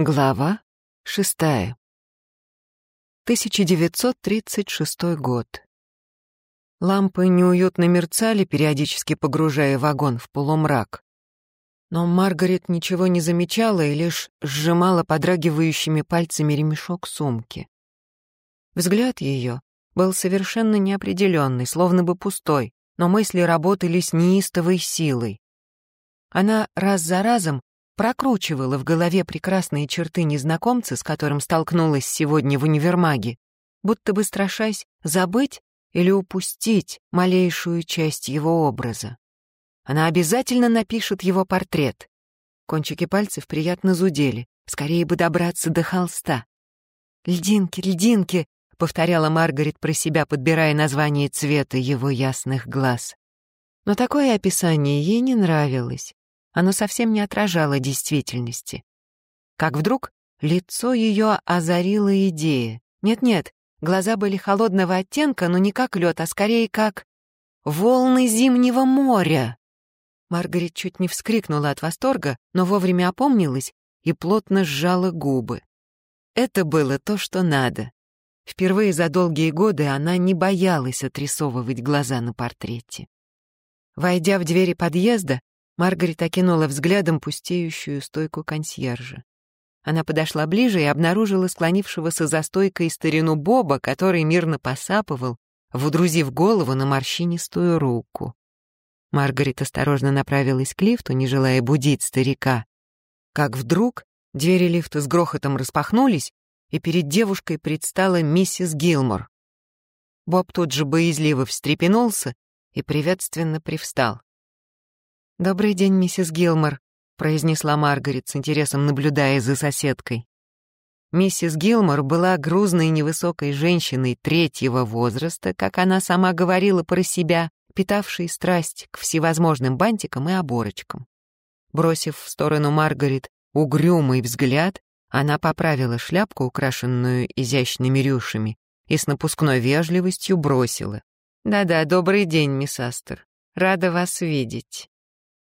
Глава шестая. 1936 год. Лампы неуютно мерцали, периодически погружая вагон в полумрак. Но Маргарет ничего не замечала и лишь сжимала подрагивающими пальцами ремешок сумки. Взгляд ее был совершенно неопределенный, словно бы пустой, но мысли работали с неистовой силой. Она раз за разом прокручивала в голове прекрасные черты незнакомца, с которым столкнулась сегодня в универмаге, будто бы страшась забыть или упустить малейшую часть его образа. Она обязательно напишет его портрет. Кончики пальцев приятно зудели, скорее бы добраться до холста. «Льдинки, льдинки!» — повторяла Маргарет про себя, подбирая название цвета его ясных глаз. Но такое описание ей не нравилось оно совсем не отражало действительности. Как вдруг лицо ее озарила идея. Нет-нет, глаза были холодного оттенка, но не как лед, а скорее как волны зимнего моря. Маргарет чуть не вскрикнула от восторга, но вовремя опомнилась и плотно сжала губы. Это было то, что надо. Впервые за долгие годы она не боялась отрисовывать глаза на портрете. Войдя в двери подъезда, Маргарет окинула взглядом пустеющую стойку консьержа. Она подошла ближе и обнаружила склонившегося за стойкой старину Боба, который мирно посапывал, вудрузив голову на морщинистую руку. Маргарет осторожно направилась к лифту, не желая будить старика. Как вдруг двери лифта с грохотом распахнулись, и перед девушкой предстала миссис Гилмор. Боб тут же боязливо встрепенулся и приветственно привстал. «Добрый день, миссис Гилмор», — произнесла Маргарет с интересом, наблюдая за соседкой. Миссис Гилмор была грузной невысокой женщиной третьего возраста, как она сама говорила про себя, питавшей страсть к всевозможным бантикам и оборочкам. Бросив в сторону Маргарет угрюмый взгляд, она поправила шляпку, украшенную изящными рюшами, и с напускной вежливостью бросила. «Да-да, добрый день, мисс Астер. Рада вас видеть».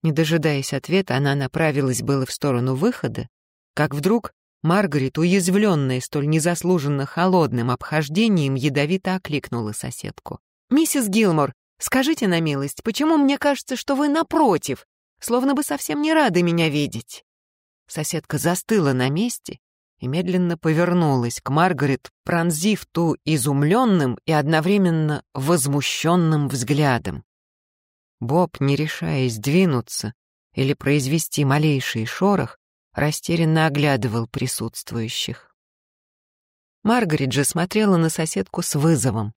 Не дожидаясь ответа, она направилась было в сторону выхода, как вдруг Маргарет, уязвленная столь незаслуженно холодным обхождением, ядовито окликнула соседку. «Миссис Гилмор, скажите на милость, почему мне кажется, что вы напротив, словно бы совсем не рады меня видеть?» Соседка застыла на месте и медленно повернулась к Маргарет, пронзив ту изумленным и одновременно возмущенным взглядом. Боб, не решаясь двинуться или произвести малейший шорох, растерянно оглядывал присутствующих. Маргарет же смотрела на соседку с вызовом.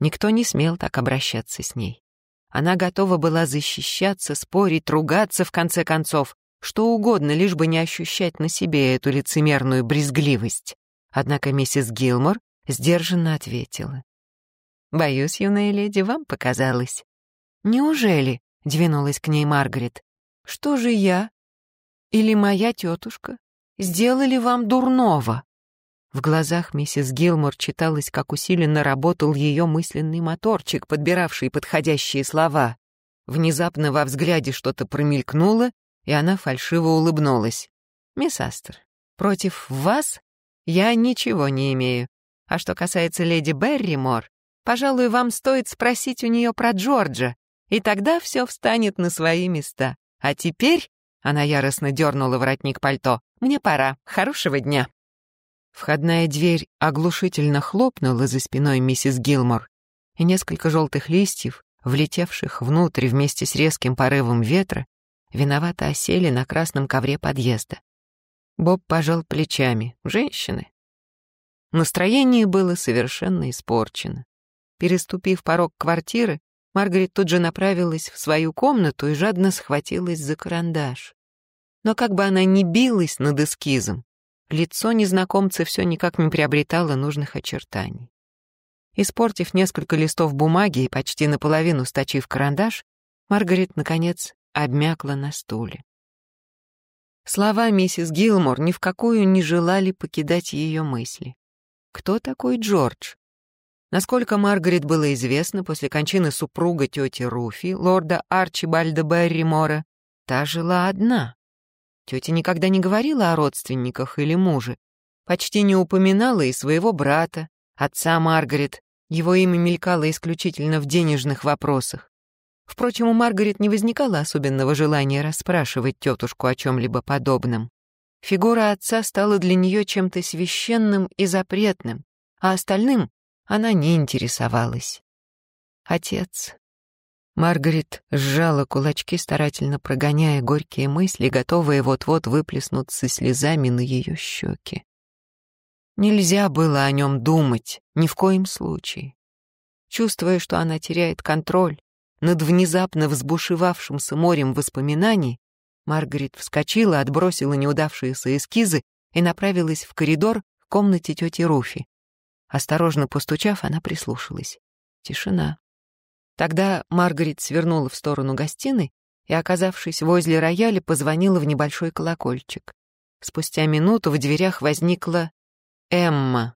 Никто не смел так обращаться с ней. Она готова была защищаться, спорить, ругаться, в конце концов, что угодно, лишь бы не ощущать на себе эту лицемерную брезгливость. Однако миссис Гилмор сдержанно ответила. «Боюсь, юная леди, вам показалось. «Неужели?» — двинулась к ней Маргарет. «Что же я? Или моя тетушка? Сделали вам дурного?» В глазах миссис Гилмор читалось, как усиленно работал ее мысленный моторчик, подбиравший подходящие слова. Внезапно во взгляде что-то промелькнуло, и она фальшиво улыбнулась. «Мисс Астер, против вас я ничего не имею. А что касается леди Берримор, пожалуй, вам стоит спросить у нее про Джорджа. И тогда все встанет на свои места. А теперь, она яростно дернула воротник пальто, мне пора. Хорошего дня. Входная дверь оглушительно хлопнула за спиной миссис Гилмор, и несколько желтых листьев, влетевших внутрь вместе с резким порывом ветра, виновато осели на красном ковре подъезда. Боб пожал плечами. Женщины. Настроение было совершенно испорчено. Переступив порог квартиры, Маргарет тут же направилась в свою комнату и жадно схватилась за карандаш. Но как бы она ни билась над эскизом, лицо незнакомца все никак не приобретало нужных очертаний. Испортив несколько листов бумаги и почти наполовину сточив карандаш, Маргарет, наконец, обмякла на стуле. Слова миссис Гилмор ни в какую не желали покидать ее мысли. Кто такой Джордж? Насколько Маргарет было известно, после кончины супруга тети Руфи, лорда Арчибальда Берримора, та жила одна. Тетя никогда не говорила о родственниках или муже, почти не упоминала и своего брата, отца Маргарет, его имя мелькало исключительно в денежных вопросах. Впрочем, у Маргарет не возникало особенного желания расспрашивать тетушку о чем-либо подобном. Фигура отца стала для нее чем-то священным и запретным, а остальным она не интересовалась. Отец. Маргарет сжала кулачки, старательно прогоняя горькие мысли, готовые вот-вот выплеснуться слезами на ее щеки. Нельзя было о нем думать, ни в коем случае. Чувствуя, что она теряет контроль над внезапно взбушевавшимся морем воспоминаний, Маргарет вскочила, отбросила неудавшиеся эскизы и направилась в коридор к комнате тети Руфи. Осторожно постучав, она прислушалась. Тишина. Тогда Маргарет свернула в сторону гостиной и, оказавшись возле рояля, позвонила в небольшой колокольчик. Спустя минуту в дверях возникла Эмма.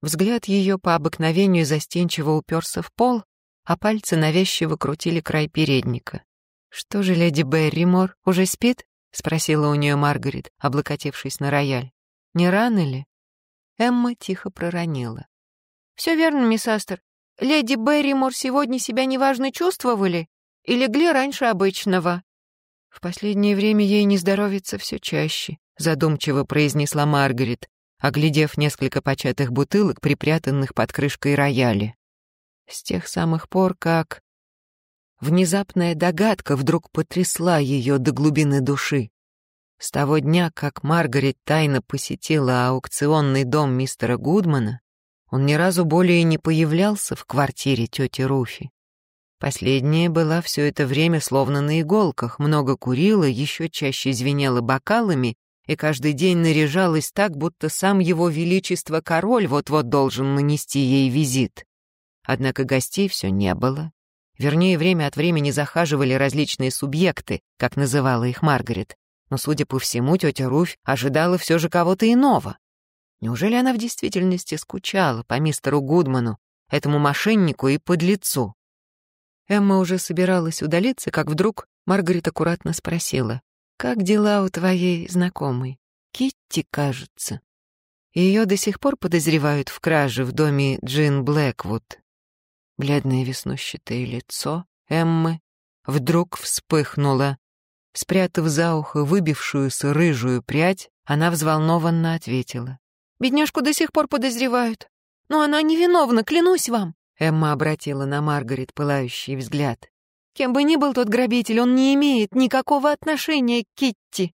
Взгляд ее по обыкновению застенчиво уперся в пол, а пальцы навязчиво крутили край передника. «Что же леди Берримор уже спит?» — спросила у нее Маргарет, облокотившись на рояль. «Не рано ли?» Эмма тихо проронила. «Все верно, мисс Астер. Леди Берримор сегодня себя неважно чувствовали и легли раньше обычного». «В последнее время ей не здоровится все чаще», — задумчиво произнесла Маргарет, оглядев несколько початых бутылок, припрятанных под крышкой рояля. С тех самых пор, как... Внезапная догадка вдруг потрясла ее до глубины души. С того дня, как Маргарет тайно посетила аукционный дом мистера Гудмана, он ни разу более не появлялся в квартире тети Руфи. Последняя была все это время словно на иголках, много курила, еще чаще звенела бокалами и каждый день наряжалась так, будто сам его величество король вот-вот должен нанести ей визит. Однако гостей все не было. Вернее, время от времени захаживали различные субъекты, как называла их Маргарет. Но, судя по всему, тетя Руфь ожидала все же кого-то иного. Неужели она в действительности скучала по мистеру Гудману, этому мошеннику и подлецу? Эмма уже собиралась удалиться, как вдруг Маргарет аккуратно спросила. «Как дела у твоей знакомой? Китти, кажется». Ее до сих пор подозревают в краже в доме Джин Блэквуд. Бледное веснущатое лицо Эммы вдруг вспыхнуло. Спрятав за ухо выбившуюся рыжую прядь, она взволнованно ответила. «Бедняжку до сих пор подозревают. Но она невиновна, клянусь вам!» Эмма обратила на Маргарет пылающий взгляд. Кем бы ни был тот грабитель, он не имеет никакого отношения к Китти.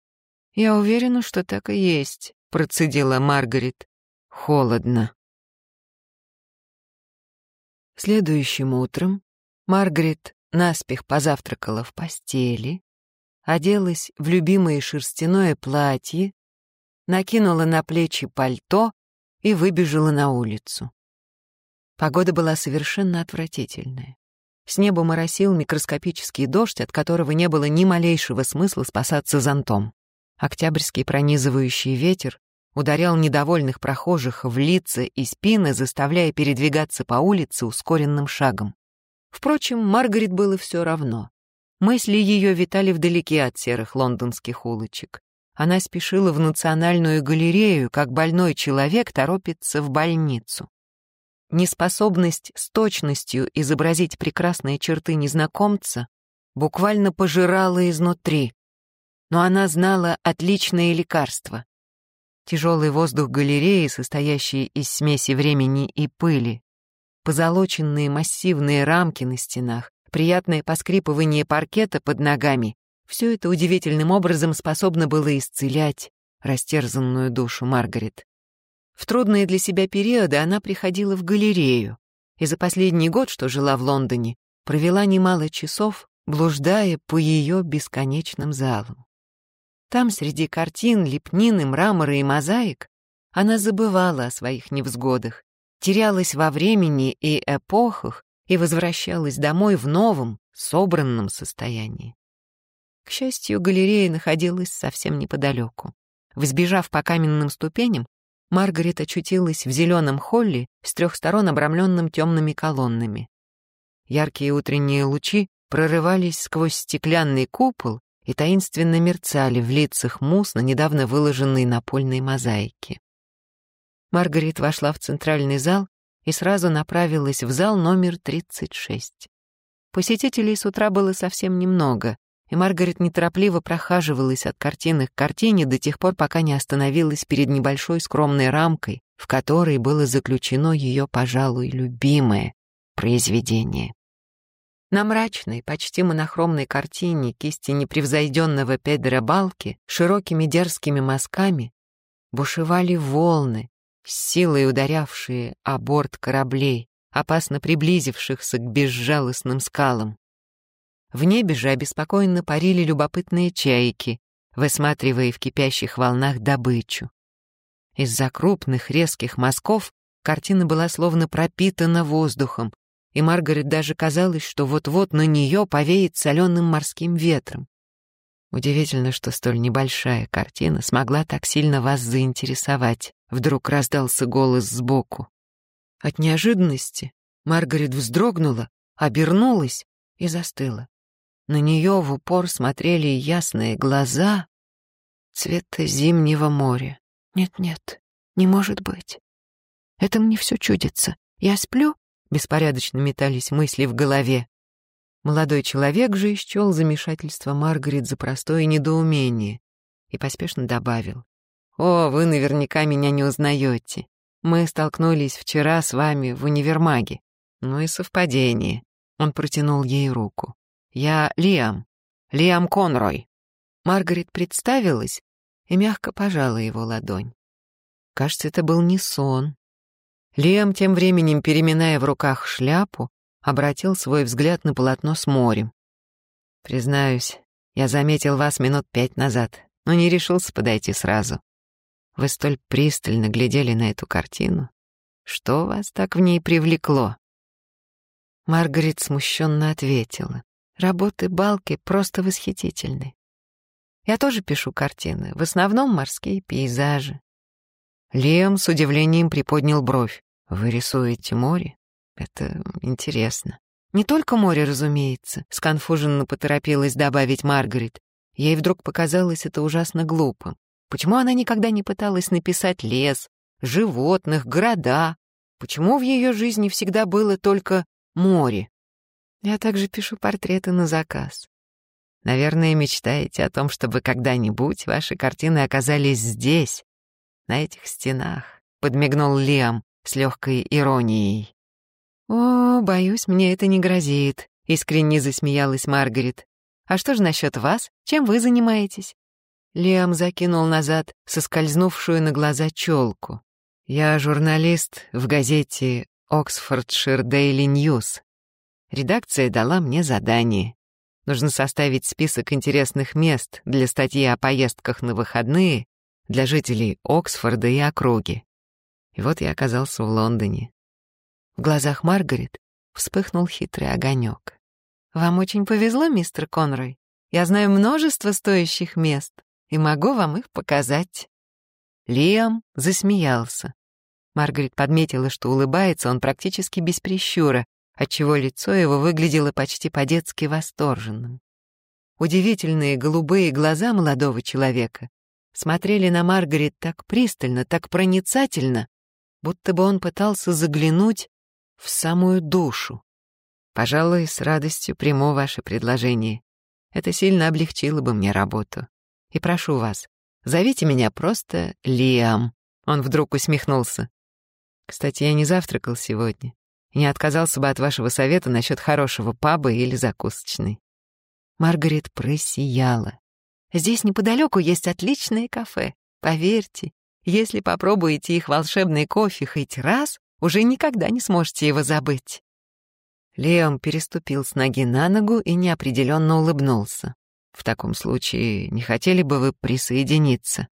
Я уверена, что так и есть, процедила Маргарет. Холодно. Следующим утром Маргарет наспех позавтракала в постели, оделась в любимое шерстяное платье, накинула на плечи пальто и выбежала на улицу. Погода была совершенно отвратительная. С неба моросил микроскопический дождь, от которого не было ни малейшего смысла спасаться зонтом. Октябрьский пронизывающий ветер ударял недовольных прохожих в лица и спины, заставляя передвигаться по улице ускоренным шагом. Впрочем, Маргарет было все равно. Мысли ее витали вдалеке от серых лондонских улочек. Она спешила в Национальную галерею, как больной человек торопится в больницу. Неспособность с точностью изобразить прекрасные черты незнакомца буквально пожирала изнутри, но она знала отличное лекарство. Тяжелый воздух галереи, состоящий из смеси времени и пыли, позолоченные массивные рамки на стенах, приятное поскрипывание паркета под ногами — все это удивительным образом способно было исцелять растерзанную душу Маргарет. В трудные для себя периоды она приходила в галерею, и за последний год, что жила в Лондоне, провела немало часов, блуждая по ее бесконечным залам. Там, среди картин, лепнины, мрамора и мозаик, она забывала о своих невзгодах, терялась во времени и эпохах и возвращалась домой в новом, собранном состоянии. К счастью, галерея находилась совсем неподалеку. Взбежав по каменным ступеням, Маргарет очутилась в зеленом холле с трех сторон обрамленным темными колоннами. Яркие утренние лучи прорывались сквозь стеклянный купол и таинственно мерцали в лицах мус на недавно выложенной напольной мозаике. Маргарет вошла в центральный зал и сразу направилась в зал номер 36. Посетителей с утра было совсем немного, и Маргарет неторопливо прохаживалась от картины к картине до тех пор, пока не остановилась перед небольшой скромной рамкой, в которой было заключено ее, пожалуй, любимое произведение. На мрачной, почти монохромной картине кисти непревзойденного Педро Балки широкими дерзкими мазками бушевали волны, с силой ударявшие о борт кораблей, опасно приблизившихся к безжалостным скалам. В небе же обеспокоенно парили любопытные чайки, высматривая в кипящих волнах добычу. Из-за крупных резких мазков картина была словно пропитана воздухом, и Маргарет даже казалось, что вот-вот на нее повеет соленым морским ветром. Удивительно, что столь небольшая картина смогла так сильно вас заинтересовать. Вдруг раздался голос сбоку. От неожиданности Маргарет вздрогнула, обернулась и застыла. На нее в упор смотрели ясные глаза цвета зимнего моря. Нет-нет, не может быть. Это мне все чудится. Я сплю Беспорядочно метались мысли в голове. Молодой человек же исчел замешательство Маргарет за простое недоумение и поспешно добавил. «О, вы наверняка меня не узнаете. Мы столкнулись вчера с вами в универмаге. Ну и совпадение». Он протянул ей руку. «Я Лиам. Лиам Конрой». Маргарет представилась и мягко пожала его ладонь. Кажется, это был не сон, Лиам, тем временем переминая в руках шляпу, обратил свой взгляд на полотно с морем. «Признаюсь, я заметил вас минут пять назад, но не решился подойти сразу. Вы столь пристально глядели на эту картину. Что вас так в ней привлекло?» Маргарет смущенно ответила. «Работы Балки просто восхитительны. Я тоже пишу картины, в основном морские пейзажи. Лиам с удивлением приподнял бровь. «Вы рисуете море? Это интересно». «Не только море, разумеется», — сконфуженно поторопилась добавить Маргарет. Ей вдруг показалось это ужасно глупо. Почему она никогда не пыталась написать лес, животных, города? Почему в ее жизни всегда было только море? Я также пишу портреты на заказ. Наверное, мечтаете о том, чтобы когда-нибудь ваши картины оказались здесь, на этих стенах», — подмигнул Лиам с легкой иронией. «О, боюсь, мне это не грозит», — искренне засмеялась Маргарет. «А что же насчет вас? Чем вы занимаетесь?» Лиам закинул назад соскользнувшую на глаза челку. «Я журналист в газете «Оксфордшир Дейли Ньюс». Редакция дала мне задание. Нужно составить список интересных мест для статьи о поездках на выходные для жителей Оксфорда и округи. И вот я оказался в Лондоне. В глазах Маргарет вспыхнул хитрый огонек. «Вам очень повезло, мистер Конрой. Я знаю множество стоящих мест и могу вам их показать». Лиам засмеялся. Маргарет подметила, что улыбается он практически без прищура, отчего лицо его выглядело почти по-детски восторженным. Удивительные голубые глаза молодого человека смотрели на Маргарет так пристально, так проницательно, будто бы он пытался заглянуть в самую душу. Пожалуй, с радостью приму ваше предложение. Это сильно облегчило бы мне работу. И прошу вас, зовите меня просто Лиам. Он вдруг усмехнулся. Кстати, я не завтракал сегодня. Не отказался бы от вашего совета насчет хорошего паба или закусочной. Маргарет просияла. Здесь неподалеку есть отличное кафе. Поверьте, если попробуете их волшебный кофе хоть раз, уже никогда не сможете его забыть. Леон переступил с ноги на ногу и неопределенно улыбнулся. «В таком случае не хотели бы вы присоединиться?»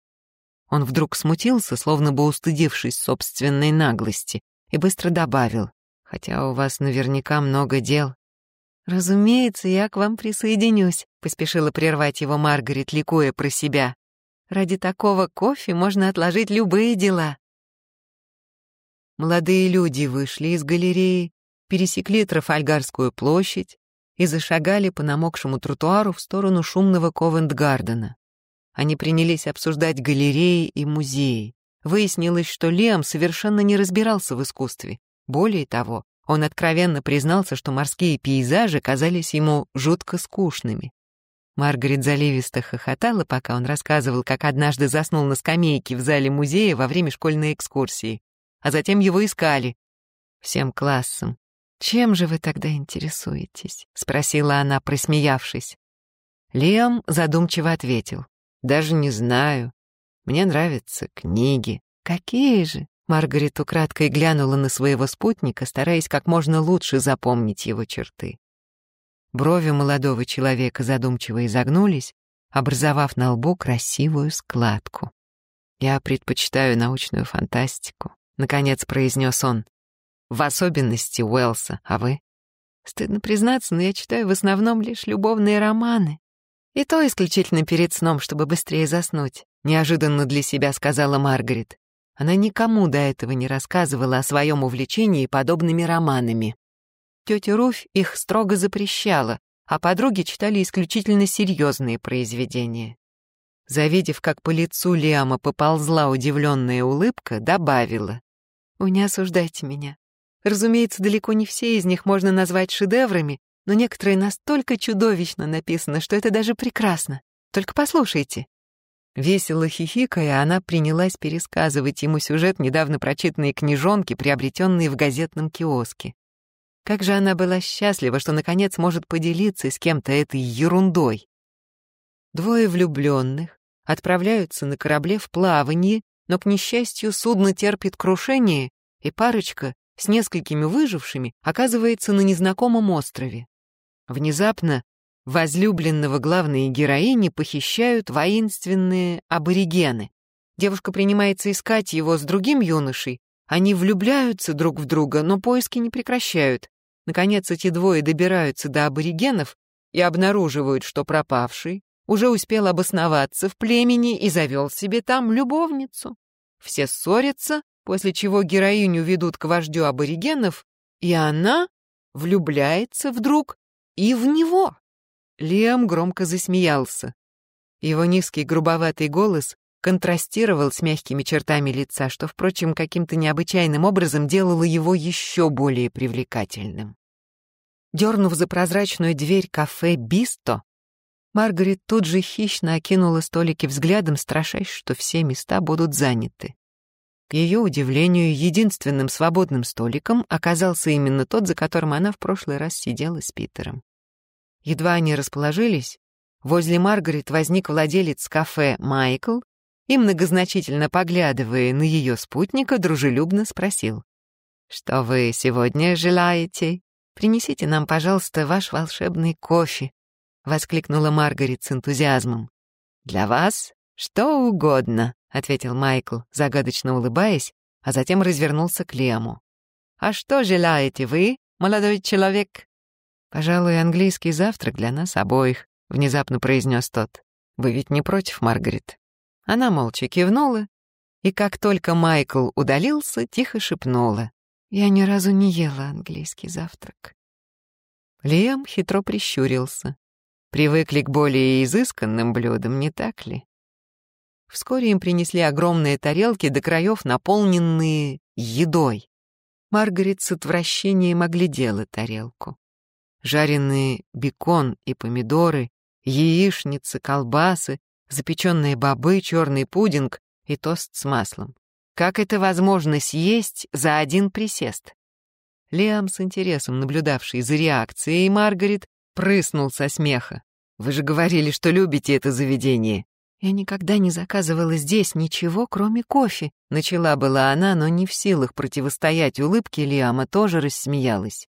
Он вдруг смутился, словно бы устыдившись собственной наглости, и быстро добавил, «Хотя у вас наверняка много дел». «Разумеется, я к вам присоединюсь», — поспешила прервать его Маргарет, ликуя про себя. «Ради такого кофе можно отложить любые дела». Молодые люди вышли из галереи, пересекли Трафальгарскую площадь и зашагали по намокшему тротуару в сторону шумного Ковент-Гардена. Они принялись обсуждать галереи и музеи. Выяснилось, что Лиам совершенно не разбирался в искусстве. Более того, он откровенно признался, что морские пейзажи казались ему жутко скучными. Маргарет заливисто хохотала, пока он рассказывал, как однажды заснул на скамейке в зале музея во время школьной экскурсии, а затем его искали. Всем классом. «Чем же вы тогда интересуетесь?» — спросила она, просмеявшись. Лиам задумчиво ответил. «Даже не знаю. Мне нравятся книги. Какие же? Маргарет украдкой глянула на своего спутника, стараясь как можно лучше запомнить его черты. Брови молодого человека задумчиво изогнулись, образовав на лбу красивую складку. «Я предпочитаю научную фантастику», — наконец произнес он. «В особенности Уэлса, а вы?» «Стыдно признаться, но я читаю в основном лишь любовные романы. И то исключительно перед сном, чтобы быстрее заснуть неожиданно для себя сказала Маргарет. Она никому до этого не рассказывала о своем увлечении подобными романами. Тетя Руфь их строго запрещала, а подруги читали исключительно серьезные произведения. Завидев, как по лицу Лиама поползла удивленная улыбка, добавила. «Вы не осуждайте меня. Разумеется, далеко не все из них можно назвать шедеврами, но некоторые настолько чудовищно написаны, что это даже прекрасно. Только послушайте. Весело хихикая, она принялась пересказывать ему сюжет недавно прочитанной книжонки, приобретенной в газетном киоске. Как же она была счастлива, что наконец может поделиться с кем-то этой ерундой. Двое влюбленных отправляются на корабле в плавание, но, к несчастью, судно терпит крушение, и парочка с несколькими выжившими оказывается на незнакомом острове. Внезапно Возлюбленного главной героини похищают воинственные аборигены. Девушка принимается искать его с другим юношей. Они влюбляются друг в друга, но поиски не прекращают. Наконец, эти двое добираются до аборигенов и обнаруживают, что пропавший уже успел обосноваться в племени и завел себе там любовницу. Все ссорятся, после чего героиню ведут к вождю аборигенов, и она влюбляется вдруг и в него. Лиам громко засмеялся. Его низкий грубоватый голос контрастировал с мягкими чертами лица, что, впрочем, каким-то необычайным образом делало его еще более привлекательным. Дернув за прозрачную дверь кафе «Бисто», Маргарет тут же хищно окинула столики взглядом, страшась, что все места будут заняты. К ее удивлению, единственным свободным столиком оказался именно тот, за которым она в прошлый раз сидела с Питером. Едва они расположились, возле Маргарет возник владелец кафе Майкл и, многозначительно поглядывая на ее спутника, дружелюбно спросил. «Что вы сегодня желаете? Принесите нам, пожалуйста, ваш волшебный кофе», — воскликнула Маргарет с энтузиазмом. «Для вас что угодно», — ответил Майкл, загадочно улыбаясь, а затем развернулся к Лему. «А что желаете вы, молодой человек?» «Пожалуй, английский завтрак для нас обоих», — внезапно произнес тот. «Вы ведь не против, Маргарет?» Она молча кивнула, и как только Майкл удалился, тихо шепнула. «Я ни разу не ела английский завтрак». Лиам хитро прищурился. Привыкли к более изысканным блюдам, не так ли? Вскоре им принесли огромные тарелки до краев, наполненные едой. Маргарет с отвращением оглядела тарелку жареные бекон и помидоры, яичницы, колбасы, запеченные бобы, черный пудинг и тост с маслом. Как это возможно съесть за один присест? Лиам, с интересом наблюдавший за реакцией Маргарет, прыснул со смеха. «Вы же говорили, что любите это заведение». «Я никогда не заказывала здесь ничего, кроме кофе», — начала была она, но не в силах противостоять улыбке Лиама, тоже рассмеялась.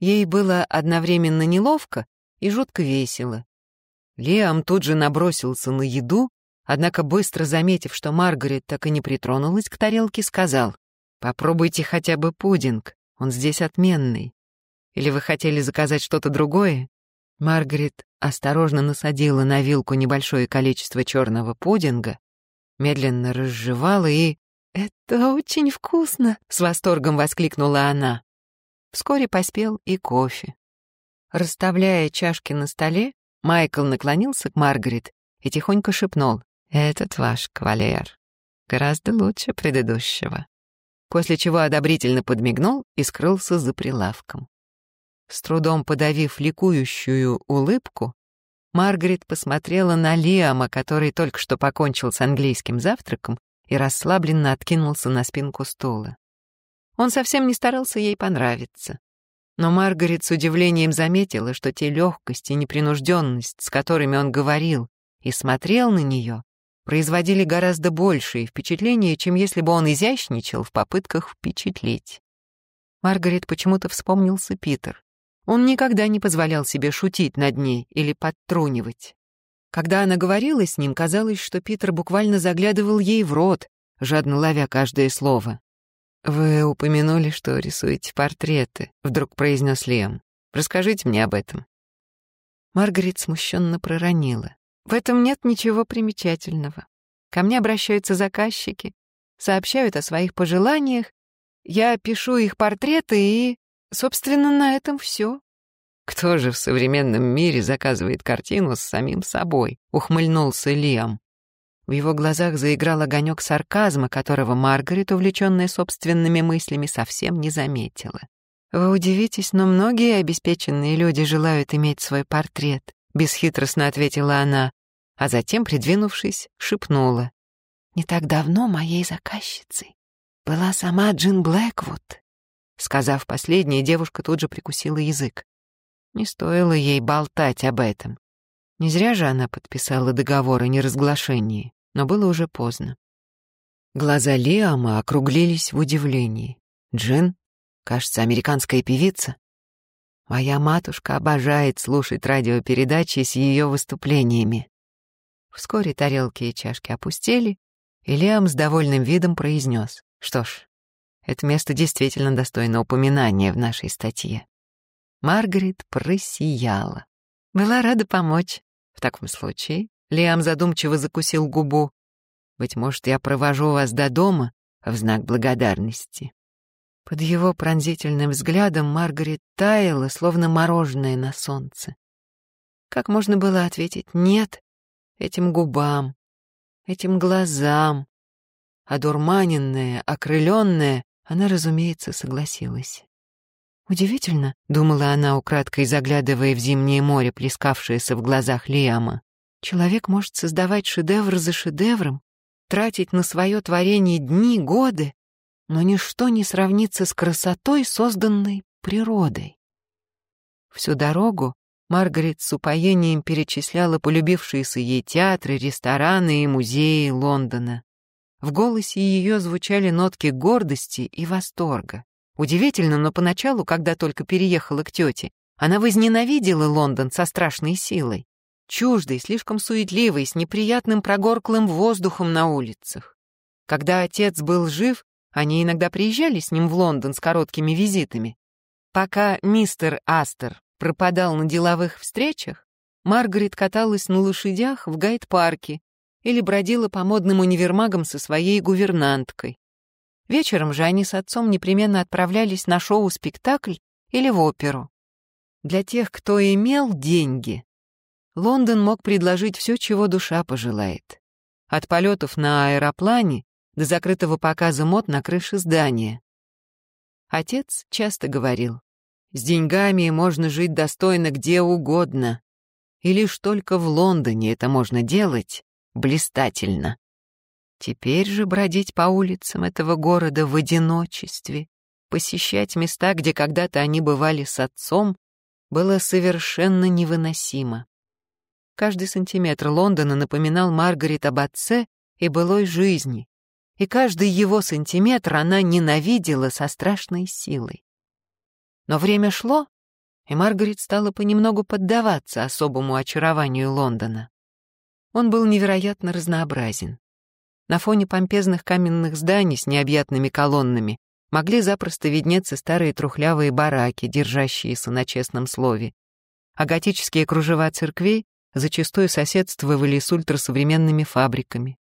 Ей было одновременно неловко и жутко весело. Лиам тут же набросился на еду, однако быстро заметив, что Маргарет так и не притронулась к тарелке, сказал, «Попробуйте хотя бы пудинг, он здесь отменный. Или вы хотели заказать что-то другое?» Маргарет осторожно насадила на вилку небольшое количество черного пудинга, медленно разжевала и... «Это очень вкусно!» — с восторгом воскликнула она. Вскоре поспел и кофе. Расставляя чашки на столе, Майкл наклонился к Маргарет и тихонько шепнул «Этот ваш кавалер гораздо лучше предыдущего», после чего одобрительно подмигнул и скрылся за прилавком. С трудом подавив ликующую улыбку, Маргарет посмотрела на Лиама, который только что покончил с английским завтраком и расслабленно откинулся на спинку стула. Он совсем не старался ей понравиться. Но Маргарет с удивлением заметила, что те легкость и непринужденность, с которыми он говорил и смотрел на нее, производили гораздо большее впечатление, чем если бы он изящничал в попытках впечатлить. Маргарет почему-то вспомнился Питер. Он никогда не позволял себе шутить над ней или подтрунивать. Когда она говорила с ним, казалось, что Питер буквально заглядывал ей в рот, жадно ловя каждое слово. «Вы упомянули, что рисуете портреты», — вдруг произнес Лем. «Расскажите мне об этом». Маргарет смущенно проронила. «В этом нет ничего примечательного. Ко мне обращаются заказчики, сообщают о своих пожеланиях, я пишу их портреты и Собственно, на этом все. Кто же в современном мире заказывает картину с самим собой? Ухмыльнулся Лиам. В его глазах заиграл огонек сарказма, которого Маргарет, увлеченная собственными мыслями, совсем не заметила. «Вы удивитесь, но многие обеспеченные люди желают иметь свой портрет», — бесхитростно ответила она, а затем, придвинувшись, шепнула. «Не так давно моей заказчицей была сама Джин Блэквуд». Сказав последнее, девушка тут же прикусила язык. Не стоило ей болтать об этом. Не зря же она подписала договор о неразглашении, но было уже поздно. Глаза Лиама округлились в удивлении. «Джин? Кажется, американская певица?» Моя матушка обожает слушать радиопередачи с ее выступлениями. Вскоре тарелки и чашки опустели, и Лиам с довольным видом произнес. Что ж, это место действительно достойно упоминания в нашей статье. Маргарет просияла. Была рада помочь. В таком случае Лиам задумчиво закусил губу. «Быть может, я провожу вас до дома в знак благодарности». Под его пронзительным взглядом Маргарет таяла, словно мороженое на солнце. Как можно было ответить «нет» этим губам, этим глазам? Одурманенная, окрыленная, она, разумеется, согласилась. «Удивительно», — думала она, украдкой заглядывая в зимнее море, плескавшееся в глазах Лиама. «Человек может создавать шедевр за шедевром, тратить на свое творение дни, годы, но ничто не сравнится с красотой, созданной природой». Всю дорогу Маргарет с упоением перечисляла полюбившиеся ей театры, рестораны и музеи Лондона. В голосе ее звучали нотки гордости и восторга. Удивительно, но поначалу, когда только переехала к тете, она возненавидела Лондон со страшной силой. Чуждый, слишком суетливый, с неприятным прогорклым воздухом на улицах. Когда отец был жив, они иногда приезжали с ним в Лондон с короткими визитами. Пока мистер Астер пропадал на деловых встречах, Маргарет каталась на лошадях в гайд-парке или бродила по модным универмагам со своей гувернанткой. Вечером же они с отцом непременно отправлялись на шоу-спектакль или в оперу. Для тех, кто имел деньги, Лондон мог предложить все, чего душа пожелает. От полетов на аэроплане до закрытого показа мод на крыше здания. Отец часто говорил, с деньгами можно жить достойно где угодно, и лишь только в Лондоне это можно делать, блистательно. Теперь же бродить по улицам этого города в одиночестве, посещать места, где когда-то они бывали с отцом, было совершенно невыносимо. Каждый сантиметр Лондона напоминал Маргарет об отце и былой жизни, и каждый его сантиметр она ненавидела со страшной силой. Но время шло, и Маргарет стала понемногу поддаваться особому очарованию Лондона. Он был невероятно разнообразен. На фоне помпезных каменных зданий с необъятными колоннами могли запросто виднеться старые трухлявые бараки, держащиеся на честном слове. А готические кружева церквей зачастую соседствовали с ультрасовременными фабриками.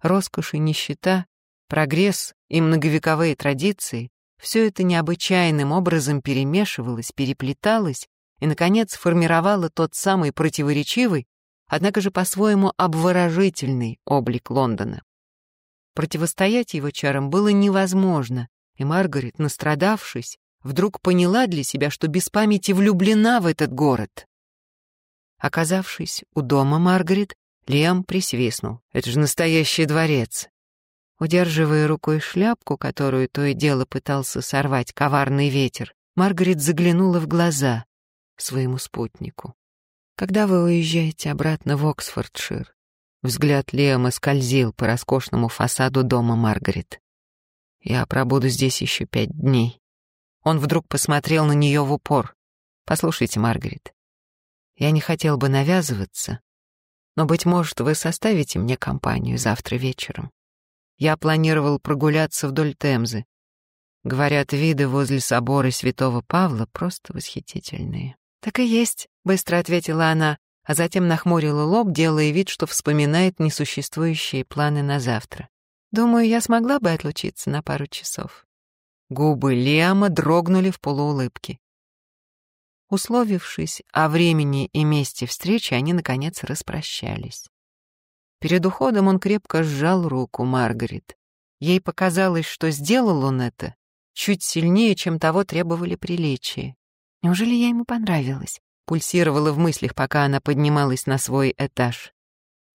Роскошь и нищета, прогресс и многовековые традиции — все это необычайным образом перемешивалось, переплеталось и, наконец, формировала тот самый противоречивый, однако же по-своему обворожительный облик Лондона. Противостоять его чарам было невозможно, и Маргарет, настрадавшись, вдруг поняла для себя, что без памяти влюблена в этот город. Оказавшись у дома Маргарет, Лиам присвистнул. «Это же настоящий дворец!» Удерживая рукой шляпку, которую то и дело пытался сорвать коварный ветер, Маргарет заглянула в глаза своему спутнику. «Когда вы уезжаете обратно в Оксфордшир?» Взгляд Лиама скользил по роскошному фасаду дома Маргарет. «Я пробуду здесь еще пять дней». Он вдруг посмотрел на нее в упор. «Послушайте, Маргарет, я не хотел бы навязываться, но, быть может, вы составите мне компанию завтра вечером. Я планировал прогуляться вдоль Темзы. Говорят, виды возле собора святого Павла просто восхитительные. «Так и есть», — быстро ответила она, а затем нахмурила лоб, делая вид, что вспоминает несуществующие планы на завтра. «Думаю, я смогла бы отлучиться на пару часов». Губы Лиама дрогнули в полуулыбке. Условившись о времени и месте встречи, они, наконец, распрощались. Перед уходом он крепко сжал руку Маргарет. Ей показалось, что сделал он это чуть сильнее, чем того требовали приличия. Неужели я ему понравилась? Пульсировала в мыслях, пока она поднималась на свой этаж.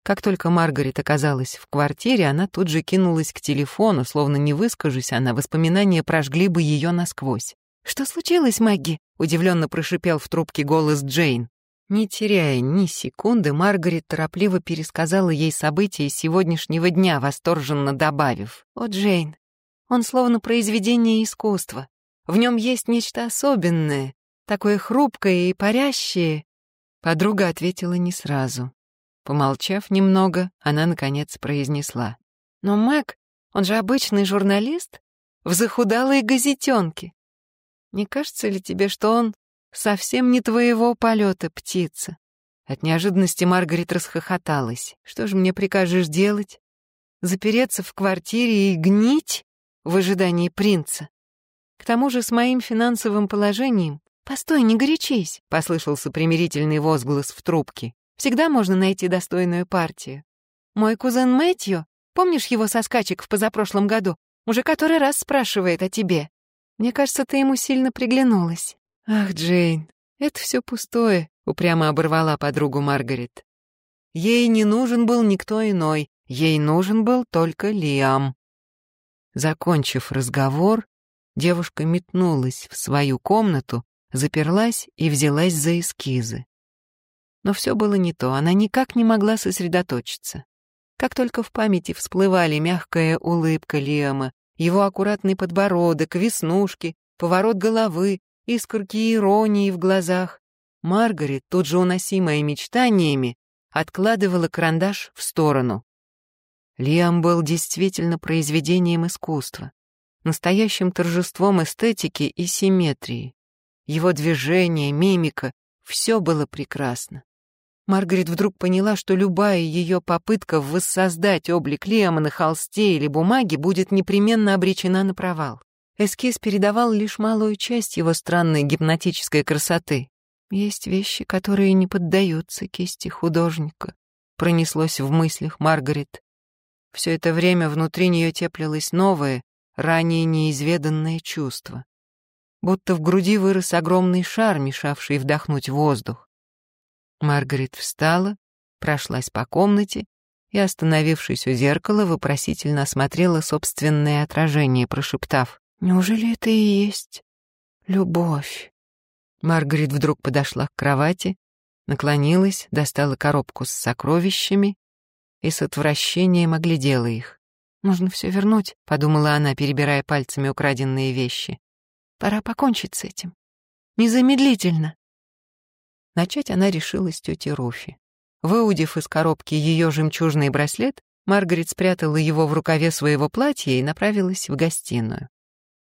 Как только Маргарет оказалась в квартире, она тут же кинулась к телефону, словно не выскажусь она, воспоминания прожгли бы ее насквозь. «Что случилось, Мэгги?» — удивленно прошипел в трубке голос Джейн. Не теряя ни секунды, Маргарет торопливо пересказала ей события сегодняшнего дня, восторженно добавив. «О, Джейн, он словно произведение искусства. В нем есть нечто особенное, такое хрупкое и парящее». Подруга ответила не сразу. Помолчав немного, она, наконец, произнесла. «Но Мэг, он же обычный журналист в захудалой газетенке. Не кажется ли тебе, что он совсем не твоего полета птица?» От неожиданности Маргарет расхохоталась. «Что же мне прикажешь делать? Запереться в квартире и гнить в ожидании принца? К тому же с моим финансовым положением... Постой, не горячись!» — послышался примирительный возглас в трубке. «Всегда можно найти достойную партию. Мой кузен Мэтью, помнишь его со скачек в позапрошлом году, уже который раз спрашивает о тебе. Мне кажется, ты ему сильно приглянулась. Ах, Джейн, это все пустое, упрямо оборвала подругу Маргарет. Ей не нужен был никто иной, ей нужен был только Лиам. Закончив разговор, девушка метнулась в свою комнату, заперлась и взялась за эскизы. Но все было не то, она никак не могла сосредоточиться. Как только в памяти всплывали мягкая улыбка Лиама его аккуратный подбородок, веснушки, поворот головы, искорки иронии в глазах. Маргарет, тут же уносимая мечтаниями, откладывала карандаш в сторону. Лиам был действительно произведением искусства, настоящим торжеством эстетики и симметрии. Его движение, мимика — все было прекрасно. Маргарет вдруг поняла, что любая ее попытка воссоздать облик Лиама на холсте или бумаге будет непременно обречена на провал. Эскиз передавал лишь малую часть его странной гипнотической красоты. Есть вещи, которые не поддаются кисти художника, пронеслось в мыслях Маргарет. Все это время внутри нее теплилось новое, ранее неизведанное чувство. Будто в груди вырос огромный шар, мешавший вдохнуть воздух. Маргарет встала, прошлась по комнате и, остановившись у зеркала, вопросительно осмотрела собственное отражение, прошептав, «Неужели это и есть любовь?» Маргарет вдруг подошла к кровати, наклонилась, достала коробку с сокровищами и с отвращением оглядела их. «Нужно все вернуть», — подумала она, перебирая пальцами украденные вещи. «Пора покончить с этим. Незамедлительно». Начать она решила с тети Руфи. Выудив из коробки ее жемчужный браслет, Маргарет спрятала его в рукаве своего платья и направилась в гостиную.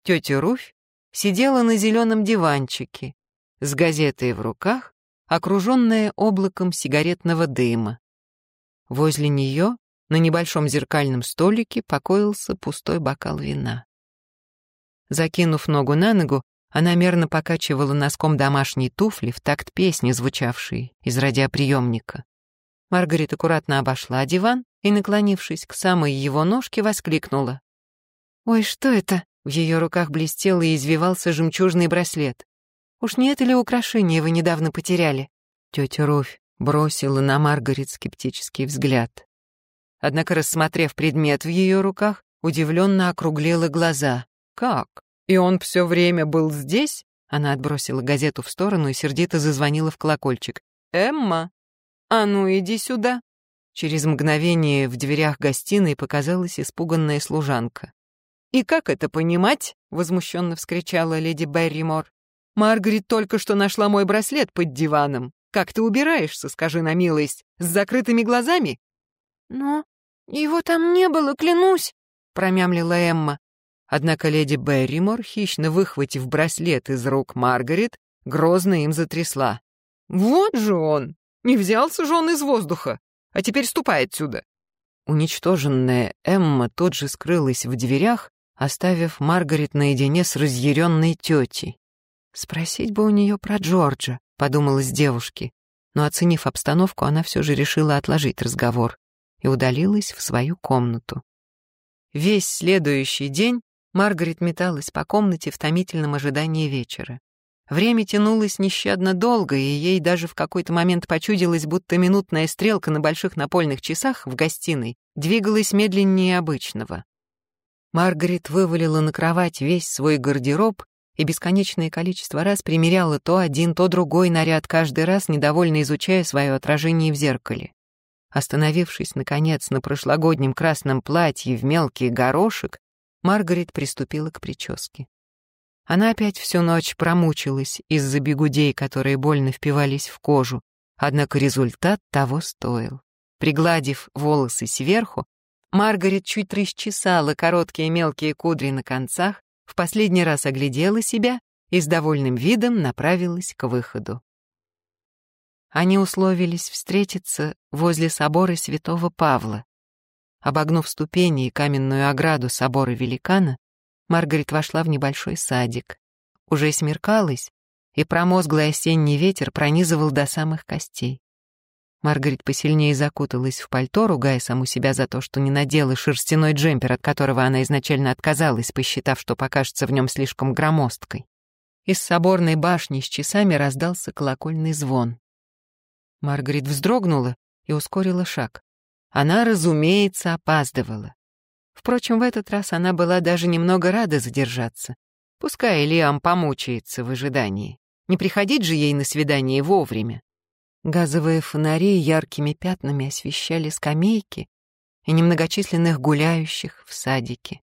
Тетя Руфь сидела на зеленом диванчике, с газетой в руках, окруженная облаком сигаретного дыма. Возле нее на небольшом зеркальном столике покоился пустой бокал вина. Закинув ногу на ногу, Она мерно покачивала носком домашней туфли в такт песни, звучавшей из радиоприемника. Маргарет аккуратно обошла диван и, наклонившись к самой его ножке, воскликнула. «Ой, что это?» В ее руках блестел и извивался жемчужный браслет. «Уж не это ли украшение вы недавно потеряли?» Тетя Руфь бросила на Маргарет скептический взгляд. Однако, рассмотрев предмет в ее руках, удивленно округлила глаза. «Как? И он все время был здесь?» Она отбросила газету в сторону и сердито зазвонила в колокольчик. «Эмма, а ну иди сюда!» Через мгновение в дверях гостиной показалась испуганная служанка. «И как это понимать?» — возмущенно вскричала леди Берримор. «Маргарет только что нашла мой браслет под диваном. Как ты убираешься, скажи на милость, с закрытыми глазами?» «Но его там не было, клянусь», — промямлила Эмма. Однако леди Берримор, хищно выхватив браслет из рук Маргарет, грозно им затрясла. «Вот же он! Не взялся же он из воздуха! А теперь ступай отсюда!» Уничтоженная Эмма тут же скрылась в дверях, оставив Маргарет наедине с разъяренной тетей. «Спросить бы у нее про Джорджа», — подумалась девушке, но, оценив обстановку, она все же решила отложить разговор и удалилась в свою комнату. Весь следующий день Маргарет металась по комнате в томительном ожидании вечера. Время тянулось нещадно долго, и ей даже в какой-то момент почудилось, будто минутная стрелка на больших напольных часах в гостиной двигалась медленнее обычного. Маргарет вывалила на кровать весь свой гардероб и бесконечное количество раз примеряла то один, то другой наряд, каждый раз недовольно изучая свое отражение в зеркале. Остановившись, наконец, на прошлогоднем красном платье в мелкий горошек, Маргарет приступила к прическе. Она опять всю ночь промучилась из-за бегудей, которые больно впивались в кожу, однако результат того стоил. Пригладив волосы сверху, Маргарет чуть расчесала короткие мелкие кудри на концах, в последний раз оглядела себя и с довольным видом направилась к выходу. Они условились встретиться возле собора святого Павла. Обогнув ступени и каменную ограду собора великана, Маргарет вошла в небольшой садик. Уже смеркалось, и промозглый осенний ветер пронизывал до самых костей. Маргарет посильнее закуталась в пальто, ругая саму себя за то, что не надела шерстяной джемпер, от которого она изначально отказалась, посчитав, что покажется в нем слишком громоздкой. Из соборной башни с часами раздался колокольный звон. Маргарет вздрогнула и ускорила шаг. Она, разумеется, опаздывала. Впрочем, в этот раз она была даже немного рада задержаться. Пускай Лиам помучается в ожидании. Не приходить же ей на свидание вовремя. Газовые фонари яркими пятнами освещали скамейки и немногочисленных гуляющих в садике.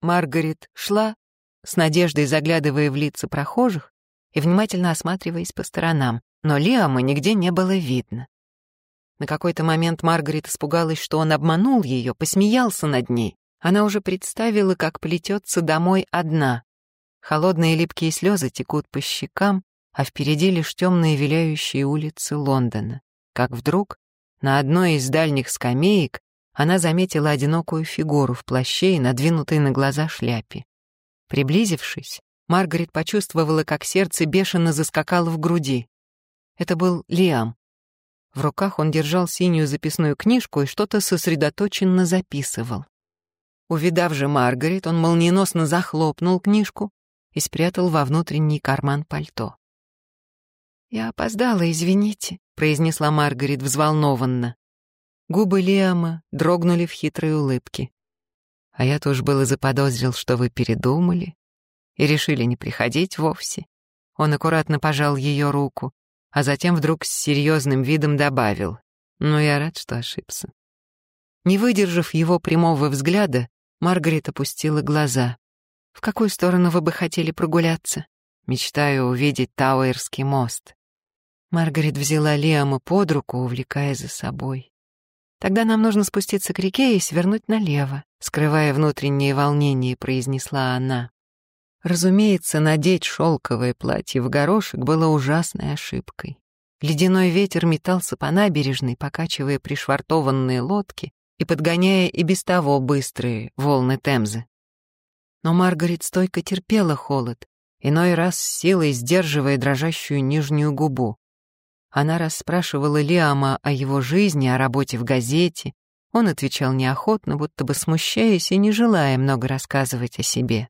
Маргарет шла, с надеждой заглядывая в лица прохожих и внимательно осматриваясь по сторонам, но Лиама нигде не было видно. На какой-то момент Маргарет испугалась, что он обманул ее, посмеялся над ней. Она уже представила, как плетется домой одна. Холодные липкие слезы текут по щекам, а впереди лишь темные виляющие улицы Лондона. Как вдруг на одной из дальних скамеек она заметила одинокую фигуру в плаще и надвинутой на глаза шляпе. Приблизившись, Маргарет почувствовала, как сердце бешено заскакало в груди. Это был Лиам. В руках он держал синюю записную книжку и что-то сосредоточенно записывал. Увидав же Маргарет, он молниеносно захлопнул книжку и спрятал во внутренний карман пальто. «Я опоздала, извините», — произнесла Маргарет взволнованно. Губы Лиама дрогнули в хитрой улыбке. «А я тоже было заподозрил, что вы передумали и решили не приходить вовсе». Он аккуратно пожал ее руку, а затем вдруг с серьезным видом добавил. «Ну, я рад, что ошибся». Не выдержав его прямого взгляда, Маргарет опустила глаза. «В какую сторону вы бы хотели прогуляться?» «Мечтаю увидеть Тауэрский мост». Маргарет взяла Лиама под руку, увлекая за собой. «Тогда нам нужно спуститься к реке и свернуть налево», скрывая внутреннее волнение, произнесла она. Разумеется, надеть шелковое платье в горошек было ужасной ошибкой. Ледяной ветер метался по набережной, покачивая пришвартованные лодки и подгоняя и без того быстрые волны Темзы. Но Маргарет стойко терпела холод иной раз с силой сдерживая дрожащую нижнюю губу. Она расспрашивала Лиама о его жизни, о работе в газете. Он отвечал неохотно, будто бы смущаясь и не желая много рассказывать о себе.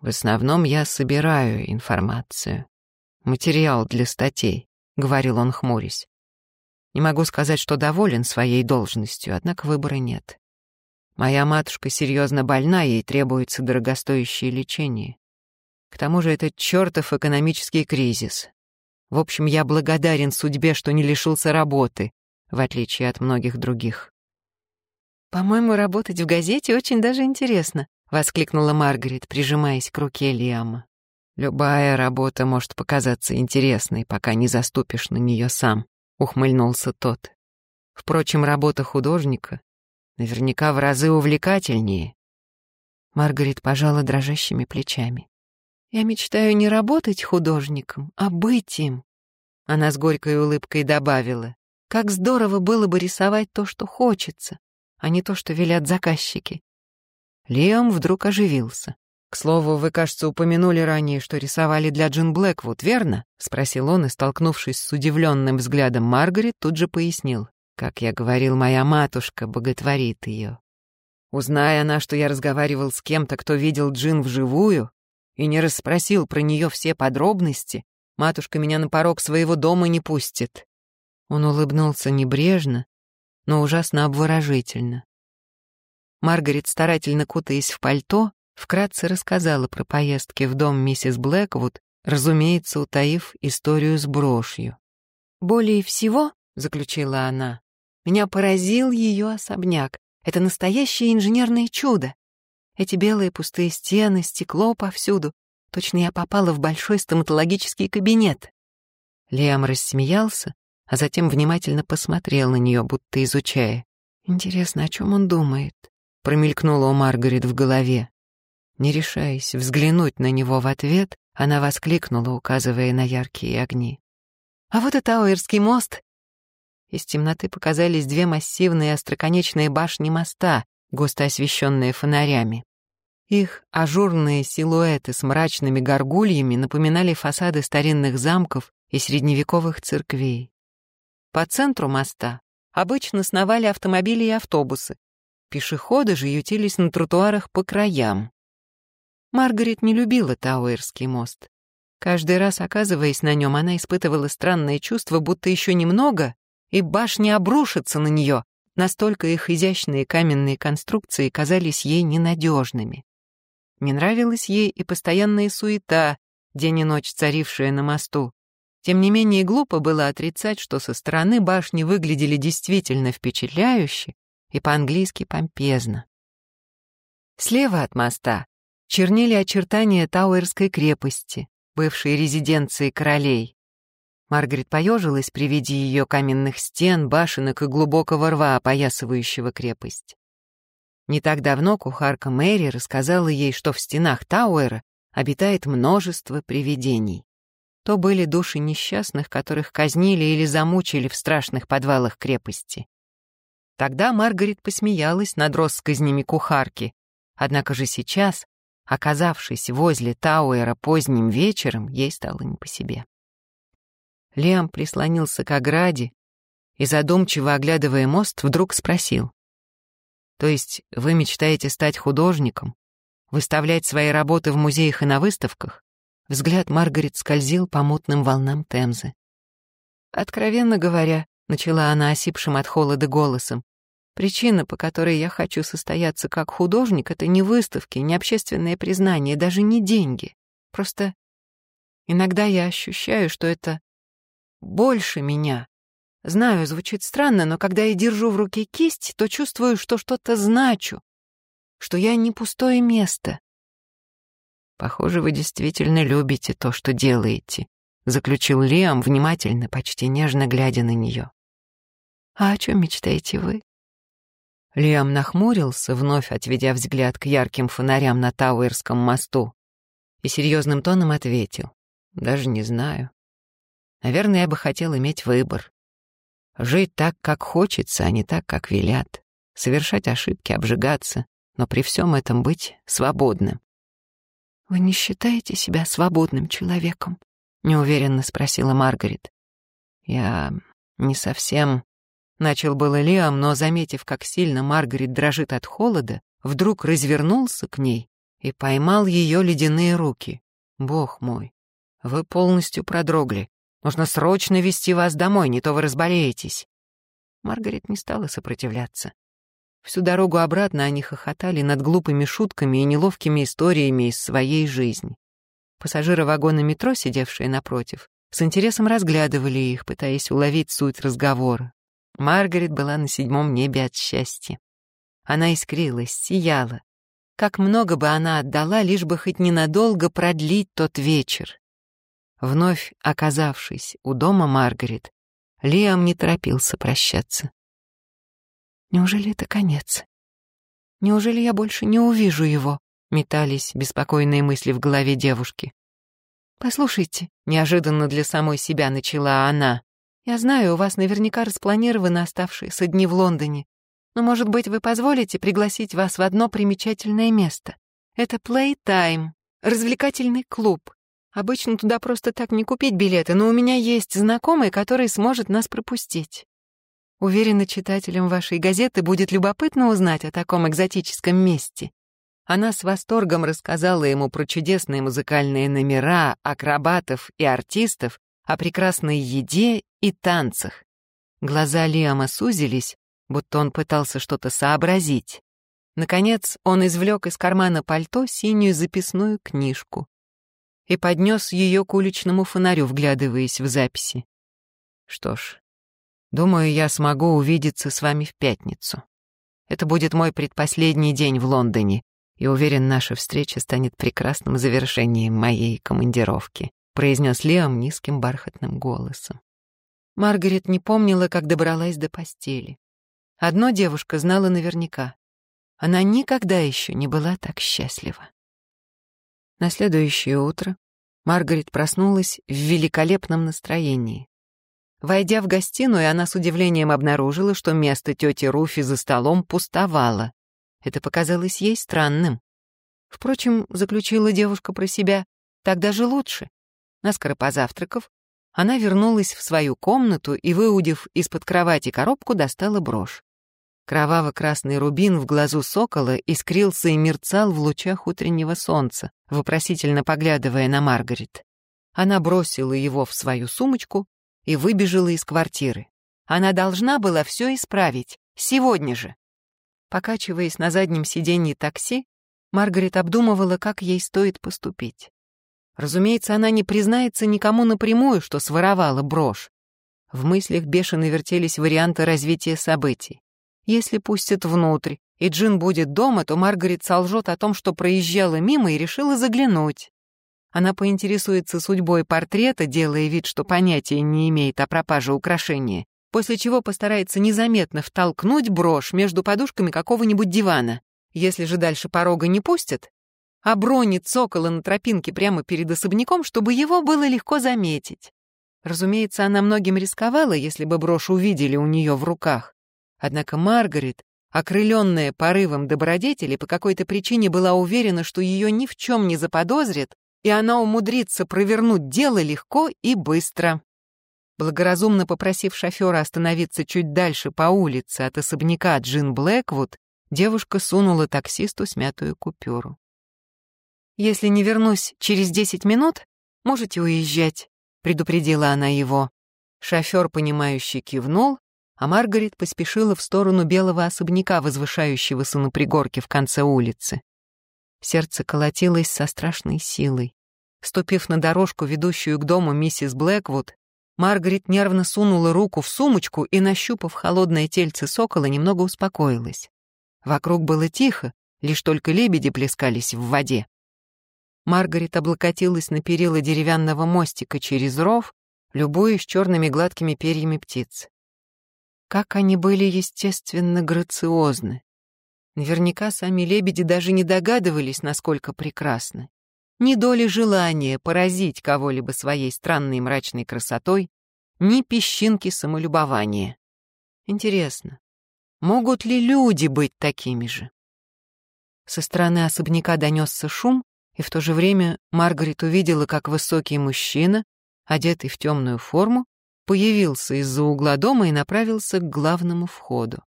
В основном я собираю информацию. Материал для статей, — говорил он, хмурясь. Не могу сказать, что доволен своей должностью, однако выбора нет. Моя матушка серьезно больна, ей требуется дорогостоящее лечение. К тому же это чертов экономический кризис. В общем, я благодарен судьбе, что не лишился работы, в отличие от многих других. «По-моему, работать в газете очень даже интересно», — воскликнула Маргарет, прижимаясь к руке Лиама. «Любая работа может показаться интересной, пока не заступишь на нее сам», — ухмыльнулся тот. «Впрочем, работа художника Наверняка в разы увлекательнее. Маргарет пожала дрожащими плечами. Я мечтаю не работать художником, а быть им. Она с горькой улыбкой добавила. Как здорово было бы рисовать то, что хочется, а не то, что велят заказчики. Лиам вдруг оживился. «К слову, вы, кажется, упомянули ранее, что рисовали для Джин Блэквуд, верно?» — спросил он и, столкнувшись с удивленным взглядом Маргарет, тут же пояснил. Как я говорил, моя матушка боготворит ее. Узная она, что я разговаривал с кем-то, кто видел Джин вживую, и не расспросил про нее все подробности, матушка меня на порог своего дома не пустит. Он улыбнулся небрежно, но ужасно обворожительно. Маргарет, старательно кутаясь в пальто, вкратце рассказала про поездки в дом миссис Блэквуд, разумеется, утаив историю с брошью. «Более всего», — заключила она, меня поразил ее особняк. Это настоящее инженерное чудо. Эти белые пустые стены, стекло повсюду. Точно я попала в большой стоматологический кабинет. Лиам рассмеялся, а затем внимательно посмотрел на нее, будто изучая. Интересно, о чем он думает? Промелькнуло у Маргарет в голове. Не решаясь взглянуть на него в ответ, она воскликнула, указывая на яркие огни. «А вот и Тауэрский мост. Из темноты показались две массивные остроконечные башни моста, густо освещенные фонарями. Их ажурные силуэты с мрачными горгульями напоминали фасады старинных замков и средневековых церквей. По центру моста обычно сновали автомобили и автобусы. Пешеходы же ютились на тротуарах по краям. Маргарет не любила Тауэрский мост. Каждый раз, оказываясь на нем, она испытывала странное чувство, будто еще немного, и башни обрушатся на нее, настолько их изящные каменные конструкции казались ей ненадежными. Не нравилась ей и постоянная суета, день и ночь царившая на мосту. Тем не менее, глупо было отрицать, что со стороны башни выглядели действительно впечатляюще и по-английски помпезно. Слева от моста чернели очертания Тауэрской крепости, бывшей резиденции королей. Маргарет поежилась при виде ее каменных стен, башенок и глубокого рва, опоясывающего крепость. Не так давно кухарка Мэри рассказала ей, что в стенах Тауэра обитает множество привидений. То были души несчастных, которых казнили или замучили в страшных подвалах крепости. Тогда Маргарет посмеялась над россказнями кухарки, однако же сейчас, оказавшись возле Тауэра поздним вечером, ей стало не по себе. Лиам прислонился к ограде и, задумчиво оглядывая мост, вдруг спросил. «То есть вы мечтаете стать художником? Выставлять свои работы в музеях и на выставках?» Взгляд Маргарет скользил по мутным волнам Темзы. «Откровенно говоря», — начала она осипшим от холода голосом, «причина, по которой я хочу состояться как художник, это не выставки, не общественное признание, даже не деньги. Просто иногда я ощущаю, что это больше меня. Знаю, звучит странно, но когда я держу в руке кисть, то чувствую, что что-то значу, что я не пустое место. Похоже, вы действительно любите то, что делаете, заключил Лиам, внимательно, почти нежно глядя на нее. А о чем мечтаете вы? Лиам нахмурился, вновь отведя взгляд к ярким фонарям на Тауэрском мосту, и серьезным тоном ответил. Даже не знаю. Наверное, я бы хотел иметь выбор. Жить так, как хочется, а не так, как велят. Совершать ошибки, обжигаться, но при всем этом быть свободным. «Вы не считаете себя свободным человеком?» — неуверенно спросила Маргарет. «Я не совсем...» Начал было Лиам, но, заметив, как сильно Маргарет дрожит от холода, вдруг развернулся к ней и поймал ее ледяные руки. «Бог мой, вы полностью продрогли. Нужно срочно вести вас домой, не то вы разболеетесь». Маргарет не стала сопротивляться. Всю дорогу обратно они хохотали над глупыми шутками и неловкими историями из своей жизни. Пассажиры вагона метро, сидевшие напротив, с интересом разглядывали их, пытаясь уловить суть разговора. Маргарет была на седьмом небе от счастья. Она искрилась, сияла. Как много бы она отдала, лишь бы хоть ненадолго продлить тот вечер. Вновь оказавшись у дома Маргарет, Лиам не торопился прощаться. Неужели это конец? Неужели я больше не увижу его? Метались беспокойные мысли в голове девушки. «Послушайте», — неожиданно для самой себя начала она, «я знаю, у вас наверняка распланированы оставшиеся дни в Лондоне, но, может быть, вы позволите пригласить вас в одно примечательное место. Это Playtime, развлекательный клуб. Обычно туда просто так не купить билеты, но у меня есть знакомый, который сможет нас пропустить. Уверена, читателям вашей газеты будет любопытно узнать о таком экзотическом месте. Она с восторгом рассказала ему про чудесные музыкальные номера, акробатов и артистов, о прекрасной еде и танцах. Глаза Лиама сузились, будто он пытался что-то сообразить. Наконец он извлек из кармана пальто синюю записную книжку и поднес ее к уличному фонарю, вглядываясь в записи. Что ж, Думаю, я смогу увидеться с вами в пятницу. Это будет мой предпоследний день в Лондоне, и уверен, наша встреча станет прекрасным завершением моей командировки», произнес Лиам низким бархатным голосом. Маргарет не помнила, как добралась до постели. Одно девушка знала наверняка. Она никогда еще не была так счастлива. На следующее утро Маргарет проснулась в великолепном настроении. Войдя в гостиную, она с удивлением обнаружила, что место тети Руфи за столом пустовало. Это показалось ей странным. Впрочем, заключила девушка про себя, так даже лучше. Наскоро позавтракав, она вернулась в свою комнату и, выудив из-под кровати коробку, достала брошь. Кроваво-красный рубин в глазу сокола искрился и мерцал в лучах утреннего солнца, вопросительно поглядывая на Маргарет. Она бросила его в свою сумочку и выбежала из квартиры. Она должна была все исправить, сегодня же. Покачиваясь на заднем сиденье такси, Маргарет обдумывала, как ей стоит поступить. Разумеется, она не признается никому напрямую, что своровала брошь. В мыслях бешено вертелись варианты развития событий. Если пустят внутрь, и Джин будет дома, то Маргарет солжет о том, что проезжала мимо и решила заглянуть. Она поинтересуется судьбой портрета, делая вид, что понятия не имеет о пропаже украшения, после чего постарается незаметно втолкнуть брошь между подушками какого-нибудь дивана. Если же дальше порога не пустят, обронит сокола на тропинке прямо перед особняком, чтобы его было легко заметить. Разумеется, она многим рисковала, если бы брошь увидели у нее в руках. Однако Маргарет, окрыленная порывом добродетели, по какой-то причине была уверена, что ее ни в чем не заподозрят и она умудрится провернуть дело легко и быстро. Благоразумно попросив шофера остановиться чуть дальше по улице от особняка Джин Блэквуд, девушка сунула таксисту смятую купюру. «Если не вернусь через десять минут, можете уезжать», — предупредила она его. Шофер, понимающий, кивнул, а Маргарет поспешила в сторону белого особняка, возвышающегося на пригорке в конце улицы. Сердце колотилось со страшной силой. Ступив на дорожку, ведущую к дому миссис Блэквуд, Маргарет нервно сунула руку в сумочку и, нащупав холодное тельце сокола, немного успокоилась. Вокруг было тихо, лишь только лебеди плескались в воде. Маргарет облокотилась на перила деревянного мостика через ров, любуясь черными гладкими перьями птиц. Как они были естественно грациозны. Наверняка сами лебеди даже не догадывались, насколько прекрасны. Ни доли желания поразить кого-либо своей странной мрачной красотой, ни песчинки самолюбования. Интересно, могут ли люди быть такими же? Со стороны особняка донесся шум, И в то же время Маргарет увидела, как высокий мужчина, одетый в темную форму, появился из-за угла дома и направился к главному входу.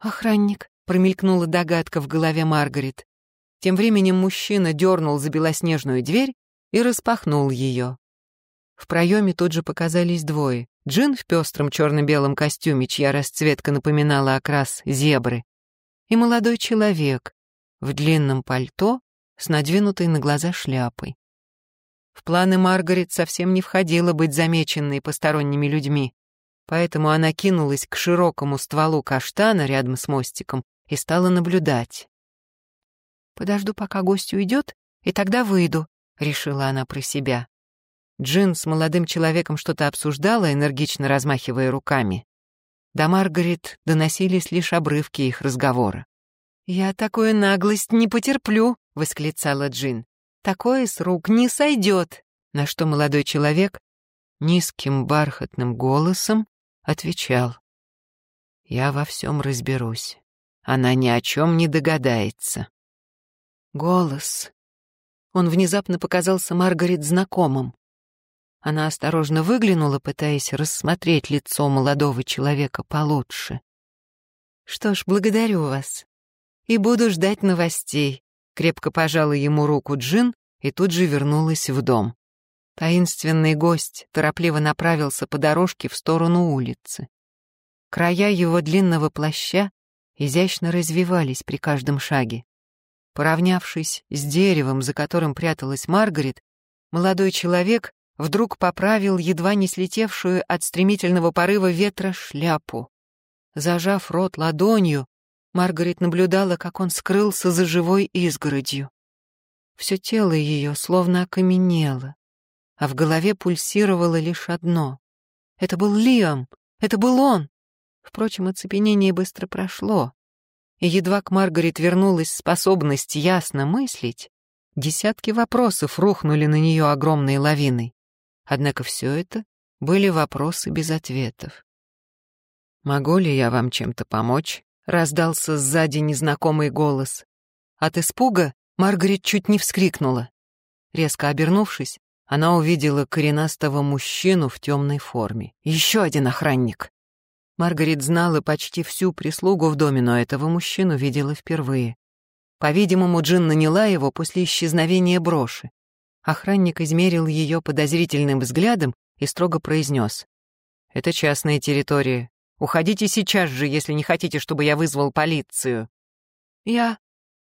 «Охранник», — промелькнула догадка в голове Маргарет. Тем временем мужчина дернул за белоснежную дверь и распахнул ее. В проеме тут же показались двое. Джин в пестром черно-белом костюме, чья расцветка напоминала окрас зебры, и молодой человек в длинном пальто с надвинутой на глаза шляпой. В планы Маргарет совсем не входило быть замеченной посторонними людьми, поэтому она кинулась к широкому стволу каштана рядом с мостиком и стала наблюдать. «Подожду, пока гость уйдет, и тогда выйду», — решила она про себя. Джин с молодым человеком что-то обсуждала, энергично размахивая руками. До Маргарет доносились лишь обрывки их разговора. «Я такую наглость не потерплю», — восклицала Джин. «Такое с рук не сойдет», на что молодой человек низким бархатным голосом отвечал. «Я во всем разберусь. Она ни о чем не догадается». Голос. Он внезапно показался Маргарет знакомым. Она осторожно выглянула, пытаясь рассмотреть лицо молодого человека получше. «Что ж, благодарю вас. И буду ждать новостей», — крепко пожала ему руку Джин и тут же вернулась в дом. Таинственный гость торопливо направился по дорожке в сторону улицы. Края его длинного плаща изящно развивались при каждом шаге. Поравнявшись с деревом, за которым пряталась Маргарет, молодой человек вдруг поправил едва не слетевшую от стремительного порыва ветра шляпу. Зажав рот ладонью, Маргарет наблюдала, как он скрылся за живой изгородью. Все тело ее словно окаменело, а в голове пульсировало лишь одно. Это был Лиам, это был он. Впрочем, оцепенение быстро прошло, и едва к Маргарет вернулась способность ясно мыслить, десятки вопросов рухнули на нее огромной лавиной. Однако все это были вопросы без ответов. «Могу ли я вам чем-то помочь?» — раздался сзади незнакомый голос. От испуга Маргарет чуть не вскрикнула. Резко обернувшись, она увидела коренастого мужчину в темной форме. Еще один охранник. Маргарет знала почти всю прислугу в доме, но этого мужчину видела впервые. По-видимому, Джин наняла его после исчезновения броши. Охранник измерил ее подозрительным взглядом и строго произнес. «Это частная территория. Уходите сейчас же, если не хотите, чтобы я вызвал полицию». «Я...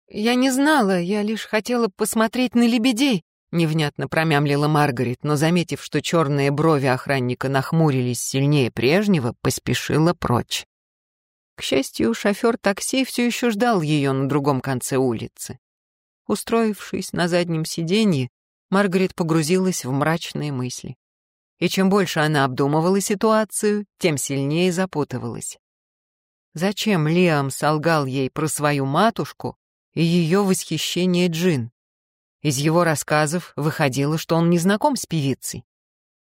я не знала, я лишь хотела посмотреть на лебедей», невнятно промямлила Маргарет, но, заметив, что черные брови охранника нахмурились сильнее прежнего, поспешила прочь. К счастью, шофер такси все еще ждал ее на другом конце улицы. Устроившись на заднем сиденье, Маргарет погрузилась в мрачные мысли. И чем больше она обдумывала ситуацию, тем сильнее запутывалась. Зачем Лиам солгал ей про свою матушку и ее восхищение Джин? Из его рассказов выходило, что он не знаком с певицей,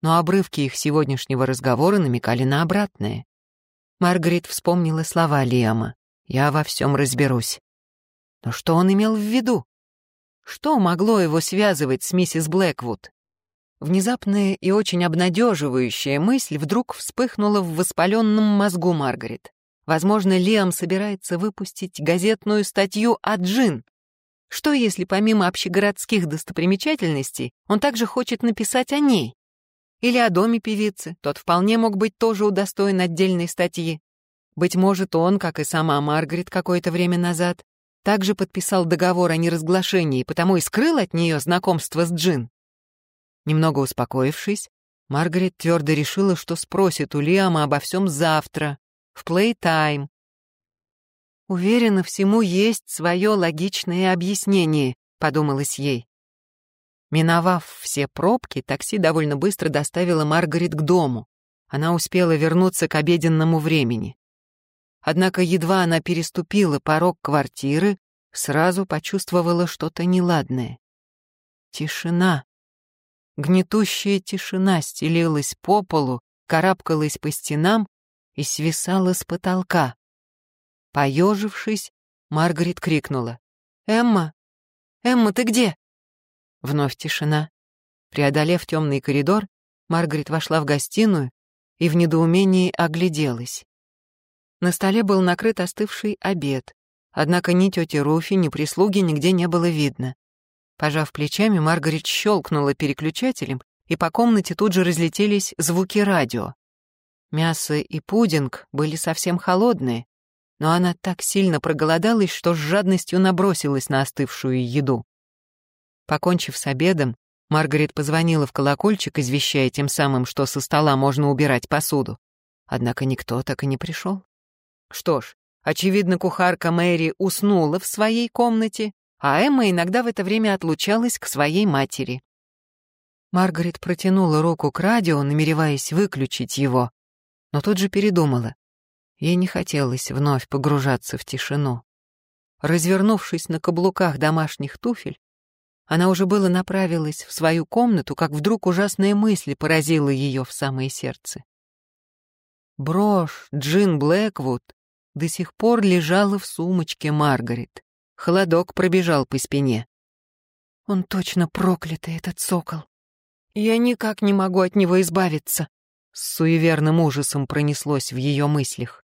но обрывки их сегодняшнего разговора намекали на обратное. Маргарет вспомнила слова Лиама «Я во всем разберусь». Но что он имел в виду? Что могло его связывать с миссис Блэквуд? Внезапная и очень обнадеживающая мысль вдруг вспыхнула в воспаленном мозгу Маргарет. Возможно, Лиам собирается выпустить газетную статью о Джин. Что если помимо общегородских достопримечательностей он также хочет написать о ней? Или о доме певицы, тот вполне мог быть тоже удостоен отдельной статьи. Быть может, он, как и сама Маргарет какое-то время назад, также подписал договор о неразглашении, потому и скрыл от нее знакомство с Джин. Немного успокоившись, Маргарет твердо решила, что спросит у Лиама обо всем завтра, в плей-тайм. «Уверена, всему есть свое логичное объяснение», — подумалось ей. Миновав все пробки, такси довольно быстро доставило Маргарет к дому. Она успела вернуться к обеденному времени. Однако едва она переступила порог квартиры, сразу почувствовала что-то неладное. Тишина. Гнетущая тишина стелилась по полу, карабкалась по стенам и свисала с потолка. Поежившись, Маргарет крикнула. «Эмма! Эмма, ты где?» Вновь тишина. Преодолев темный коридор, Маргарет вошла в гостиную и в недоумении огляделась. На столе был накрыт остывший обед, однако ни тети Руфи, ни прислуги нигде не было видно. Пожав плечами, Маргарет щелкнула переключателем, и по комнате тут же разлетелись звуки радио. Мясо и пудинг были совсем холодные, но она так сильно проголодалась, что с жадностью набросилась на остывшую еду. Покончив с обедом, Маргарет позвонила в колокольчик, извещая тем самым, что со стола можно убирать посуду. Однако никто так и не пришел. Что ж, очевидно, кухарка Мэри уснула в своей комнате, а Эмма иногда в это время отлучалась к своей матери. Маргарет протянула руку к радио, намереваясь выключить его, но тут же передумала. Ей не хотелось вновь погружаться в тишину. Развернувшись на каблуках домашних туфель, она уже было направилась в свою комнату, как вдруг ужасная мысль поразила ее в самое сердце. Брошь Джин Блэквуд до сих пор лежала в сумочке Маргарет. Холодок пробежал по спине. Он точно проклятый, этот сокол. Я никак не могу от него избавиться. С суеверным ужасом пронеслось в ее мыслях.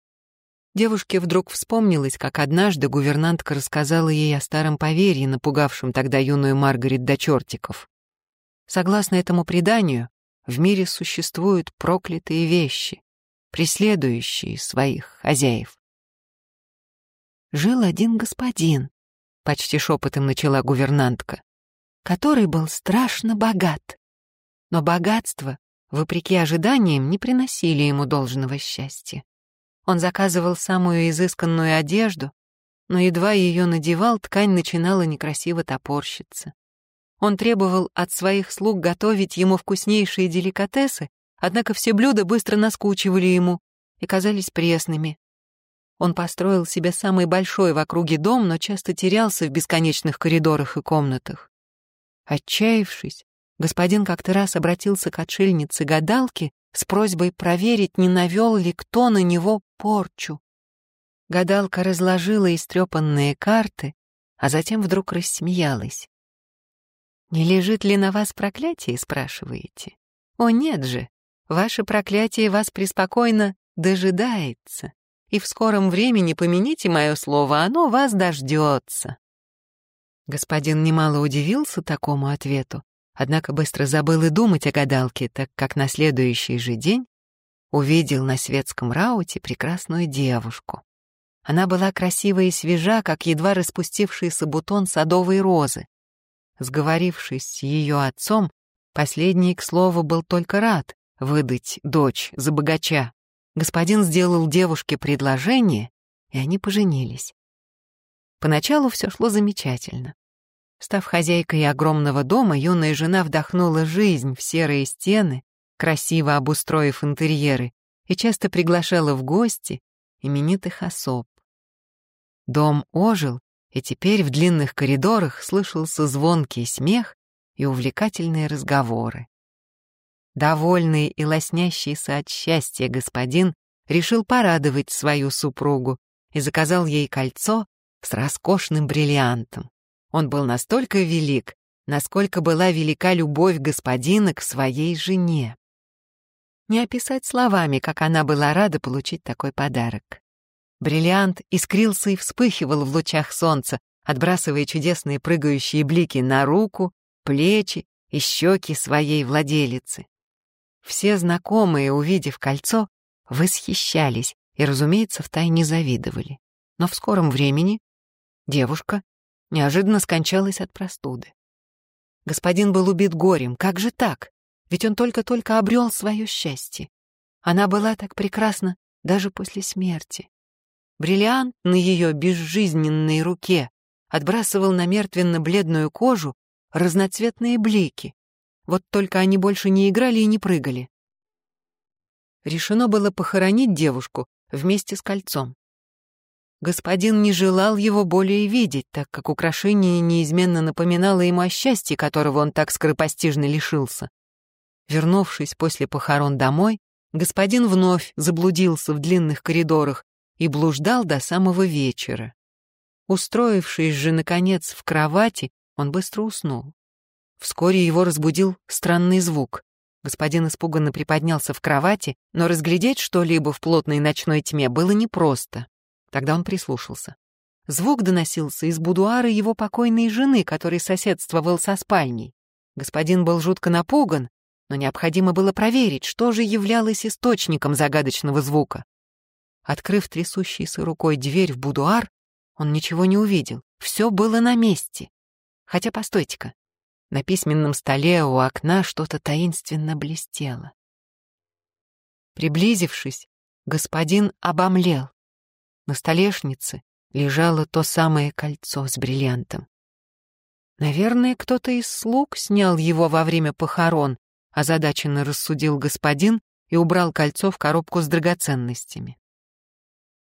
Девушке вдруг вспомнилось, как однажды гувернантка рассказала ей о старом поверье, напугавшем тогда юную Маргарет до чертиков. Согласно этому преданию, в мире существуют проклятые вещи, преследующие своих хозяев. Жил один господин, почти шепотом начала гувернантка, который был страшно богат. Но богатство, вопреки ожиданиям, не приносили ему должного счастья. Он заказывал самую изысканную одежду, но едва ее надевал, ткань начинала некрасиво топорщиться. Он требовал от своих слуг готовить ему вкуснейшие деликатесы, однако все блюда быстро наскучивали ему и казались пресными. Он построил себе самый большой в округе дом, но часто терялся в бесконечных коридорах и комнатах. Отчаявшись, господин как-то раз обратился к отшельнице-гадалке с просьбой проверить, не навел ли кто на него порчу. Гадалка разложила истрепанные карты, а затем вдруг рассмеялась. «Не лежит ли на вас проклятие?» — спрашиваете. «О, нет же! Ваше проклятие вас преспокойно дожидается и в скором времени помяните мое слово, оно вас дождется». Господин немало удивился такому ответу, однако быстро забыл и думать о гадалке, так как на следующий же день увидел на светском рауте прекрасную девушку. Она была красива и свежа, как едва распустившийся бутон садовой розы. Сговорившись с ее отцом, последний, к слову, был только рад выдать дочь за богача господин сделал девушке предложение, и они поженились. Поначалу все шло замечательно. Став хозяйкой огромного дома, юная жена вдохнула жизнь в серые стены, красиво обустроив интерьеры, и часто приглашала в гости именитых особ. Дом ожил, и теперь в длинных коридорах слышался звонкий смех и увлекательные разговоры. Довольный и лоснящийся от счастья господин решил порадовать свою супругу и заказал ей кольцо с роскошным бриллиантом. Он был настолько велик, насколько была велика любовь господина к своей жене. Не описать словами, как она была рада получить такой подарок. Бриллиант искрился и вспыхивал в лучах солнца, отбрасывая чудесные прыгающие блики на руку, плечи и щеки своей владелицы. Все знакомые, увидев кольцо, восхищались и, разумеется, втайне завидовали. Но в скором времени девушка неожиданно скончалась от простуды. Господин был убит горем. Как же так? Ведь он только-только обрел свое счастье. Она была так прекрасна даже после смерти. Бриллиант на ее безжизненной руке отбрасывал на мертвенно-бледную кожу разноцветные блики, вот только они больше не играли и не прыгали. Решено было похоронить девушку вместе с кольцом. Господин не желал его более видеть, так как украшение неизменно напоминало ему о счастье, которого он так скоропостижно лишился. Вернувшись после похорон домой, господин вновь заблудился в длинных коридорах и блуждал до самого вечера. Устроившись же, наконец, в кровати, он быстро уснул. Вскоре его разбудил странный звук. Господин испуганно приподнялся в кровати, но разглядеть что-либо в плотной ночной тьме было непросто. Тогда он прислушался. Звук доносился из будуара его покойной жены, который соседствовал со спальней. Господин был жутко напуган, но необходимо было проверить, что же являлось источником загадочного звука. Открыв трясущейся рукой дверь в будуар, он ничего не увидел. Все было на месте. Хотя, постойте-ка, на письменном столе у окна что-то таинственно блестело. Приблизившись, господин обомлел. На столешнице лежало то самое кольцо с бриллиантом. Наверное, кто-то из слуг снял его во время похорон, озадаченно рассудил господин и убрал кольцо в коробку с драгоценностями.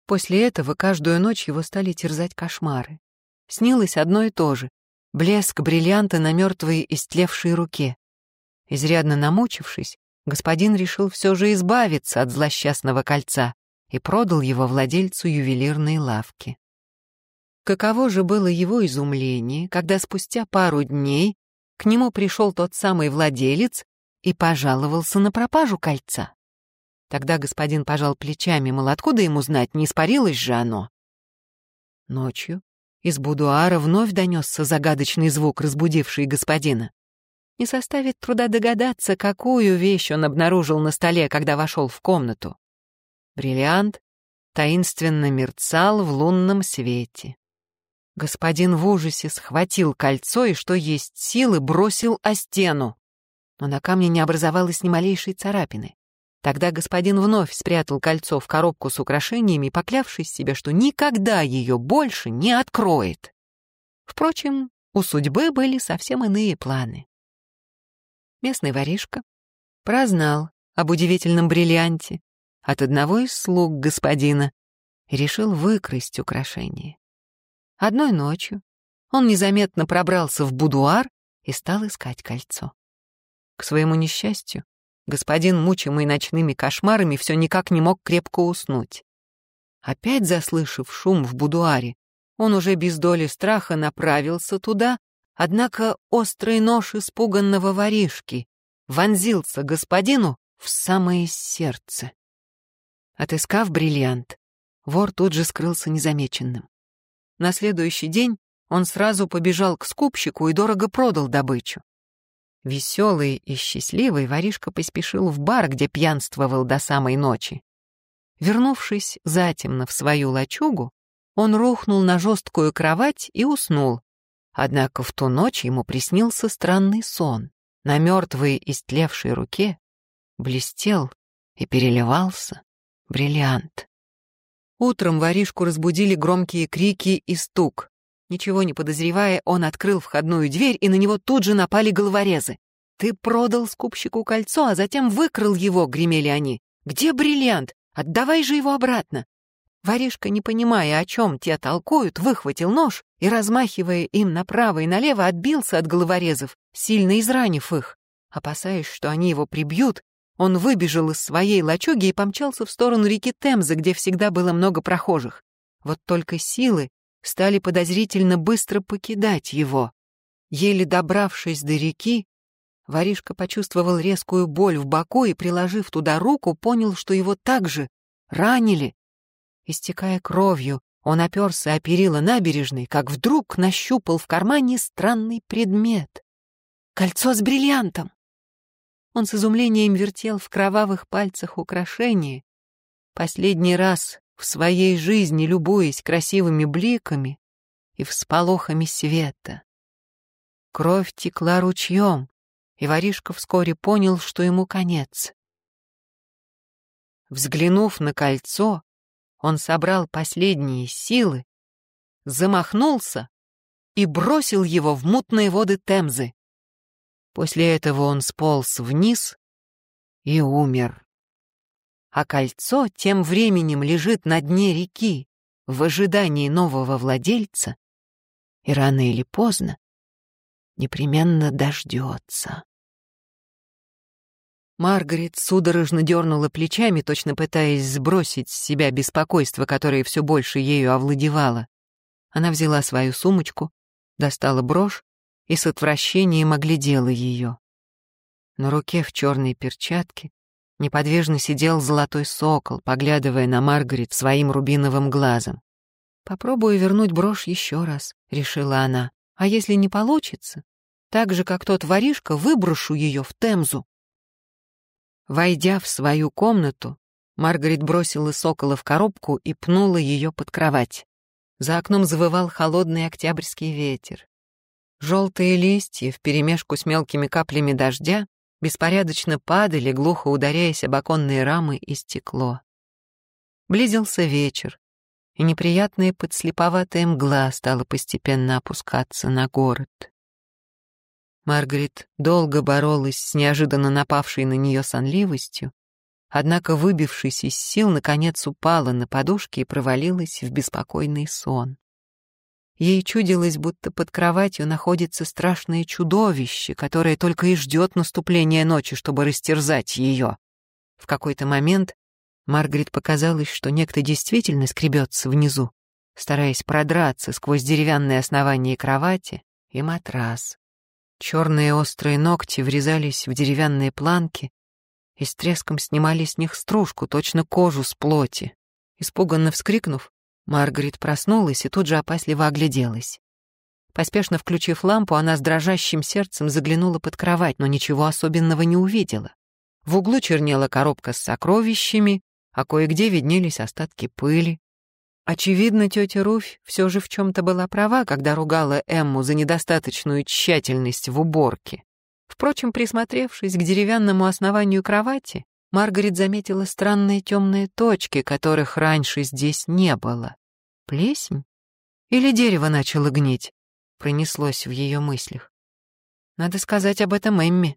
После этого каждую ночь его стали терзать кошмары. Снилось одно и то же блеск бриллианта на мертвой истлевшей руке. Изрядно намучившись, господин решил все же избавиться от злосчастного кольца и продал его владельцу ювелирной лавки. Каково же было его изумление, когда спустя пару дней к нему пришел тот самый владелец и пожаловался на пропажу кольца. Тогда господин пожал плечами, мол, откуда ему знать, не испарилось же оно. Ночью из будуара вновь донесся загадочный звук, разбудивший господина. Не составит труда догадаться, какую вещь он обнаружил на столе, когда вошел в комнату. Бриллиант таинственно мерцал в лунном свете. Господин в ужасе схватил кольцо и, что есть силы, бросил о стену. Но на камне не образовалось ни малейшей царапины. Тогда господин вновь спрятал кольцо в коробку с украшениями, поклявшись себе, что никогда ее больше не откроет. Впрочем, у судьбы были совсем иные планы. Местный воришка прознал об удивительном бриллианте от одного из слуг господина и решил выкрасть украшение. Одной ночью он незаметно пробрался в будуар и стал искать кольцо. К своему несчастью, Господин, мучимый ночными кошмарами, все никак не мог крепко уснуть. Опять заслышав шум в будуаре, он уже без доли страха направился туда, однако острый нож испуганного воришки вонзился господину в самое сердце. Отыскав бриллиант, вор тут же скрылся незамеченным. На следующий день он сразу побежал к скупщику и дорого продал добычу. Веселый и счастливый, воришка поспешил в бар, где пьянствовал до самой ночи. Вернувшись затемно в свою лачугу, он рухнул на жесткую кровать и уснул. Однако в ту ночь ему приснился странный сон. На мертвой истлевшей руке блестел и переливался бриллиант. Утром воришку разбудили громкие крики и стук. Ничего не подозревая, он открыл входную дверь, и на него тут же напали головорезы. «Ты продал скупщику кольцо, а затем выкрал его», — гремели они. «Где бриллиант? Отдавай же его обратно». Воришка, не понимая, о чем те толкуют, выхватил нож и, размахивая им направо и налево, отбился от головорезов, сильно изранив их. Опасаясь, что они его прибьют, он выбежал из своей лачуги и помчался в сторону реки Темзы, где всегда было много прохожих. Вот только силы стали подозрительно быстро покидать его. Еле добравшись до реки, воришка почувствовал резкую боль в боку и, приложив туда руку, понял, что его также ранили. Истекая кровью, он оперся о перила набережной, как вдруг нащупал в кармане странный предмет — кольцо с бриллиантом. Он с изумлением вертел в кровавых пальцах украшение. Последний раз в своей жизни любуясь красивыми бликами и всполохами света. Кровь текла ручьем, и воришка вскоре понял, что ему конец. Взглянув на кольцо, он собрал последние силы, замахнулся и бросил его в мутные воды Темзы. После этого он сполз вниз и умер а кольцо тем временем лежит на дне реки в ожидании нового владельца и рано или поздно непременно дождется. Маргарет судорожно дернула плечами, точно пытаясь сбросить с себя беспокойство, которое все больше ею овладевало. Она взяла свою сумочку, достала брошь и с отвращением оглядела ее. На руке в черной перчатке неподвижно сидел золотой сокол, поглядывая на Маргарет своим рубиновым глазом. «Попробую вернуть брошь еще раз», — решила она. «А если не получится, так же, как тот воришка, выброшу ее в Темзу». Войдя в свою комнату, Маргарет бросила сокола в коробку и пнула ее под кровать. За окном завывал холодный октябрьский ветер. Желтые листья вперемешку с мелкими каплями дождя беспорядочно падали, глухо ударяясь об оконные рамы и стекло. Близился вечер, и неприятная подслеповатая мгла стала постепенно опускаться на город. Маргарет долго боролась с неожиданно напавшей на нее сонливостью, однако, выбившись из сил, наконец упала на подушки и провалилась в беспокойный сон. Ей чудилось, будто под кроватью находится страшное чудовище, которое только и ждет наступления ночи, чтобы растерзать ее. В какой-то момент Маргарет показалось, что некто действительно скребется внизу, стараясь продраться сквозь деревянное основание кровати и матрас. Черные острые ногти врезались в деревянные планки и с треском снимали с них стружку, точно кожу с плоти. Испуганно вскрикнув, Маргарет проснулась и тут же опасливо огляделась. Поспешно включив лампу, она с дрожащим сердцем заглянула под кровать, но ничего особенного не увидела. В углу чернела коробка с сокровищами, а кое-где виднелись остатки пыли. Очевидно, тетя Руфь все же в чем-то была права, когда ругала Эмму за недостаточную тщательность в уборке. Впрочем, присмотревшись к деревянному основанию кровати, Маргарет заметила странные темные точки, которых раньше здесь не было. Плесень? Или дерево начало гнить? Пронеслось в ее мыслях. Надо сказать об этом Эмме.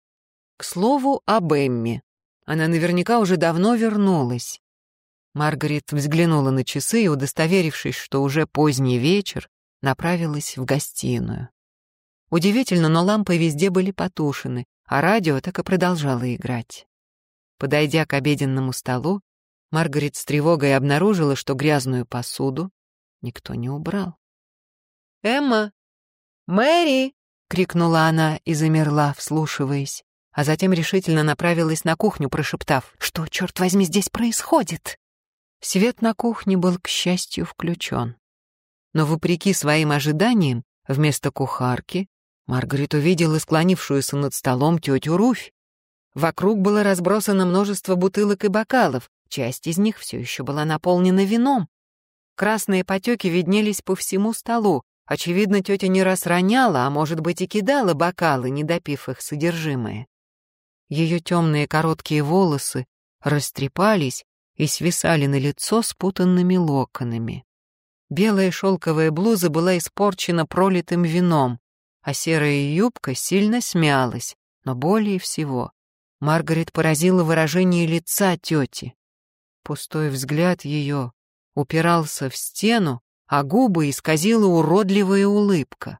К слову, об Эмме. Она наверняка уже давно вернулась. Маргарет взглянула на часы и, удостоверившись, что уже поздний вечер, направилась в гостиную. Удивительно, но лампы везде были потушены, а радио так и продолжало играть. Подойдя к обеденному столу, Маргарет с тревогой обнаружила, что грязную посуду никто не убрал. «Эмма! Мэри!» — крикнула она и замерла, вслушиваясь, а затем решительно направилась на кухню, прошептав, «Что, черт возьми, здесь происходит?» Свет на кухне был, к счастью, включен. Но, вопреки своим ожиданиям, вместо кухарки Маргарет увидела склонившуюся над столом тетю Руфь. Вокруг было разбросано множество бутылок и бокалов, часть из них все еще была наполнена вином. Красные потеки виднелись по всему столу. Очевидно, тетя не раз роняла, а может быть и кидала бокалы, не допив их содержимое. Ее темные короткие волосы растрепались и свисали на лицо спутанными локонами. Белая шелковая блуза была испорчена пролитым вином, а серая юбка сильно смялась, но более всего Маргарет поразила выражение лица тети. Пустой взгляд ее упирался в стену, а губы исказила уродливая улыбка.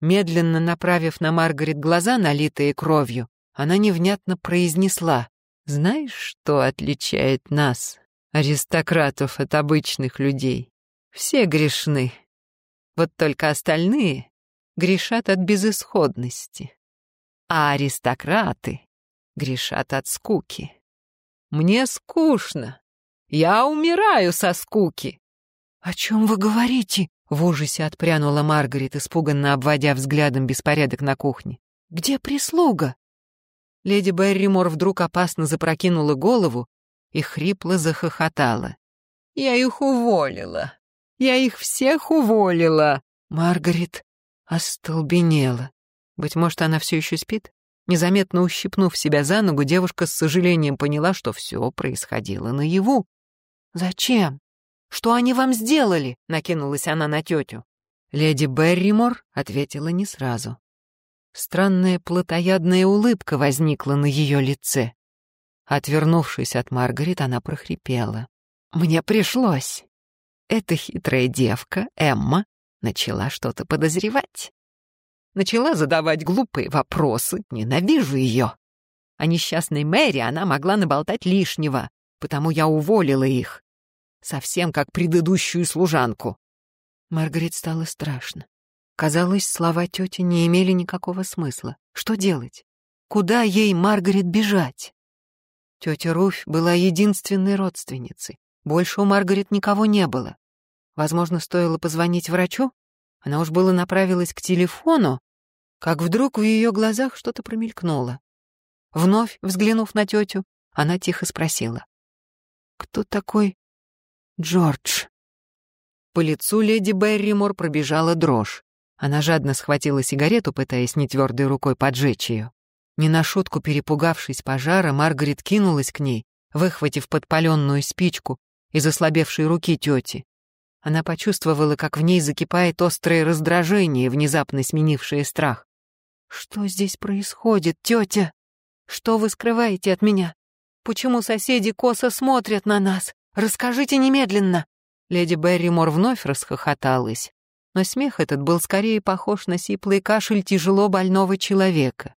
Медленно направив на Маргарет глаза, налитые кровью, она невнятно произнесла, «Знаешь, что отличает нас, аристократов, от обычных людей? Все грешны. Вот только остальные грешат от безысходности. А аристократы грешат от скуки. Мне скучно. Я умираю со скуки. О чем вы говорите? В ужасе отпрянула Маргарет, испуганно обводя взглядом беспорядок на кухне. Где прислуга? Леди Берримор вдруг опасно запрокинула голову и хрипло захохотала. «Я их уволила. Я их всех уволила!» Маргарет остолбенела. Быть может, она все еще спит? Незаметно ущипнув себя за ногу, девушка с сожалением поняла, что все происходило наяву. «Зачем? Что они вам сделали?» — накинулась она на тетю. Леди Берримор ответила не сразу. Странная плотоядная улыбка возникла на ее лице. Отвернувшись от Маргарет, она прохрипела. «Мне пришлось. Эта хитрая девка, Эмма, начала что-то подозревать начала задавать глупые вопросы. Ненавижу ее. А несчастной Мэри она могла наболтать лишнего, потому я уволила их. Совсем как предыдущую служанку. Маргарет стало страшно. Казалось, слова тети не имели никакого смысла. Что делать? Куда ей, Маргарет, бежать? Тетя Руфь была единственной родственницей. Больше у Маргарет никого не было. Возможно, стоило позвонить врачу? Она уж было направилась к телефону, как вдруг в ее глазах что-то промелькнуло. Вновь взглянув на тетю, она тихо спросила. «Кто такой Джордж?» По лицу леди Берримор пробежала дрожь. Она жадно схватила сигарету, пытаясь нетвердой рукой поджечь ее. Не на шутку перепугавшись пожара, Маргарет кинулась к ней, выхватив подпаленную спичку из ослабевшей руки тети. Она почувствовала, как в ней закипает острое раздражение, внезапно сменившее страх. «Что здесь происходит, тетя? Что вы скрываете от меня? Почему соседи косо смотрят на нас? Расскажите немедленно!» Леди Берримор вновь расхохоталась, но смех этот был скорее похож на сиплый кашель тяжело больного человека.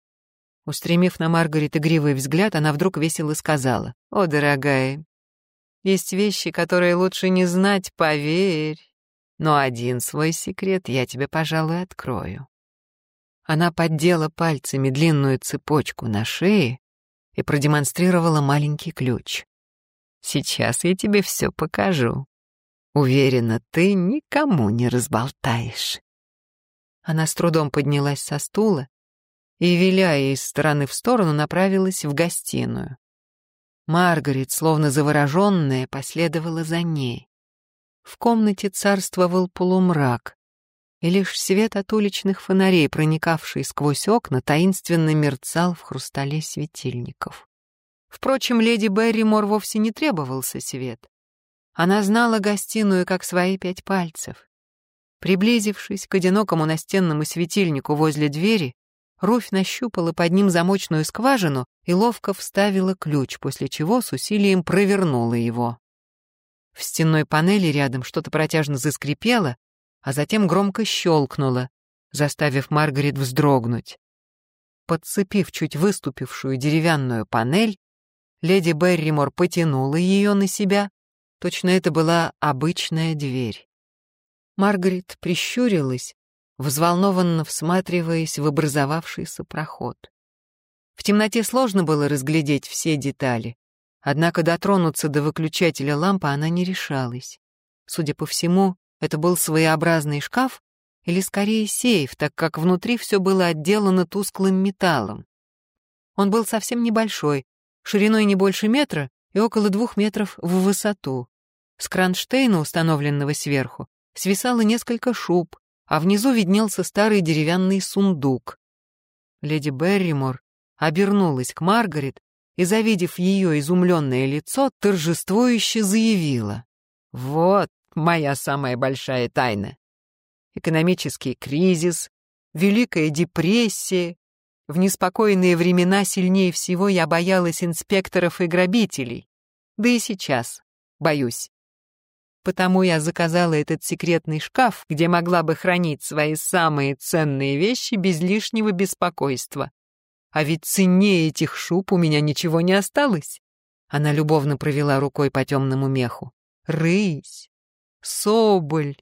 Устремив на Маргарет игривый взгляд, она вдруг весело сказала, «О, дорогая, есть вещи, которые лучше не знать, поверь. Но один свой секрет я тебе, пожалуй, открою». Она поддела пальцами длинную цепочку на шее и продемонстрировала маленький ключ. «Сейчас я тебе все покажу. Уверена, ты никому не разболтаешь». Она с трудом поднялась со стула и, виляя из стороны в сторону, направилась в гостиную. Маргарет, словно завороженная, последовала за ней. В комнате царствовал полумрак, и лишь свет от уличных фонарей, проникавший сквозь окна, таинственно мерцал в хрустале светильников. Впрочем, леди Берримор вовсе не требовался свет. Она знала гостиную как свои пять пальцев. Приблизившись к одинокому настенному светильнику возле двери, Руфь нащупала под ним замочную скважину и ловко вставила ключ, после чего с усилием провернула его. В стенной панели рядом что-то протяжно заскрипело, а затем громко щелкнуло, заставив Маргарет вздрогнуть. Подцепив чуть выступившую деревянную панель, леди Берримор потянула ее на себя, точно это была обычная дверь. Маргарет прищурилась взволнованно всматриваясь в образовавшийся проход. В темноте сложно было разглядеть все детали, однако дотронуться до выключателя лампы она не решалась. Судя по всему, это был своеобразный шкаф или скорее сейф, так как внутри все было отделано тусклым металлом. Он был совсем небольшой, шириной не больше метра и около двух метров в высоту. С кронштейна, установленного сверху, свисало несколько шуб, а внизу виднелся старый деревянный сундук. Леди Берримор обернулась к Маргарет и, завидев ее изумленное лицо, торжествующе заявила. «Вот моя самая большая тайна. Экономический кризис, Великая депрессия. В неспокойные времена сильнее всего я боялась инспекторов и грабителей. Да и сейчас боюсь. Потому я заказала этот секретный шкаф, где могла бы хранить свои самые ценные вещи без лишнего беспокойства. А ведь ценнее этих шуб у меня ничего не осталось. Она любовно провела рукой по темному меху. Рысь, соболь,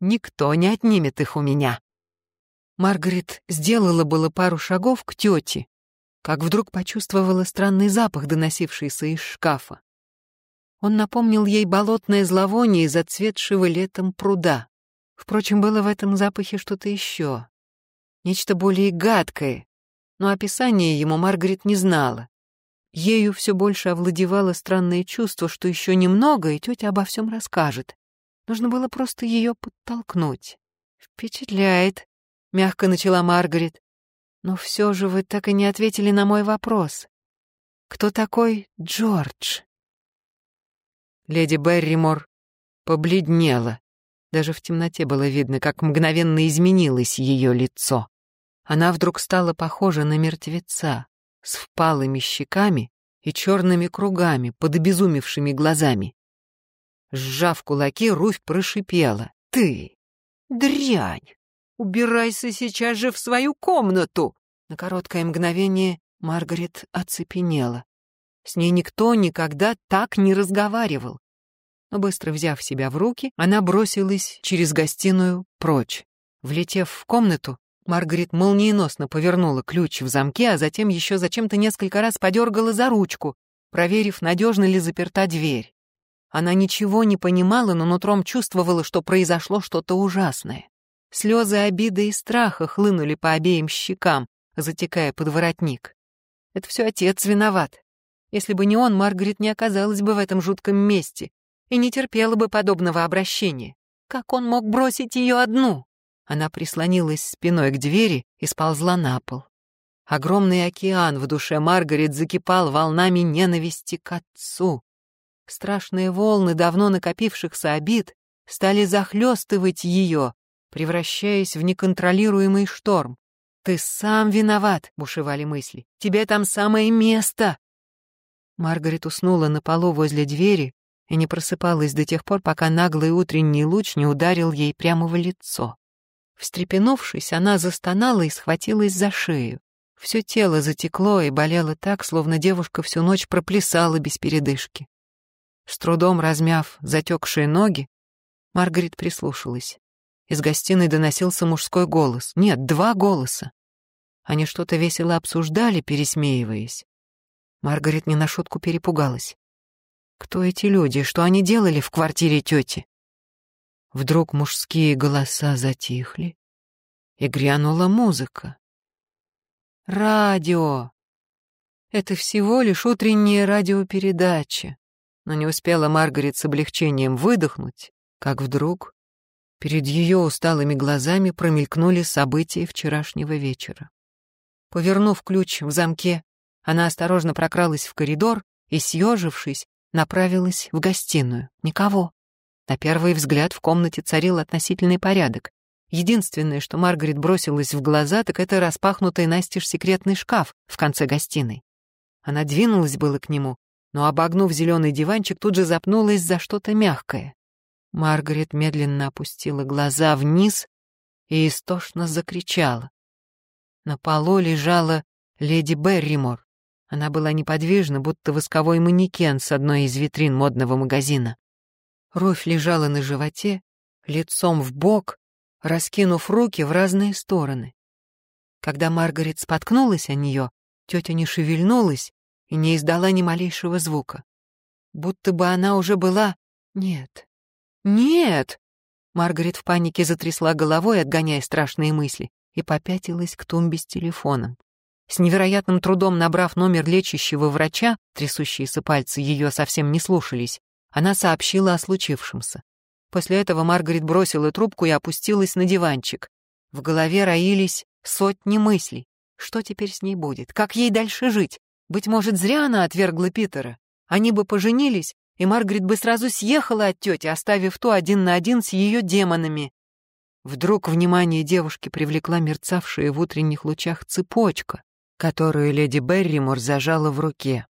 никто не отнимет их у меня. Маргарет сделала было пару шагов к тете, как вдруг почувствовала странный запах, доносившийся из шкафа. Он напомнил ей болотное зловоние из отцветшего летом пруда. Впрочем, было в этом запахе что-то еще. Нечто более гадкое, но описание ему Маргарет не знала. Ею все больше овладевало странное чувство, что еще немного, и тетя обо всем расскажет. Нужно было просто ее подтолкнуть. «Впечатляет», — мягко начала Маргарет. «Но все же вы так и не ответили на мой вопрос. Кто такой Джордж?» Леди Берримор побледнела. Даже в темноте было видно, как мгновенно изменилось ее лицо. Она вдруг стала похожа на мертвеца, с впалыми щеками и черными кругами под обезумевшими глазами. Сжав кулаки, Руфь прошипела. «Ты, дрянь! Убирайся сейчас же в свою комнату!» На короткое мгновение Маргарет оцепенела. С ней никто никогда так не разговаривал. Но быстро взяв себя в руки, она бросилась через гостиную прочь. Влетев в комнату, Маргарет молниеносно повернула ключ в замке, а затем еще зачем-то несколько раз подергала за ручку, проверив, надежно ли заперта дверь. Она ничего не понимала, но нутром чувствовала, что произошло что-то ужасное. Слезы обиды и страха хлынули по обеим щекам, затекая под воротник. Это все отец виноват. Если бы не он, Маргарет не оказалась бы в этом жутком месте и не терпела бы подобного обращения. Как он мог бросить ее одну? Она прислонилась спиной к двери и сползла на пол. Огромный океан в душе Маргарет закипал волнами ненависти к отцу. Страшные волны давно накопившихся обид стали захлестывать ее, превращаясь в неконтролируемый шторм. «Ты сам виноват», — бушевали мысли. «Тебе там самое место!» Маргарет уснула на полу возле двери и не просыпалась до тех пор, пока наглый утренний луч не ударил ей прямо в лицо. Встрепенувшись, она застонала и схватилась за шею. Все тело затекло и болело так, словно девушка всю ночь проплясала без передышки. С трудом размяв затекшие ноги, Маргарет прислушалась. Из гостиной доносился мужской голос. Нет, два голоса. Они что-то весело обсуждали, пересмеиваясь. Маргарет не на шутку перепугалась. Кто эти люди? Что они делали в квартире тети? Вдруг мужские голоса затихли, и грянула музыка. Радио! Это всего лишь утренняя радиопередача. Но не успела Маргарет с облегчением выдохнуть, как вдруг перед ее усталыми глазами промелькнули события вчерашнего вечера. Повернув ключ в замке, она осторожно прокралась в коридор и, съежившись, направилась в гостиную. Никого. На первый взгляд в комнате царил относительный порядок. Единственное, что Маргарет бросилась в глаза, так это распахнутый настежь секретный шкаф в конце гостиной. Она двинулась было к нему, но, обогнув зеленый диванчик, тут же запнулась за что-то мягкое. Маргарет медленно опустила глаза вниз и истошно закричала. На полу лежала леди Берримор. Она была неподвижна, будто восковой манекен с одной из витрин модного магазина. Руфь лежала на животе, лицом в бок, раскинув руки в разные стороны. Когда Маргарет споткнулась о нее, тетя не шевельнулась и не издала ни малейшего звука. Будто бы она уже была... Нет. Нет! Маргарет в панике затрясла головой, отгоняя страшные мысли, и попятилась к тумбе с телефоном. С невероятным трудом набрав номер лечащего врача, трясущиеся пальцы ее совсем не слушались, она сообщила о случившемся. После этого Маргарет бросила трубку и опустилась на диванчик. В голове роились сотни мыслей. Что теперь с ней будет? Как ей дальше жить? Быть может, зря она отвергла Питера. Они бы поженились, и Маргарет бы сразу съехала от тети, оставив ту один на один с ее демонами. Вдруг внимание девушки привлекла мерцавшая в утренних лучах цепочка, которую леди Берримор зажала в руке.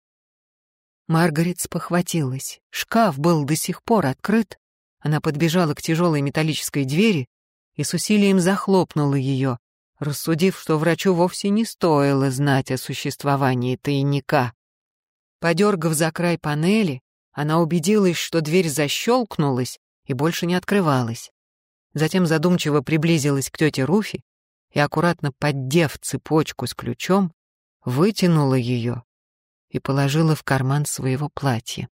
Маргарет спохватилась. Шкаф был до сих пор открыт. Она подбежала к тяжелой металлической двери и с усилием захлопнула ее, рассудив, что врачу вовсе не стоило знать о существовании тайника. Подергав за край панели, она убедилась, что дверь защелкнулась и больше не открывалась. Затем задумчиво приблизилась к тете Руфи и, аккуратно поддев цепочку с ключом, вытянула ее и положила в карман своего платья.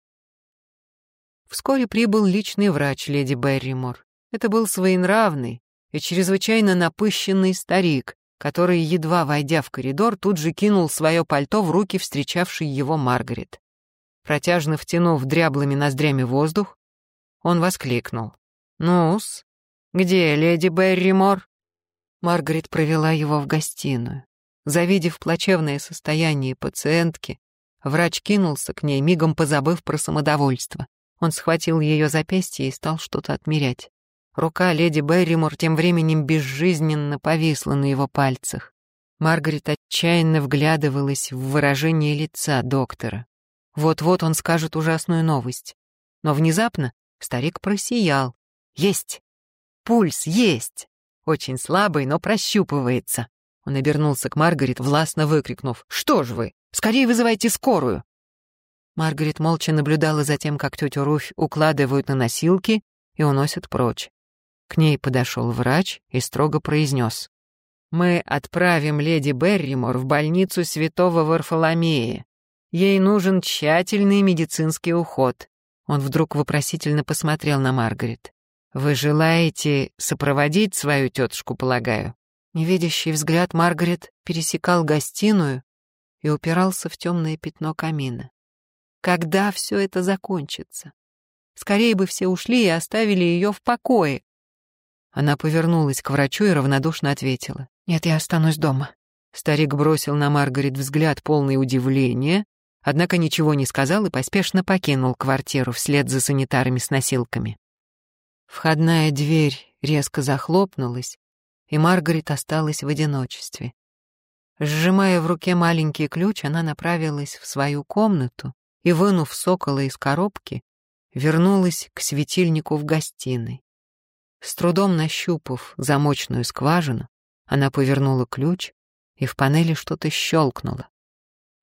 Вскоре прибыл личный врач леди Берримор. Это был своенравный и чрезвычайно напыщенный старик, который, едва войдя в коридор, тут же кинул свое пальто в руки встречавшей его Маргарет. Протяжно втянув дряблыми ноздрями воздух, он воскликнул. «Ну-с, где леди Берримор?» Маргарет провела его в гостиную. Завидев плачевное состояние пациентки, Врач кинулся к ней, мигом позабыв про самодовольство. Он схватил ее запястье и стал что-то отмерять. Рука леди Берримор тем временем безжизненно повисла на его пальцах. Маргарет отчаянно вглядывалась в выражение лица доктора. Вот-вот он скажет ужасную новость. Но внезапно старик просиял. «Есть! Пульс есть! Очень слабый, но прощупывается!» Он обернулся к Маргарет, властно выкрикнув. «Что ж вы? Скорее вызывайте скорую!» Маргарет молча наблюдала за тем, как тетю Руфь укладывают на носилки и уносят прочь. К ней подошел врач и строго произнес. «Мы отправим леди Берримор в больницу святого Варфоломея. Ей нужен тщательный медицинский уход». Он вдруг вопросительно посмотрел на Маргарет. «Вы желаете сопроводить свою тетушку, полагаю?» Невидящий взгляд Маргарет пересекал гостиную и упирался в темное пятно камина. Когда все это закончится? Скорее бы все ушли и оставили ее в покое. Она повернулась к врачу и равнодушно ответила. «Нет, я останусь дома». Старик бросил на Маргарет взгляд полный удивления, однако ничего не сказал и поспешно покинул квартиру вслед за санитарами с носилками. Входная дверь резко захлопнулась, и Маргарет осталась в одиночестве. Сжимая в руке маленький ключ, она направилась в свою комнату и, вынув сокола из коробки, вернулась к светильнику в гостиной. С трудом нащупав замочную скважину, она повернула ключ, и в панели что-то щелкнуло.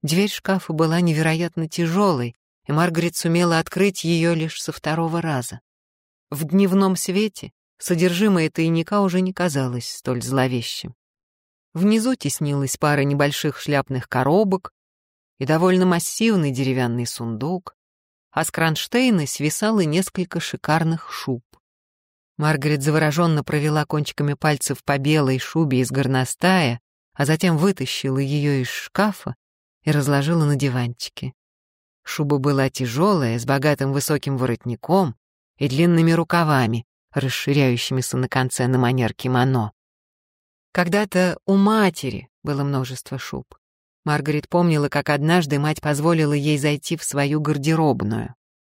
Дверь шкафа была невероятно тяжелой, и Маргарет сумела открыть ее лишь со второго раза. В дневном свете содержимое тайника уже не казалось столь зловещим. Внизу теснилась пара небольших шляпных коробок и довольно массивный деревянный сундук, а с кронштейна свисало несколько шикарных шуб. Маргарет завороженно провела кончиками пальцев по белой шубе из горностая, а затем вытащила ее из шкафа и разложила на диванчике. Шуба была тяжелая, с богатым высоким воротником и длинными рукавами, расширяющимися на конце на манер кимоно. Когда-то у матери было множество шуб. Маргарет помнила, как однажды мать позволила ей зайти в свою гардеробную.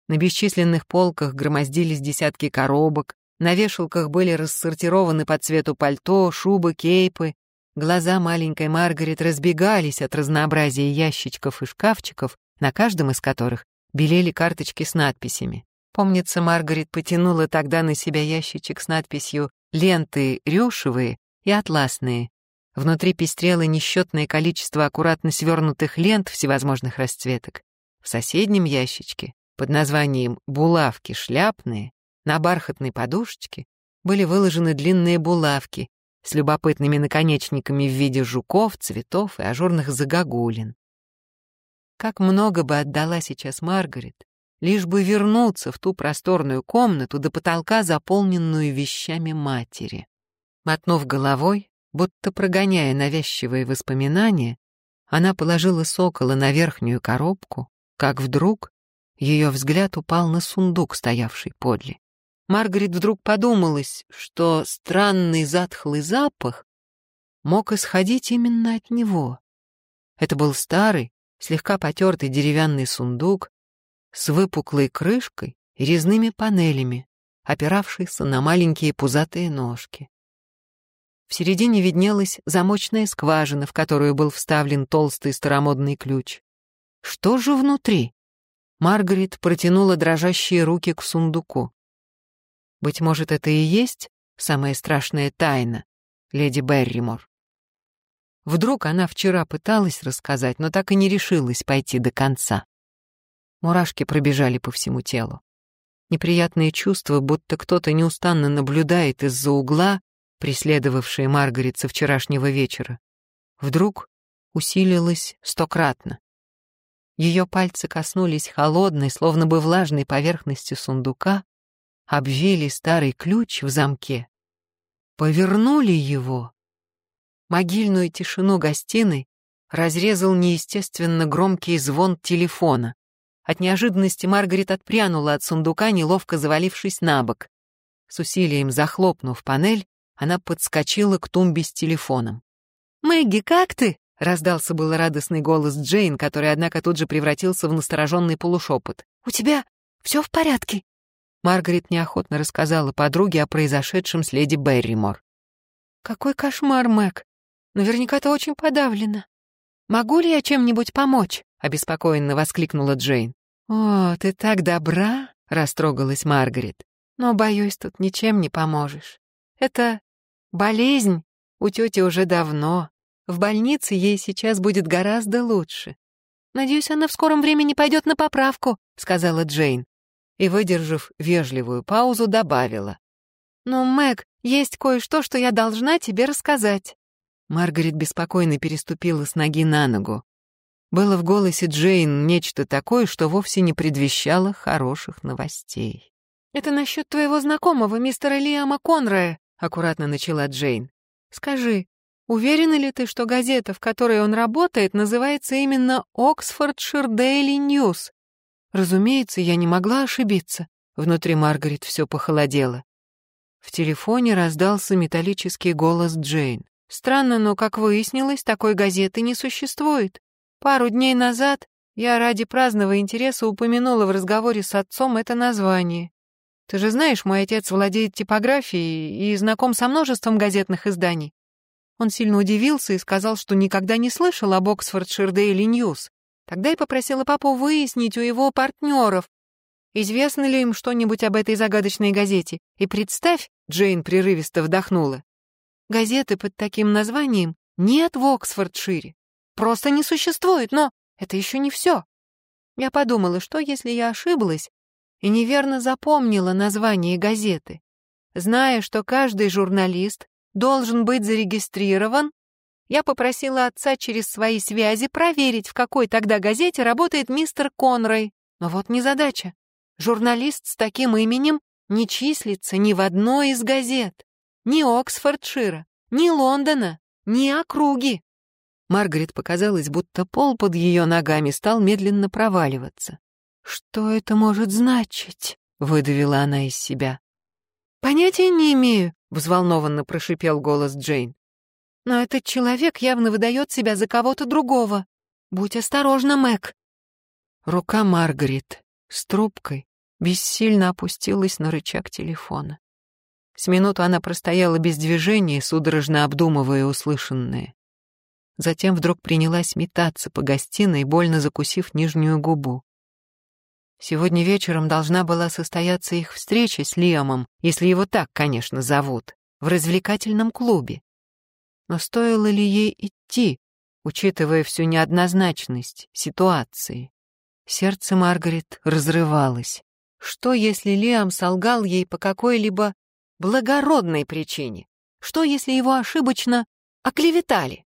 На бесчисленных полках громоздились десятки коробок, на вешалках были рассортированы по цвету пальто, шубы, кейпы. Глаза маленькой Маргарет разбегались от разнообразия ящичков и шкафчиков, на каждом из которых белели карточки с надписями. Помнится, Маргарет потянула тогда на себя ящичек с надписью «Ленты рюшевые и атласные». Внутри пестрело несчетное количество аккуратно свернутых лент всевозможных расцветок. В соседнем ящичке под названием «Булавки шляпные» На бархатной подушечке были выложены длинные булавки с любопытными наконечниками в виде жуков, цветов и ажурных загогулин. Как много бы отдала сейчас Маргарет, лишь бы вернуться в ту просторную комнату до потолка, заполненную вещами матери. Мотнув головой, будто прогоняя навязчивые воспоминания, она положила сокола на верхнюю коробку, как вдруг ее взгляд упал на сундук, стоявший подле. Маргарет вдруг подумалась, что странный затхлый запах мог исходить именно от него. Это был старый, слегка потертый деревянный сундук с выпуклой крышкой и резными панелями, опиравшийся на маленькие пузатые ножки. В середине виднелась замочная скважина, в которую был вставлен толстый старомодный ключ. Что же внутри? Маргарет протянула дрожащие руки к сундуку. Быть может, это и есть самая страшная тайна леди Берримор. Вдруг она вчера пыталась рассказать, но так и не решилась пойти до конца. Мурашки пробежали по всему телу. Неприятные чувства, будто кто-то неустанно наблюдает из-за угла, преследовавшие Маргарет со вчерашнего вечера, вдруг усилилось стократно. Ее пальцы коснулись холодной, словно бы влажной поверхности сундука, обвили старый ключ в замке, повернули его. Могильную тишину гостиной разрезал неестественно громкий звон телефона. От неожиданности Маргарет отпрянула от сундука, неловко завалившись на бок. С усилием захлопнув панель, она подскочила к тумбе с телефоном. «Мэгги, как ты?» — раздался был радостный голос Джейн, который, однако, тут же превратился в настороженный полушепот. «У тебя все в порядке?» Маргарет неохотно рассказала подруге о произошедшем с леди Берримор. «Какой кошмар, Мэг! Наверняка ты очень подавлена. Могу ли я чем-нибудь помочь?» — обеспокоенно воскликнула Джейн. «О, ты так добра!» — растрогалась Маргарет. «Но, боюсь, тут ничем не поможешь. Это болезнь у тети уже давно. В больнице ей сейчас будет гораздо лучше. Надеюсь, она в скором времени пойдет на поправку», — сказала Джейн и, выдержав вежливую паузу, добавила. «Но, Мэг, есть кое-что, что я должна тебе рассказать». Маргарет беспокойно переступила с ноги на ногу. Было в голосе Джейн нечто такое, что вовсе не предвещало хороших новостей. «Это насчет твоего знакомого, мистера Лиама Конрая», — аккуратно начала Джейн. «Скажи, уверена ли ты, что газета, в которой он работает, называется именно «Оксфордшир Дейли Ньюс»?» Разумеется, я не могла ошибиться. Внутри Маргарет все похолодело. В телефоне раздался металлический голос Джейн. «Странно, но, как выяснилось, такой газеты не существует. Пару дней назад я ради праздного интереса упомянула в разговоре с отцом это название. Ты же знаешь, мой отец владеет типографией и знаком со множеством газетных изданий. Он сильно удивился и сказал, что никогда не слышал об Оксфордшир Дейли Ньюс. Тогда я попросила папу выяснить у его партнеров, известно ли им что-нибудь об этой загадочной газете. И представь, Джейн прерывисто вдохнула, газеты под таким названием нет в Оксфордшире просто не существует, но это еще не все. Я подумала, что если я ошиблась и неверно запомнила название газеты, зная, что каждый журналист должен быть зарегистрирован, я попросила отца через свои связи проверить, в какой тогда газете работает мистер Конрой. Но вот незадача. Журналист с таким именем не числится ни в одной из газет. Ни Оксфордшира, ни Лондона, ни округи. Маргарет показалось, будто пол под ее ногами стал медленно проваливаться. «Что это может значить?» — выдавила она из себя. «Понятия не имею», — взволнованно прошипел голос Джейн. «Но этот человек явно выдает себя за кого-то другого. Будь осторожна, Мэг». Рука Маргарет с трубкой бессильно опустилась на рычаг телефона. С минуту она простояла без движения, судорожно обдумывая услышанное. Затем вдруг принялась метаться по гостиной, больно закусив нижнюю губу. Сегодня вечером должна была состояться их встреча с Лиамом, если его так, конечно, зовут, в развлекательном клубе. Но стоило ли ей идти, учитывая всю неоднозначность ситуации? Сердце Маргарет разрывалось. Что, если Лиам солгал ей по какой-либо благородной причине? Что, если его ошибочно оклеветали?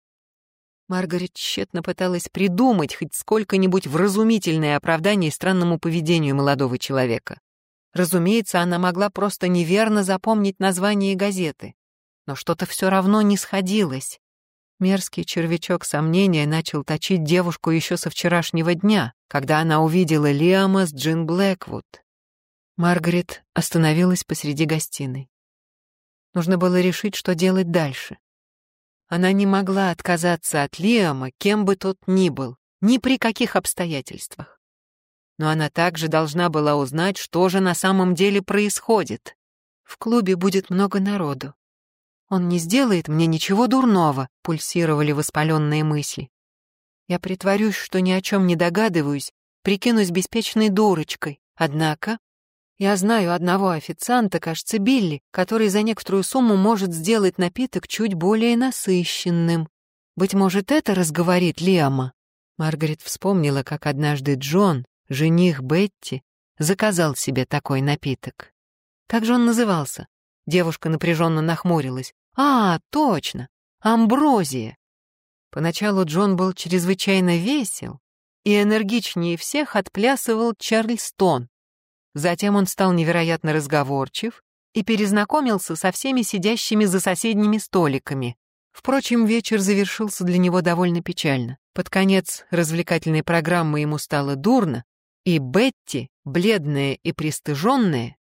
Маргарет тщетно пыталась придумать хоть сколько-нибудь вразумительное оправдание странному поведению молодого человека. Разумеется, она могла просто неверно запомнить название газеты. Но что-то все равно не сходилось. Мерзкий червячок сомнения начал точить девушку еще со вчерашнего дня, когда она увидела Лиама с Джин Блэквуд. Маргарет остановилась посреди гостиной. Нужно было решить, что делать дальше. Она не могла отказаться от Лиама, кем бы тот ни был, ни при каких обстоятельствах. Но она также должна была узнать, что же на самом деле происходит. В клубе будет много народу. Он не сделает мне ничего дурного, пульсировали воспаленные мысли. Я притворюсь, что ни о чем не догадываюсь, прикинусь беспечной дурочкой. Однако я знаю одного официанта, кажется, Билли, который за некоторую сумму может сделать напиток чуть более насыщенным. Быть может, это разговорит Лиама. Маргарет вспомнила, как однажды Джон, жених Бетти, заказал себе такой напиток. Как же он назывался? Девушка напряженно нахмурилась. А, точно, амброзия. Поначалу Джон был чрезвычайно весел и энергичнее всех отплясывал Чарльстон, Затем он стал невероятно разговорчив и перезнакомился со всеми сидящими за соседними столиками. Впрочем, вечер завершился для него довольно печально. Под конец развлекательной программы ему стало дурно, и Бетти, бледная и пристыженная,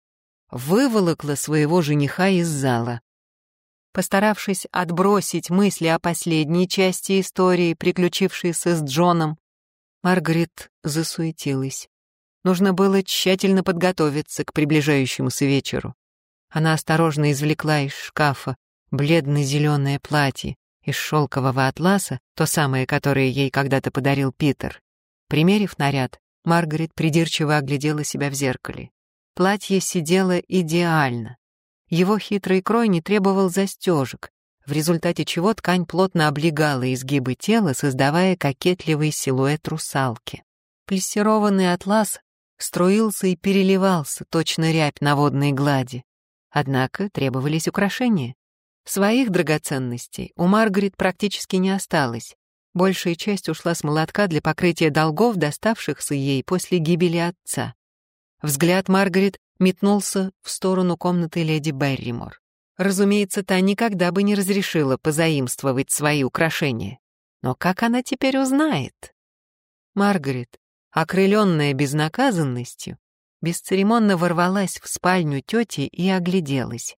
выволокла своего жениха из зала. Постаравшись отбросить мысли о последней части истории, приключившейся с Джоном, Маргарет засуетилась. Нужно было тщательно подготовиться к приближающемуся вечеру. Она осторожно извлекла из шкафа бледно-зеленое платье из шелкового атласа, то самое, которое ей когда-то подарил Питер. Примерив наряд, Маргарет придирчиво оглядела себя в зеркале. Платье сидело идеально. Его хитрый крой не требовал застежек, в результате чего ткань плотно облегала изгибы тела, создавая кокетливый силуэт русалки. Плессированный атлас струился и переливался, точно рябь на водной глади. однако требовались украшения. Своих драгоценностей у Маргарет практически не осталось. Большая часть ушла с молотка для покрытия долгов, доставшихся ей после гибели отца. Взгляд Маргарет метнулся в сторону комнаты леди Берримор. Разумеется, та никогда бы не разрешила позаимствовать свои украшения. Но как она теперь узнает? Маргарет, окрыленная безнаказанностью, бесцеремонно ворвалась в спальню тети и огляделась.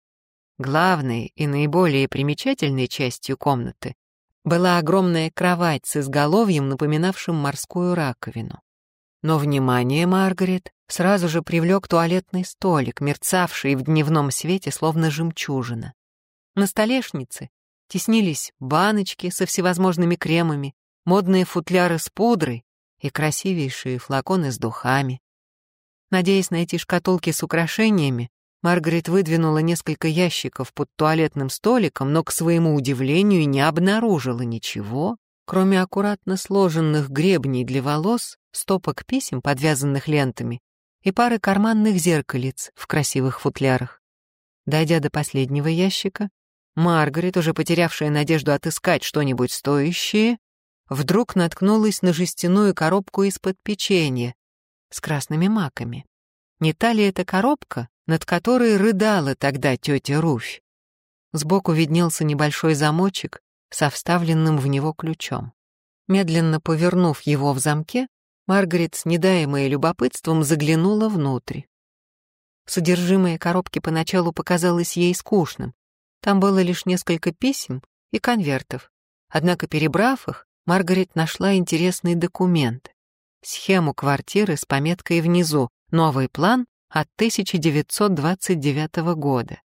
Главной и наиболее примечательной частью комнаты была огромная кровать с изголовьем, напоминавшим морскую раковину. Но внимание Маргарет сразу же привлек туалетный столик, мерцавший в дневном свете, словно жемчужина. На столешнице теснились баночки со всевозможными кремами, модные футляры с пудрой и красивейшие флаконы с духами. Надеясь найти шкатулки с украшениями, Маргарет выдвинула несколько ящиков под туалетным столиком, но, к своему удивлению, не обнаружила ничего, кроме аккуратно сложенных гребней для волос, стопок писем, подвязанных лентами, и пары карманных зеркалец в красивых футлярах. Дойдя до последнего ящика, Маргарет, уже потерявшая надежду отыскать что-нибудь стоящее, вдруг наткнулась на жестяную коробку из-под печенья с красными маками. Не та ли эта коробка, над которой рыдала тогда тетя Руфь. Сбоку виднелся небольшой замочек со вставленным в него ключом. Медленно повернув его в замке, Маргарет с недаемой любопытством заглянула внутрь. Содержимое коробки поначалу показалось ей скучным. Там было лишь несколько писем и конвертов. Однако, перебрав их, Маргарет нашла интересный документ. Схему квартиры с пометкой внизу «Новый план от 1929 года.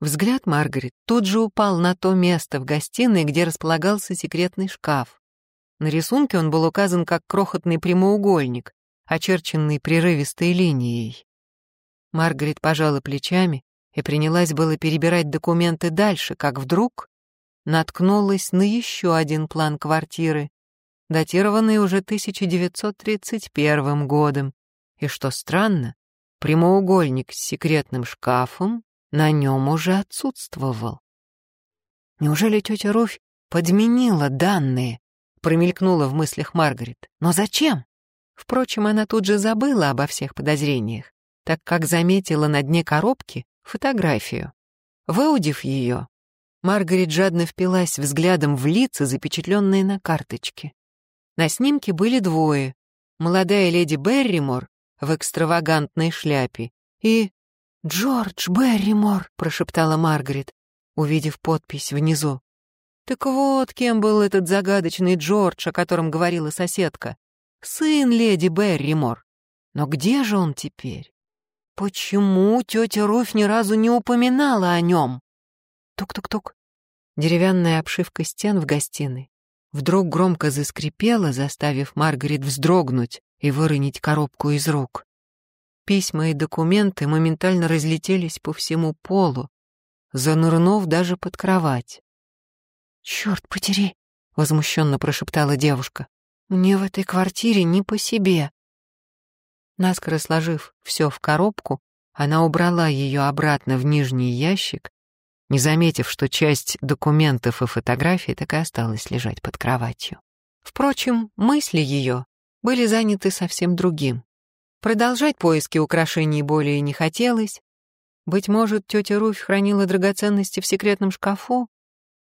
Взгляд Маргарет тут же упал на то место в гостиной, где располагался секретный шкаф. На рисунке он был указан как крохотный прямоугольник, очерченный прерывистой линией. Маргарет пожала плечами и принялась было перебирать документы дальше, как вдруг наткнулась на еще один план квартиры, датированный уже 1931 годом, и, что странно, Прямоугольник с секретным шкафом на нем уже отсутствовал. Неужели тетя Руфь подменила данные? Промелькнула в мыслях Маргарет. Но зачем? Впрочем, она тут же забыла обо всех подозрениях, так как заметила на дне коробки фотографию. Выудив ее, Маргарет жадно впилась взглядом в лица, запечатленные на карточке. На снимке были двое. Молодая леди Берримор в экстравагантной шляпе, и «Джордж Берримор», — прошептала Маргарет, увидев подпись внизу. Так вот, кем был этот загадочный Джордж, о котором говорила соседка. Сын леди Берримор. Но где же он теперь? Почему тетя Руфь ни разу не упоминала о нем? Тук-тук-тук. Деревянная обшивка стен в гостиной вдруг громко заскрипела, заставив Маргарет вздрогнуть и выронить коробку из рук. Письма и документы моментально разлетелись по всему полу, занырнув даже под кровать. «Черт потери!» — возмущенно прошептала девушка. «Мне в этой квартире не по себе». Наскоро сложив все в коробку, она убрала ее обратно в нижний ящик, не заметив, что часть документов и фотографий так и осталась лежать под кроватью. Впрочем, мысли ее были заняты совсем другим. Продолжать поиски украшений более не хотелось. Быть может, тетя Руфь хранила драгоценности в секретном шкафу,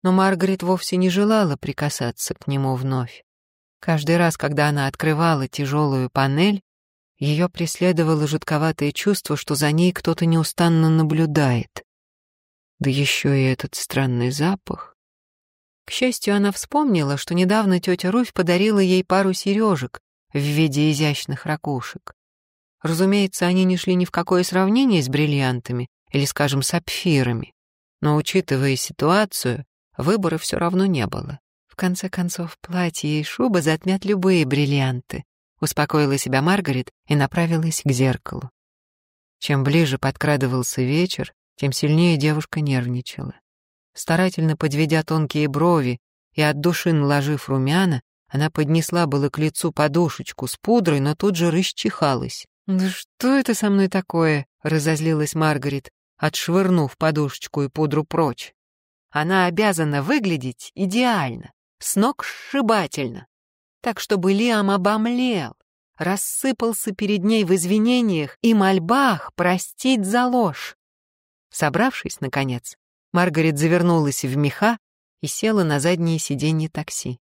но Маргарет вовсе не желала прикасаться к нему вновь. Каждый раз, когда она открывала тяжелую панель, ее преследовало жутковатое чувство, что за ней кто-то неустанно наблюдает. Да еще и этот странный запах. К счастью, она вспомнила, что недавно тетя Руфь подарила ей пару сережек, в виде изящных ракушек. Разумеется, они не шли ни в какое сравнение с бриллиантами или, скажем, сапфирами. Но, учитывая ситуацию, выбора все равно не было. В конце концов, платье и шуба затмят любые бриллианты. Успокоила себя Маргарет и направилась к зеркалу. Чем ближе подкрадывался вечер, тем сильнее девушка нервничала. Старательно подведя тонкие брови и от души наложив румяна, она поднесла было к лицу подушечку с пудрой, но тут же расчихалась. «Да что это со мной такое?» — разозлилась Маргарет, отшвырнув подушечку и пудру прочь. Она обязана выглядеть идеально, с ног сшибательно, так чтобы Лиам обомлел, рассыпался перед ней в извинениях и мольбах простить за ложь. Собравшись, наконец, Маргарет завернулась в меха и села на заднее сиденье такси.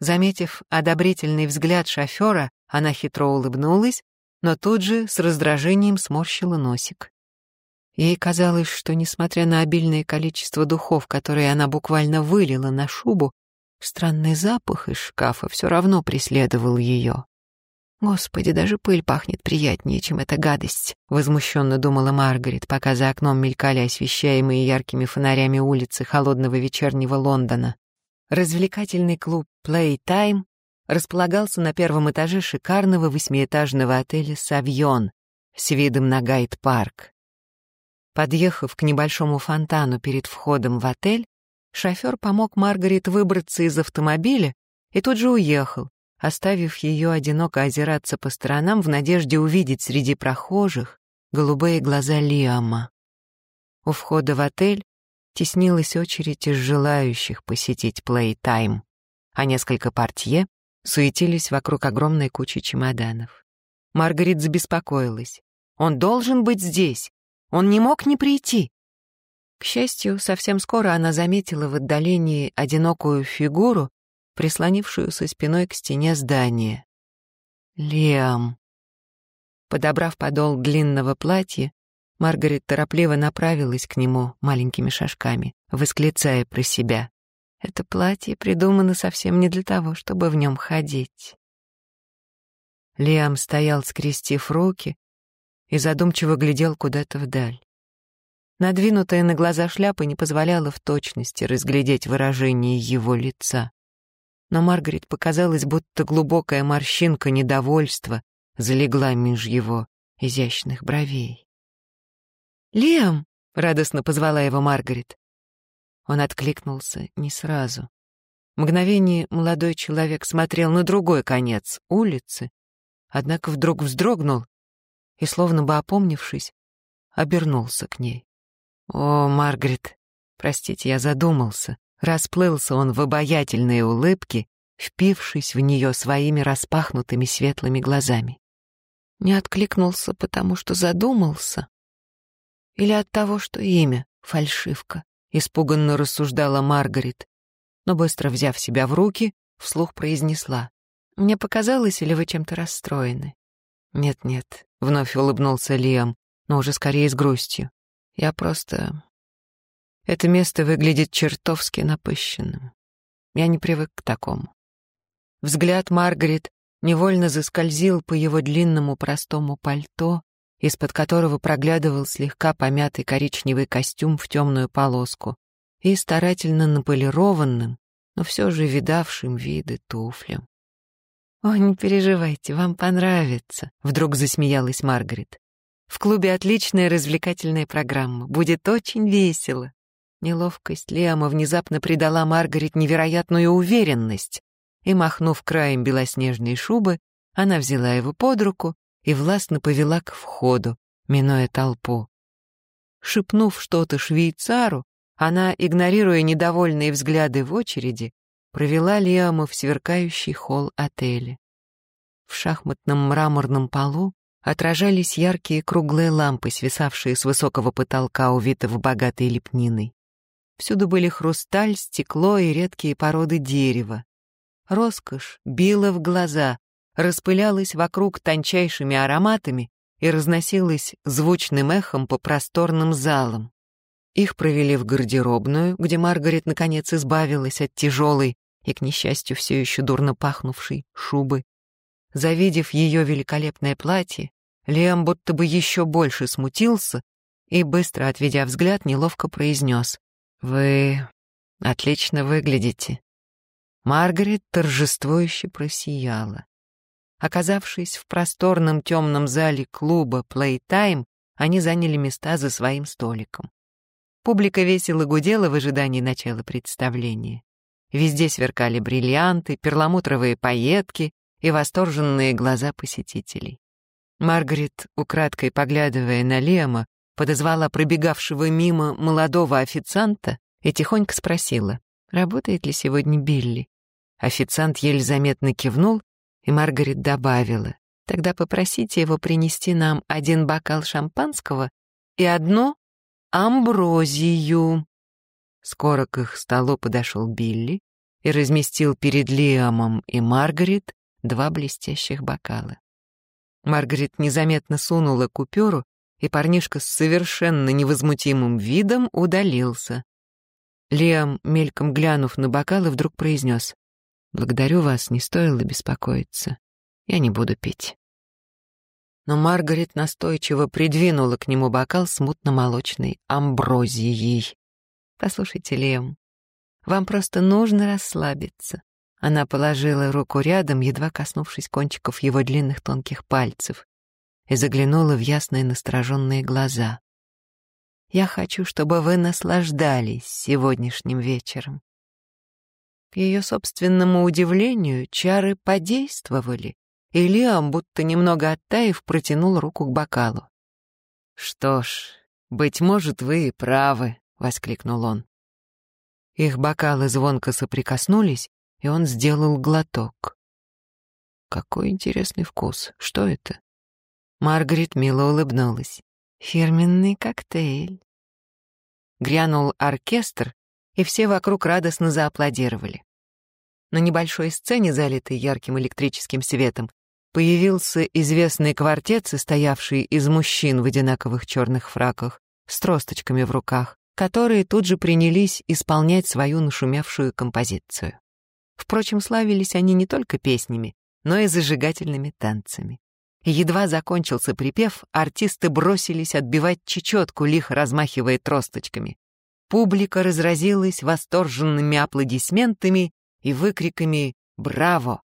Заметив одобрительный взгляд шофера, она хитро улыбнулась, но тут же с раздражением сморщила носик. Ей казалось, что, несмотря на обильное количество духов, которые она буквально вылила на шубу, странный запах из шкафа все равно преследовал ее. «Господи, даже пыль пахнет приятнее, чем эта гадость», — возмущенно думала Маргарет, пока за окном мелькали освещаемые яркими фонарями улицы холодного вечернего Лондона. Развлекательный клуб Playtime располагался на первом этаже шикарного восьмиэтажного отеля «Савьон» с видом на Гайд-парк. Подъехав к небольшому фонтану перед входом в отель, шофер помог Маргарет выбраться из автомобиля и тут же уехал, оставив ее одиноко озираться по сторонам в надежде увидеть среди прохожих голубые глаза Лиама. У входа в отель теснилась очередь из желающих посетить плей-тайм, а несколько портье суетились вокруг огромной кучи чемоданов. Маргарет забеспокоилась. «Он должен быть здесь! Он не мог не прийти!» К счастью, совсем скоро она заметила в отдалении одинокую фигуру, прислонившую со спиной к стене здания. Лиам. Подобрав подол длинного платья, Маргарет торопливо направилась к нему маленькими шажками, восклицая про себя. Это платье придумано совсем не для того, чтобы в нем ходить. Лиам стоял, скрестив руки, и задумчиво глядел куда-то вдаль. Надвинутая на глаза шляпа не позволяла в точности разглядеть выражение его лица но Маргарет показалось, будто глубокая морщинка недовольства залегла меж его изящных бровей. «Лиам!» — радостно позвала его Маргарет. Он откликнулся не сразу. Мгновение молодой человек смотрел на другой конец улицы, однако вдруг вздрогнул и, словно бы опомнившись, обернулся к ней. «О, Маргарет, простите, я задумался. Расплылся он в обаятельные улыбки, впившись в нее своими распахнутыми светлыми глазами. Не откликнулся, потому что задумался? Или от того, что имя — фальшивка? Испуганно рассуждала Маргарет, но быстро взяв себя в руки, вслух произнесла. «Мне показалось, или вы чем-то расстроены?» «Нет-нет», — вновь улыбнулся Лиам, но уже скорее с грустью. «Я просто это место выглядит чертовски напыщенным. Я не привык к такому. Взгляд Маргарет невольно заскользил по его длинному простому пальто, из-под которого проглядывал слегка помятый коричневый костюм в темную полоску, и старательно наполированным, но все же видавшим виды туфлям. «О, не переживайте, вам понравится», — вдруг засмеялась Маргарет. «В клубе отличная развлекательная программа, будет очень весело». Неловкость Лиама внезапно придала Маргарет невероятную уверенность, и, махнув краем белоснежной шубы, она взяла его под руку и властно повела к входу, минуя толпу. Шепнув что-то швейцару, она, игнорируя недовольные взгляды в очереди, провела Лиама в сверкающий холл отеля. В шахматном мраморном полу отражались яркие круглые лампы, свисавшие с высокого потолка, увитого богатой лепниной. Всюду были хрусталь, стекло и редкие породы дерева. Роскошь била в глаза, распылялась вокруг тончайшими ароматами и разносилась звучным эхом по просторным залам. Их провели в гардеробную, где Маргарет наконец избавилась от тяжелой и, к несчастью, все еще дурно пахнувшей шубы. Завидев ее великолепное платье, Лиам будто бы еще больше смутился и, быстро отведя взгляд, неловко произнес. «Вы отлично выглядите». Маргарет торжествующе просияла. Оказавшись в просторном темном зале клуба Playtime, они заняли места за своим столиком. Публика весело гудела в ожидании начала представления. Везде сверкали бриллианты, перламутровые пайетки и восторженные глаза посетителей. Маргарет, украдкой поглядывая на Лема, подозвала пробегавшего мимо молодого официанта и тихонько спросила, работает ли сегодня Билли. Официант еле заметно кивнул, и Маргарет добавила, тогда попросите его принести нам один бокал шампанского и одну амброзию. Скоро к их столу подошел Билли и разместил перед Лиамом и Маргарет два блестящих бокала. Маргарет незаметно сунула купюру, и парнишка с совершенно невозмутимым видом удалился. Лиам, мельком глянув на бокалы, вдруг произнес, «Благодарю вас, не стоило беспокоиться. Я не буду пить». Но Маргарет настойчиво придвинула к нему бокал с мутно-молочной амброзией. «Послушайте, Лиам, вам просто нужно расслабиться. Она положила руку рядом, едва коснувшись кончиков его длинных тонких пальцев, и заглянула в ясные настороженные глаза. «Я хочу, чтобы вы наслаждались сегодняшним вечером». К ее собственному удивлению чары подействовали, и Лиам, будто немного оттаив, протянул руку к бокалу. «Что ж, быть может, вы и правы», — воскликнул он. Их бокалы звонко соприкоснулись, и он сделал глоток. Какой интересный вкус. Что это? Маргарет мило улыбнулась. Фирменный коктейль. Грянул оркестр, и все вокруг радостно зааплодировали. На небольшой сцене, залитой ярким электрическим светом, появился известный квартет, состоявший из мужчин в одинаковых черных фраках, с тросточками в руках, которые тут же принялись исполнять свою нашумевшую композицию. Впрочем, славились они не только песнями, но и зажигательными танцами. Едва закончился припев, артисты бросились отбивать чечетку, лихо размахивая тросточками. Публика разразилась восторженными аплодисментами и выкриками «Браво!».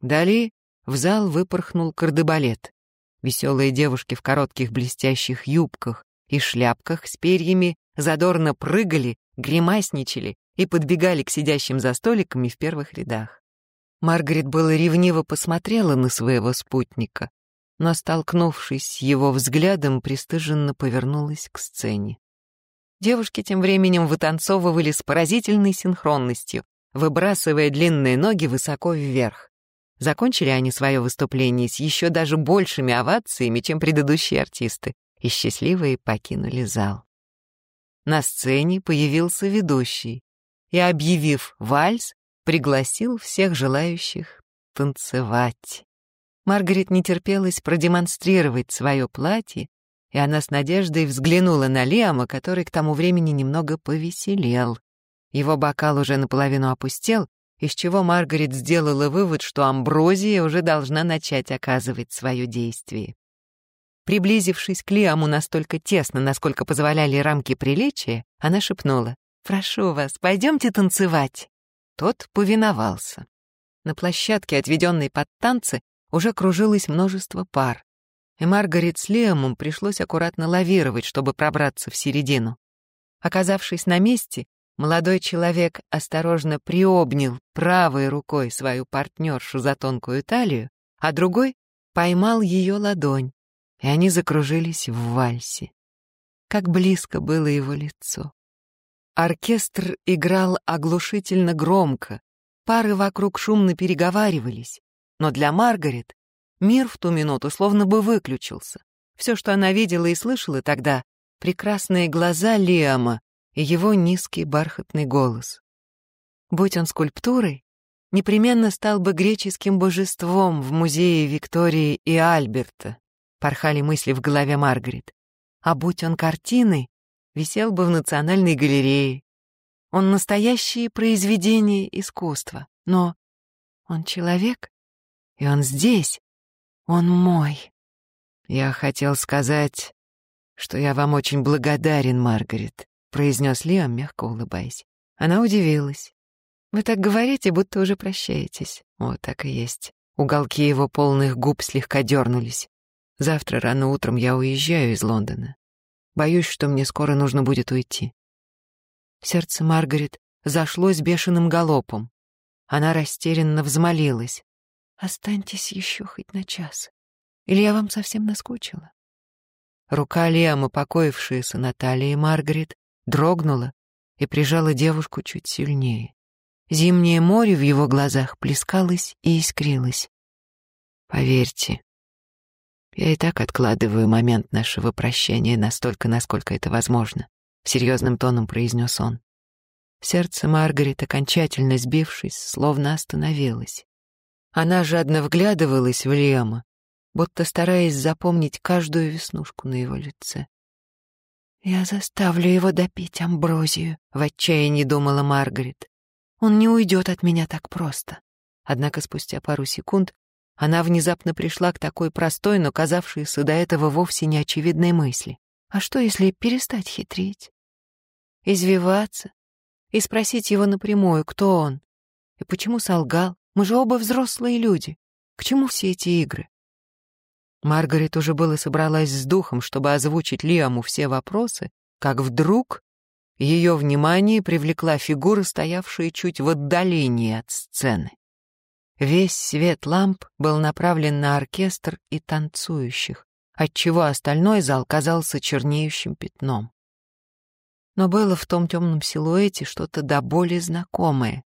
Далее в зал выпорхнул кардебалет. Веселые девушки в коротких блестящих юбках и шляпках с перьями задорно прыгали, гримасничали и подбегали к сидящим за столиками в первых рядах. Маргарет было ревниво посмотрела на своего спутника, но, столкнувшись с его взглядом, пристыженно повернулась к сцене. Девушки тем временем вытанцовывали с поразительной синхронностью, выбрасывая длинные ноги высоко вверх. Закончили они свое выступление с еще даже большими овациями, чем предыдущие артисты, и счастливые покинули зал. На сцене появился ведущий, и, объявив вальс, пригласил всех желающих танцевать. Маргарет не терпелась продемонстрировать свое платье, и она с надеждой взглянула на Лиама, который к тому времени немного повеселел. Его бокал уже наполовину опустел, из чего Маргарет сделала вывод, что амброзия уже должна начать оказывать свое действие. Приблизившись к Лиаму настолько тесно, насколько позволяли рамки приличия, она шепнула. «Прошу вас, пойдемте танцевать». Тот повиновался. На площадке, отведенной под танцы, уже кружилось множество пар, и Маргарет с Лиамом пришлось аккуратно лавировать, чтобы пробраться в середину. Оказавшись на месте, молодой человек осторожно приобнял правой рукой свою партнершу за тонкую талию, а другой поймал ее ладонь, и они закружились в вальсе. Как близко было его лицо. Оркестр играл оглушительно громко, пары вокруг шумно переговаривались, но для Маргарет мир в ту минуту словно бы выключился. Все, что она видела и слышала тогда, прекрасные глаза Лиама и его низкий бархатный голос. Будь он скульптурой, непременно стал бы греческим божеством в музее Виктории и Альберта, порхали мысли в голове Маргарет. А будь он картиной, висел бы в Национальной галерее. Он настоящее произведение искусства, но он человек, и он здесь, он мой. Я хотел сказать, что я вам очень благодарен, Маргарет, произнес Лиам, мягко улыбаясь. Она удивилась. Вы так говорите, будто уже прощаетесь. Вот так и есть. Уголки его полных губ слегка дернулись. Завтра рано утром я уезжаю из Лондона. Боюсь, что мне скоро нужно будет уйти. Сердце Маргарет зашлось бешеным галопом. Она растерянно взмолилась. «Останьтесь еще хоть на час, или я вам совсем наскучила». Рука Лиама, покоившаяся на талии Маргарет, дрогнула и прижала девушку чуть сильнее. Зимнее море в его глазах плескалось и искрилось. «Поверьте, я и так откладываю момент нашего прощания настолько, насколько это возможно», — серьезным тоном произнес он. Сердце Маргарет, окончательно сбившись, словно остановилось. Она жадно вглядывалась в Лиама, будто стараясь запомнить каждую веснушку на его лице. «Я заставлю его допить амброзию», — в отчаянии думала Маргарет. «Он не уйдет от меня так просто». Однако спустя пару секунд она внезапно пришла к такой простой, но казавшейся до этого вовсе неочевидной мысли. А что, если перестать хитрить? Извиваться и спросить его напрямую, кто он и почему солгал? Мы же оба взрослые люди. К чему все эти игры? Маргарет уже было собралась с духом, чтобы озвучить Лиаму все вопросы, как вдруг ее внимание привлекла фигура, стоявшая чуть в отдалении от сцены. Весь свет ламп был направлен на оркестр и танцующих, отчего остальной зал казался чернеющим пятном. Но было в том темном силуэте что-то до боли знакомое.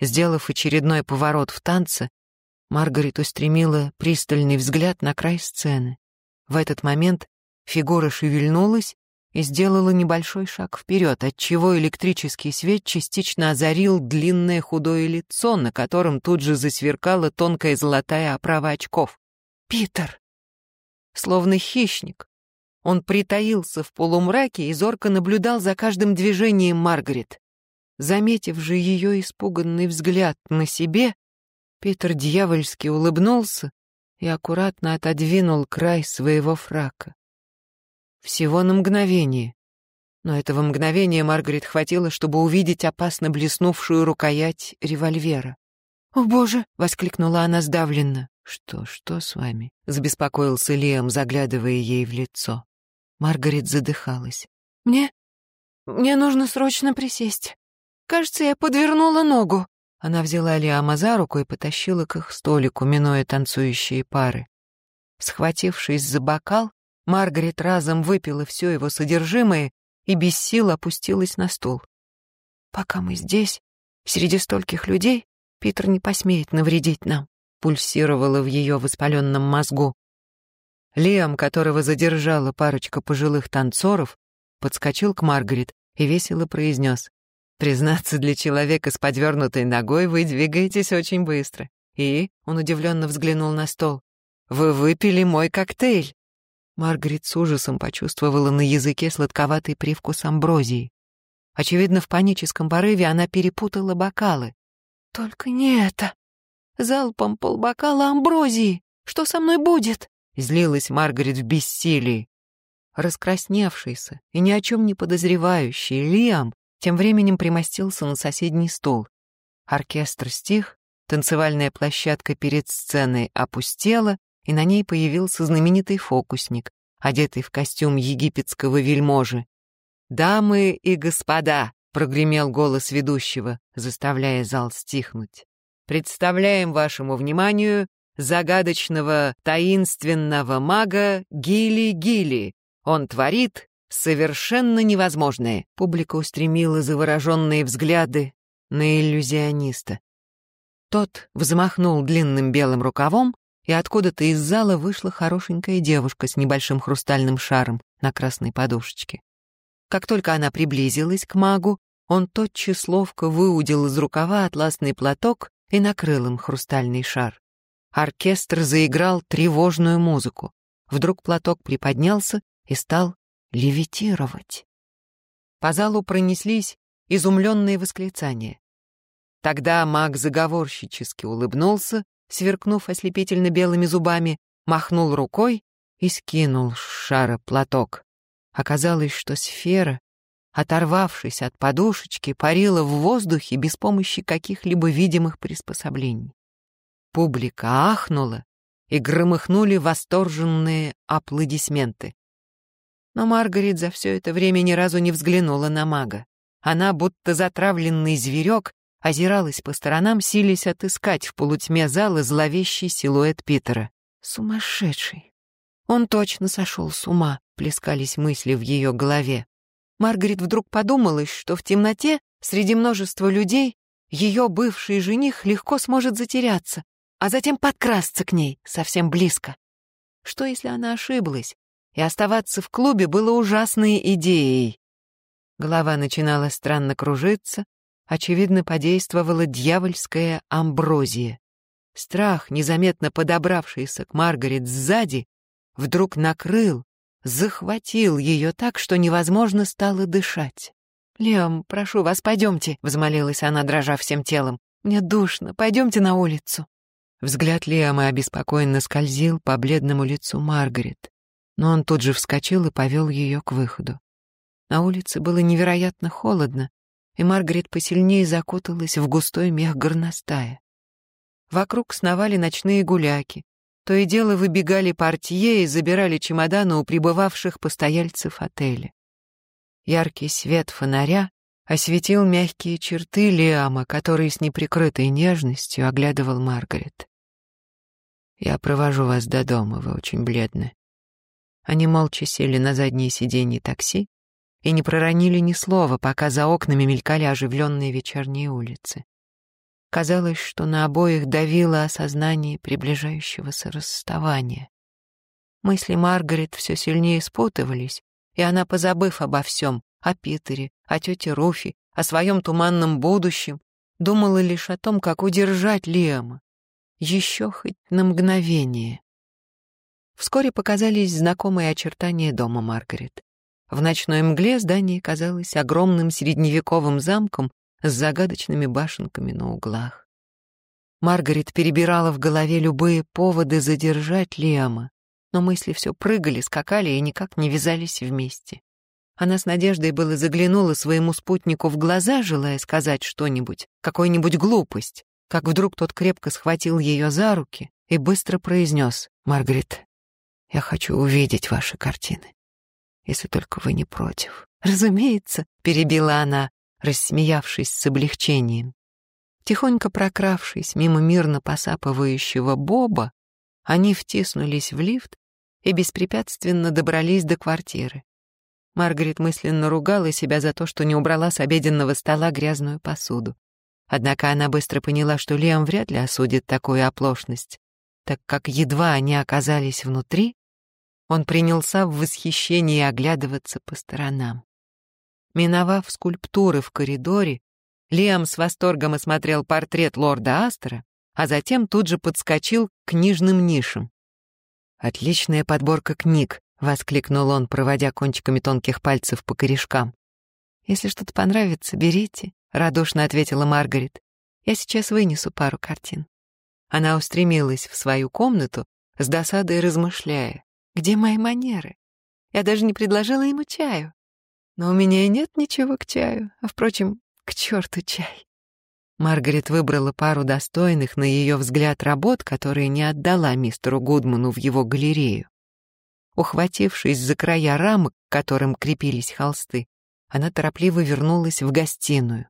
Сделав очередной поворот в танце, Маргарет устремила пристальный взгляд на край сцены. В этот момент фигура шевельнулась и сделала небольшой шаг вперед, отчего электрический свет частично озарил длинное худое лицо, на котором тут же засверкала тонкая золотая оправа очков. «Питер!» Словно хищник, он притаился в полумраке и зорко наблюдал за каждым движением Маргарет. Заметив же ее испуганный взгляд на себе, Питер дьявольски улыбнулся и аккуратно отодвинул край своего фрака. Всего на мгновение. Но этого мгновения Маргарет хватило, чтобы увидеть опасно блеснувшую рукоять револьвера. «О, Боже!» — воскликнула она сдавленно. «Что, что с вами?» — забеспокоился Лиам, заглядывая ей в лицо. Маргарет задыхалась. «Мне... мне нужно срочно присесть. Кажется, я подвернула ногу». Она взяла Лиама за руку и потащила к их столику, минуя танцующие пары. Схватившись за бокал, Маргарет разом выпила все его содержимое и без сил опустилась на стул. «Пока мы здесь, среди стольких людей, Питер не посмеет навредить нам», пульсировало в ее воспаленном мозгу. Лиам, которого задержала парочка пожилых танцоров, подскочил к Маргарет и весело произнес. Признаться, для человека с подвернутой ногой вы двигаетесь очень быстро. И, он удивленно взглянул на стол, вы выпили мой коктейль. Маргарет с ужасом почувствовала на языке сладковатый привкус амброзии. Очевидно, в паническом порыве она перепутала бокалы. «Только не это! Залпом полбокала амброзии! Что со мной будет?» Злилась Маргарет в бессилии. Раскрасневшийся и ни о чем не подозревающий Лиам тем временем примостился на соседний стол. Оркестр стих, танцевальная площадка перед сценой опустела, и на ней появился знаменитый фокусник, одетый в костюм египетского вельможи. «Дамы и господа!» — прогремел голос ведущего, заставляя зал стихнуть. «Представляем вашему вниманию загадочного таинственного мага Гили-Гили. Он творит Совершенно невозможное. Публика устремила завороженные взгляды на иллюзиониста. Тот взмахнул длинным белым рукавом, и откуда-то из зала вышла хорошенькая девушка с небольшим хрустальным шаром на красной подушечке. Как только она приблизилась к магу, он тотчас ловко выудил из рукава атласный платок и накрыл им хрустальный шар. Оркестр заиграл тревожную музыку. Вдруг платок приподнялся и стал левитировать. По залу пронеслись изумленные восклицания. Тогда маг заговорщически улыбнулся, сверкнув ослепительно белыми зубами, махнул рукой и скинул с шара платок. Оказалось, что сфера, оторвавшись от подушечки, парила в воздухе без помощи каких-либо видимых приспособлений. Публика ахнула, и громыхнули восторженные аплодисменты. Но Маргарет за все это время ни разу не взглянула на мага. Она, будто затравленный зверек, озиралась по сторонам, силясь отыскать в полутьме зала зловещий силуэт Питера. Сумасшедший! Он точно сошел с ума, плескались мысли в ее голове. Маргарет вдруг подумалось, что в темноте, среди множества людей, ее бывший жених легко сможет затеряться, а затем подкрасться к ней совсем близко. Что, если она ошиблась, и оставаться в клубе было ужасной идеей? Голова начинала странно кружиться, очевидно, подействовала дьявольская амброзия. Страх, незаметно подобравшийся к Маргарет сзади, вдруг накрыл, захватил ее так, что невозможно стало дышать. «Лем, прошу вас, пойдемте», — взмолилась она, дрожа всем телом. «Мне душно, пойдемте на улицу». Взгляд Лиама обеспокоенно скользил по бледному лицу Маргарет, но он тут же вскочил и повел ее к выходу. На улице было невероятно холодно, и Маргарет посильнее закуталась в густой мех горностая. Вокруг сновали ночные гуляки. То и дело выбегали портье и забирали чемоданы у прибывавших постояльцев отеля. Яркий свет фонаря осветил мягкие черты Лиама, который с неприкрытой нежностью оглядывал Маргарет. «Я провожу вас до дома, вы очень бледны». Они молча сели на заднее сиденье такси и не проронили ни слова, пока за окнами мелькали оживленные вечерние улицы. Казалось, что на обоих давило осознание приближающегося расставания. Мысли Маргарет все сильнее спутывались, и она, позабыв обо всем, о Питере, о тете Руфи, о своем туманном будущем, думала лишь о том, как удержать Лиама. Еще хоть на мгновение. Вскоре показались знакомые очертания дома Маргарет. В ночной мгле здание казалось огромным средневековым замком с загадочными башенками на углах. Маргарет перебирала в голове любые поводы задержать Лиама, но мысли все прыгали, скакали и никак не вязались вместе. Она с надеждой было заглянула своему спутнику в глаза, желая сказать что-нибудь, какую-нибудь глупость, как вдруг тот крепко схватил ее за руки и быстро произнес «Маргарет, я хочу увидеть ваши картины, если только вы не против». «Разумеется», — перебила она, рассмеявшись с облегчением. Тихонько прокравшись мимо мирно посапывающего Боба, они втиснулись в лифт и беспрепятственно добрались до квартиры. Маргарет мысленно ругала себя за то, что не убрала с обеденного стола грязную посуду. Однако она быстро поняла, что Лиам вряд ли осудит такую оплошность, так как едва они оказались внутри, он принялся в восхищении оглядываться по сторонам. Миновав скульптуры в коридоре, Лиам с восторгом осмотрел портрет лорда Астера, а затем тут же подскочил к книжным нишам. «Отличная подборка книг», — воскликнул он, проводя кончиками тонких пальцев по корешкам. «Если что-то понравится, берите», — радушно ответила Маргарет. «Я сейчас вынесу пару картин». Она устремилась в свою комнату, с досадой размышляя. «Где мои манеры? Я даже не предложила ему чаю. Но у меня и нет ничего к чаю, а, впрочем, к черту чай. Маргарет выбрала пару достойных, на ее взгляд, работ, которые не отдала мистеру Гудману в его галерею. Ухватившись за края рамок, к которым крепились холсты, она торопливо вернулась в гостиную.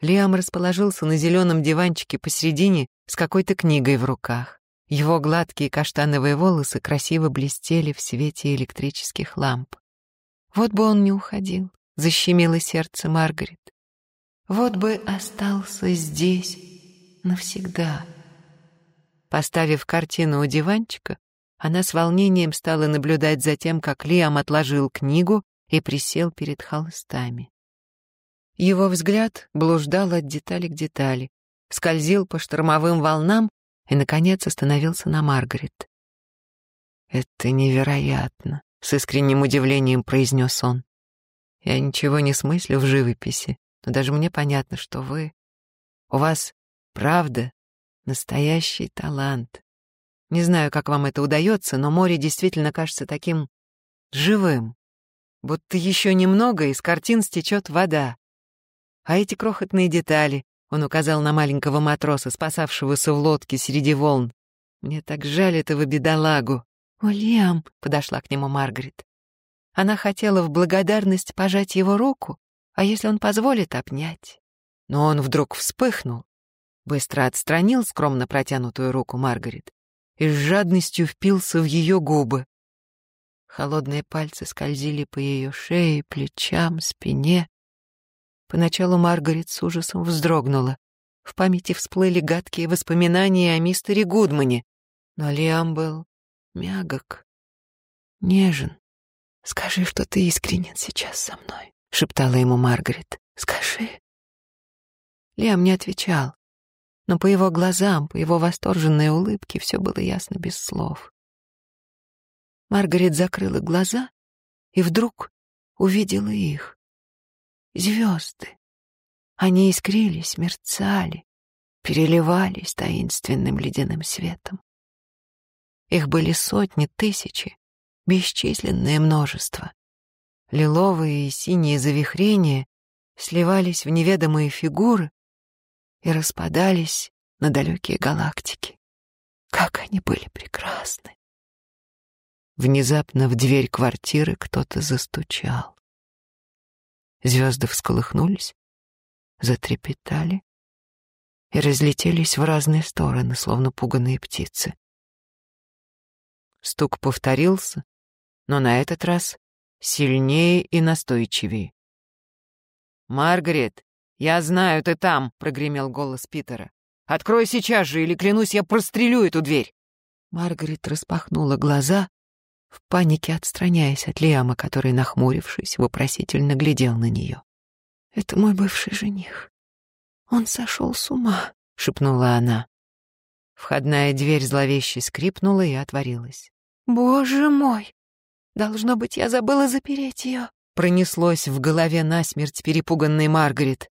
Лиам расположился на зеленом диванчике посередине с какой-то книгой в руках. Его гладкие каштановые волосы красиво блестели в свете электрических ламп. Вот бы он не уходил, защемило сердце Маргарет. Вот бы остался здесь навсегда. Поставив картину у диванчика, она с волнением стала наблюдать за тем, как Лиам отложил книгу и присел перед холстами. Его взгляд блуждал от детали к детали, скользил по штормовым волнам и, наконец, остановился на Маргарет. «Это невероятно», — с искренним удивлением произнес он. «Я ничего не смыслю в живописи, но даже мне понятно, что вы... У вас, правда, настоящий талант. Не знаю, как вам это удается, но море действительно кажется таким живым. Будто еще немного, из картин стечет вода. А эти крохотные детали, он указал на маленького матроса, спасавшегося в лодке среди волн. Мне так жаль этого бедолагу. «Уильям», — подошла к нему Маргарет. Она хотела в благодарность пожать его руку, а если он позволит обнять. Но он вдруг вспыхнул, быстро отстранил скромно протянутую руку Маргарет и с жадностью впился в ее губы. Холодные пальцы скользили по ее шее, плечам, спине. Поначалу Маргарет с ужасом вздрогнула. В памяти всплыли гадкие воспоминания о мистере Гудмане. Но Лиам был мягок, нежен. «Скажи, что ты искренен сейчас со мной», — шептала ему Маргарет. «Скажи». Лиам не отвечал, но по его глазам, по его восторженной улыбке все было ясно без слов. Маргарет закрыла глаза и вдруг увидела их. Звезды. Они искрились, мерцали, переливались таинственным ледяным светом. Их были сотни, тысячи, бесчисленное множество. Лиловые и синие завихрения сливались в неведомые фигуры и распадались на далекие галактики. Как они были прекрасны! Внезапно в дверь квартиры кто-то застучал. Звезды всколыхнулись, затрепетали и разлетелись в разные стороны, словно пуганые птицы. Стук повторился, но на этот раз сильнее и настойчивее. «Маргарет, я знаю, ты там!» — прогремел голос Питера. «Открой сейчас же, или, клянусь, я прострелю эту дверь!» Маргарет распахнула глаза в панике отстраняясь от Лиама, который, нахмурившись, вопросительно глядел на нее. «Это мой бывший жених. Он сошел с ума», — шепнула она. Входная дверь зловеще скрипнула и отворилась. «Боже мой! Должно быть, я забыла запереть ее!» Пронеслось в голове насмерть перепуганной Маргарет.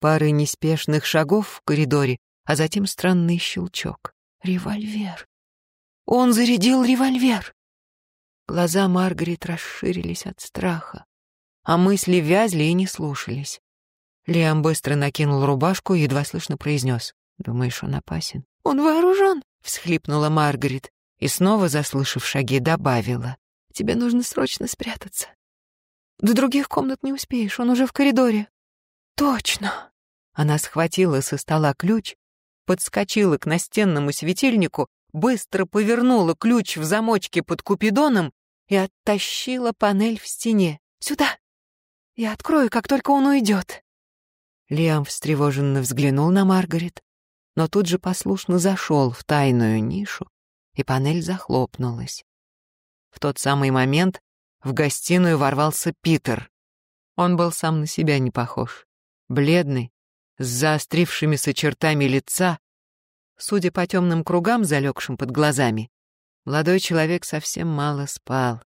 Пары неспешных шагов в коридоре, а затем странный щелчок. Револьвер. Он зарядил револьвер. Глаза Маргарет расширились от страха, а мысли вязли и не слушались. Лиам быстро накинул рубашку и едва слышно произнес. «Думаешь, он опасен?» «Он вооружен!» — всхлипнула Маргарет и снова, заслышав шаги, добавила. «Тебе нужно срочно спрятаться. До других комнат не успеешь, он уже в коридоре». «Точно!» Она схватила со стола ключ, подскочила к настенному светильнику быстро повернула ключ в замочке под купидоном и оттащила панель в стене. «Сюда! Я открою, как только он уйдет!» Лиам встревоженно взглянул на Маргарет, но тут же послушно зашел в тайную нишу, и панель захлопнулась. В тот самый момент в гостиную ворвался Питер. Он был сам на себя не похож. Бледный, с заострившимися чертами лица, Судя по темным кругам, залегшим под глазами, молодой человек совсем мало спал.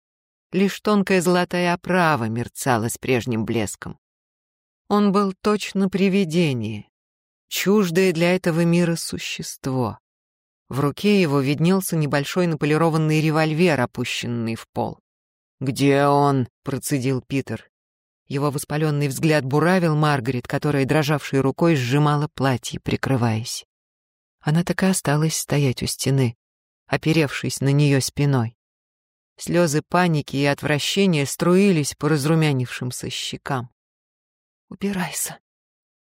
Лишь тонкая золотая оправа мерцала с прежним блеском. Он был точно привидение, чуждое для этого мира существо. В руке его виднелся небольшой наполированный револьвер, опущенный в пол. «Где он?» — процедил Питер. Его воспаленный взгляд буравил Маргарет, которая дрожавшей рукой сжимала платье, прикрываясь. Она так и осталась стоять у стены, оперевшись на нее спиной. Слезы паники и отвращения струились по разрумянившимся щекам. «Убирайся!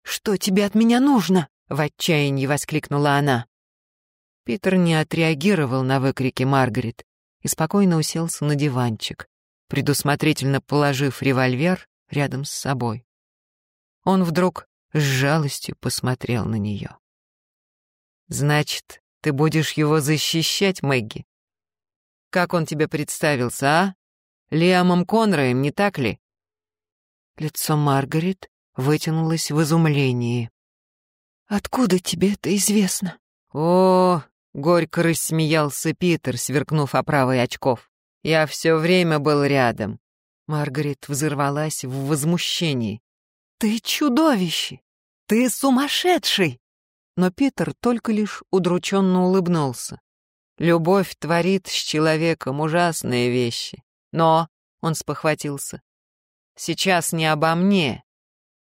Что тебе от меня нужно?» — в отчаянии воскликнула она. Питер не отреагировал на выкрики Маргарет и спокойно уселся на диванчик, предусмотрительно положив револьвер рядом с собой. Он вдруг с жалостью посмотрел на нее. Значит, ты будешь его защищать, Мэгги? Как он тебе представился, а? Лиамом Конроем, не так ли? Лицо Маргарет вытянулось в изумлении. «Откуда тебе это известно?» «О, — горько рассмеялся Питер, сверкнув оправой очков. «Я все время был рядом». Маргарет взорвалась в возмущении. «Ты чудовище! Ты сумасшедший!» Но Питер только лишь удрученно улыбнулся. Любовь творит с человеком ужасные вещи. Но, — он спохватился, — сейчас не обо мне,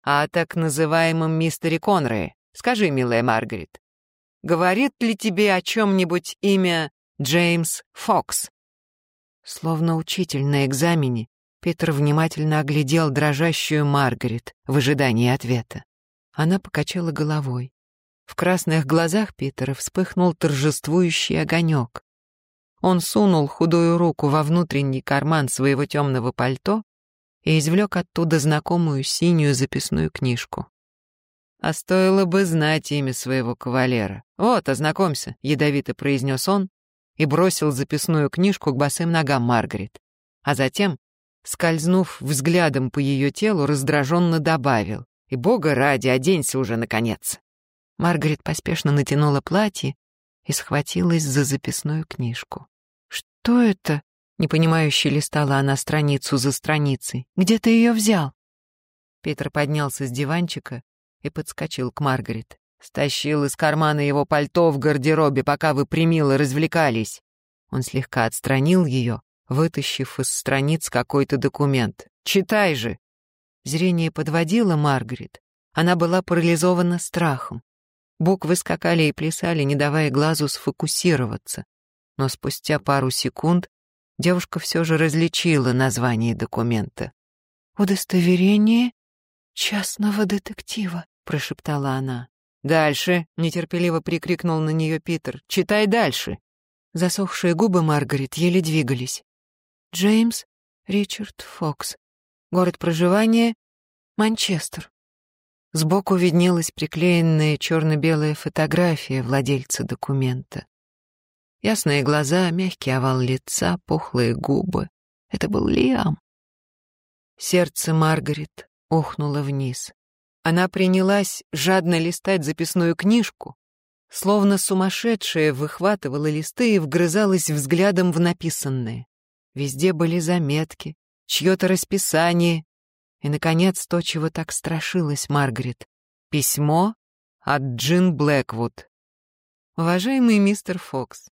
а о так называемом мистере Конрае. Скажи, милая Маргарет, говорит ли тебе о чем-нибудь имя Джеймс Фокс? Словно учитель на экзамене, Питер внимательно оглядел дрожащую Маргарет в ожидании ответа. Она покачала головой. В красных глазах Питера вспыхнул торжествующий огонек. Он сунул худую руку во внутренний карман своего темного пальто и извлек оттуда знакомую синюю записную книжку. «А стоило бы знать имя своего кавалера. Вот, ознакомься», — ядовито произнес он и бросил записную книжку к босым ногам Маргарет. А затем, скользнув взглядом по ее телу, раздраженно добавил. «И бога ради, оденься уже, наконец!» Маргарет поспешно натянула платье и схватилась за записную книжку. «Что это?» — непонимающе листала она страницу за страницей. «Где ты ее взял?» Питер поднялся с диванчика и подскочил к Маргарет. Стащил из кармана его пальто в гардеробе, пока вы примило развлекались. Он слегка отстранил ее, вытащив из страниц какой-то документ. «Читай же!» Зрение подводило Маргарет. Она была парализована страхом. Буквы скакали и плясали, не давая глазу сфокусироваться. Но спустя пару секунд девушка все же различила название документа. «Удостоверение частного детектива», — прошептала она. «Дальше!» — нетерпеливо прикрикнул на нее Питер. «Читай дальше!» Засохшие губы Маргарет еле двигались. Джеймс Ричард Фокс. Город проживания — Манчестер. Сбоку виднелась приклеенная черно-белая фотография владельца документа. Ясные глаза, мягкий овал лица, пухлые губы. Это был Лиам. Сердце Маргарет охнуло вниз. Она принялась жадно листать записную книжку, словно сумасшедшая выхватывала листы и вгрызалась взглядом в написанное. Везде были заметки, чье-то расписание и, наконец, то, чего так страшилась Маргарет. Письмо от Джин Блэквуд. «Уважаемый мистер Фокс,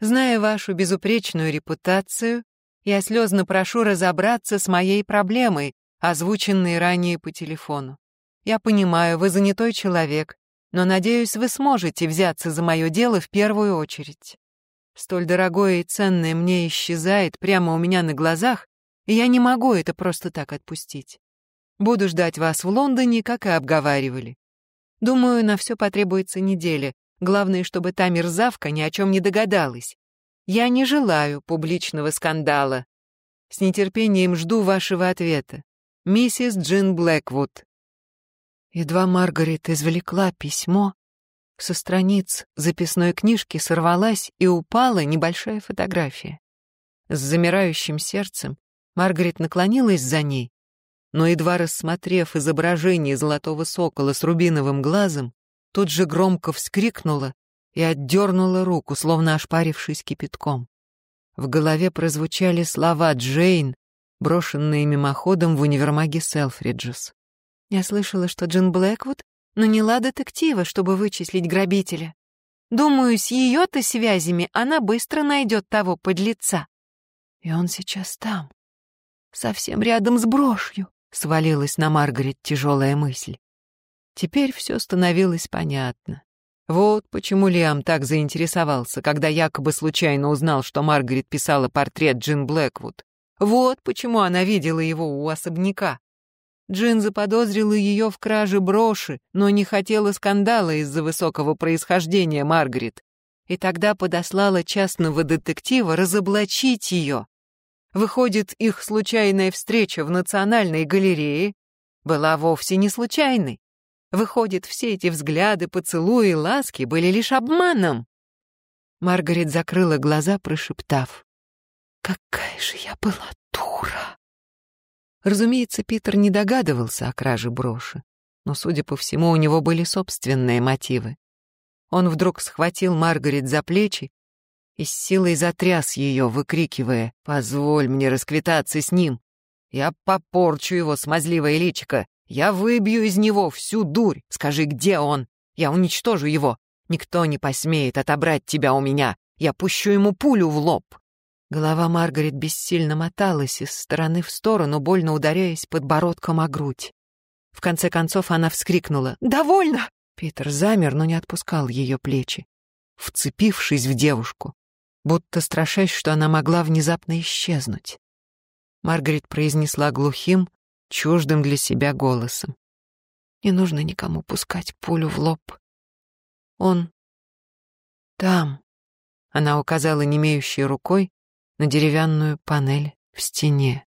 зная вашу безупречную репутацию, я слезно прошу разобраться с моей проблемой, озвученной ранее по телефону. Я понимаю, вы занятой человек, но, надеюсь, вы сможете взяться за мое дело в первую очередь. Столь дорогое и ценное мне исчезает прямо у меня на глазах, я не могу это просто так отпустить. Буду ждать вас в Лондоне, как и обговаривали. Думаю, на все потребуется неделя. Главное, чтобы та мерзавка ни о чем не догадалась. Я не желаю публичного скандала. С нетерпением жду вашего ответа. Миссис Джин Блэквуд. Едва Маргарет извлекла письмо, со страниц записной книжки сорвалась и упала небольшая фотография. С замирающим сердцем Маргарет наклонилась за ней, но, едва рассмотрев изображение золотого сокола с рубиновым глазом, тут же громко вскрикнула и отдернула руку, словно ошпарившись кипятком. В голове прозвучали слова Джейн, брошенные мимоходом в универмаге Селфриджес. Я слышала, что Джин Блэквуд наняла детектива, чтобы вычислить грабителя. Думаю, с ее-то связями она быстро найдет того подлеца. И он сейчас там, совсем рядом с брошью, свалилась на Маргарет тяжелая мысль. Теперь все становилось понятно. Вот почему Лиам так заинтересовался, когда якобы случайно узнал, что Маргарет писала портрет Джин Блэквуд. Вот почему она видела его у особняка. Джин заподозрила ее в краже броши, но не хотела скандала из-за высокого происхождения Маргарет. И тогда подослала частного детектива разоблачить ее. Выходит, их случайная встреча в Национальной галерее была вовсе не случайной. Выходит, все эти взгляды, поцелуи, ласки были лишь обманом. Маргарет закрыла глаза, прошептав. «Какая же я была дура!» Разумеется, Питер не догадывался о краже броши, но, судя по всему, у него были собственные мотивы. Он вдруг схватил Маргарет за плечи и с силой затряс ее, выкрикивая «Позволь мне расквитаться с ним! Я попорчу его смазливое личико! Я выбью из него всю дурь! Скажи, где он? Я уничтожу его! Никто не посмеет отобрать тебя у меня! Я пущу ему пулю в лоб!» Голова Маргарет бессильно моталась из стороны в сторону, больно ударяясь подбородком о грудь. В конце концов она вскрикнула «Довольно!» Питер замер, но не отпускал ее плечи, вцепившись в девушку, будто страшась, что она могла внезапно исчезнуть. Маргарет произнесла глухим, чуждым для себя голосом. «Не нужно никому пускать пулю в лоб. Он там». Она указала немеющей рукой на деревянную панель в стене.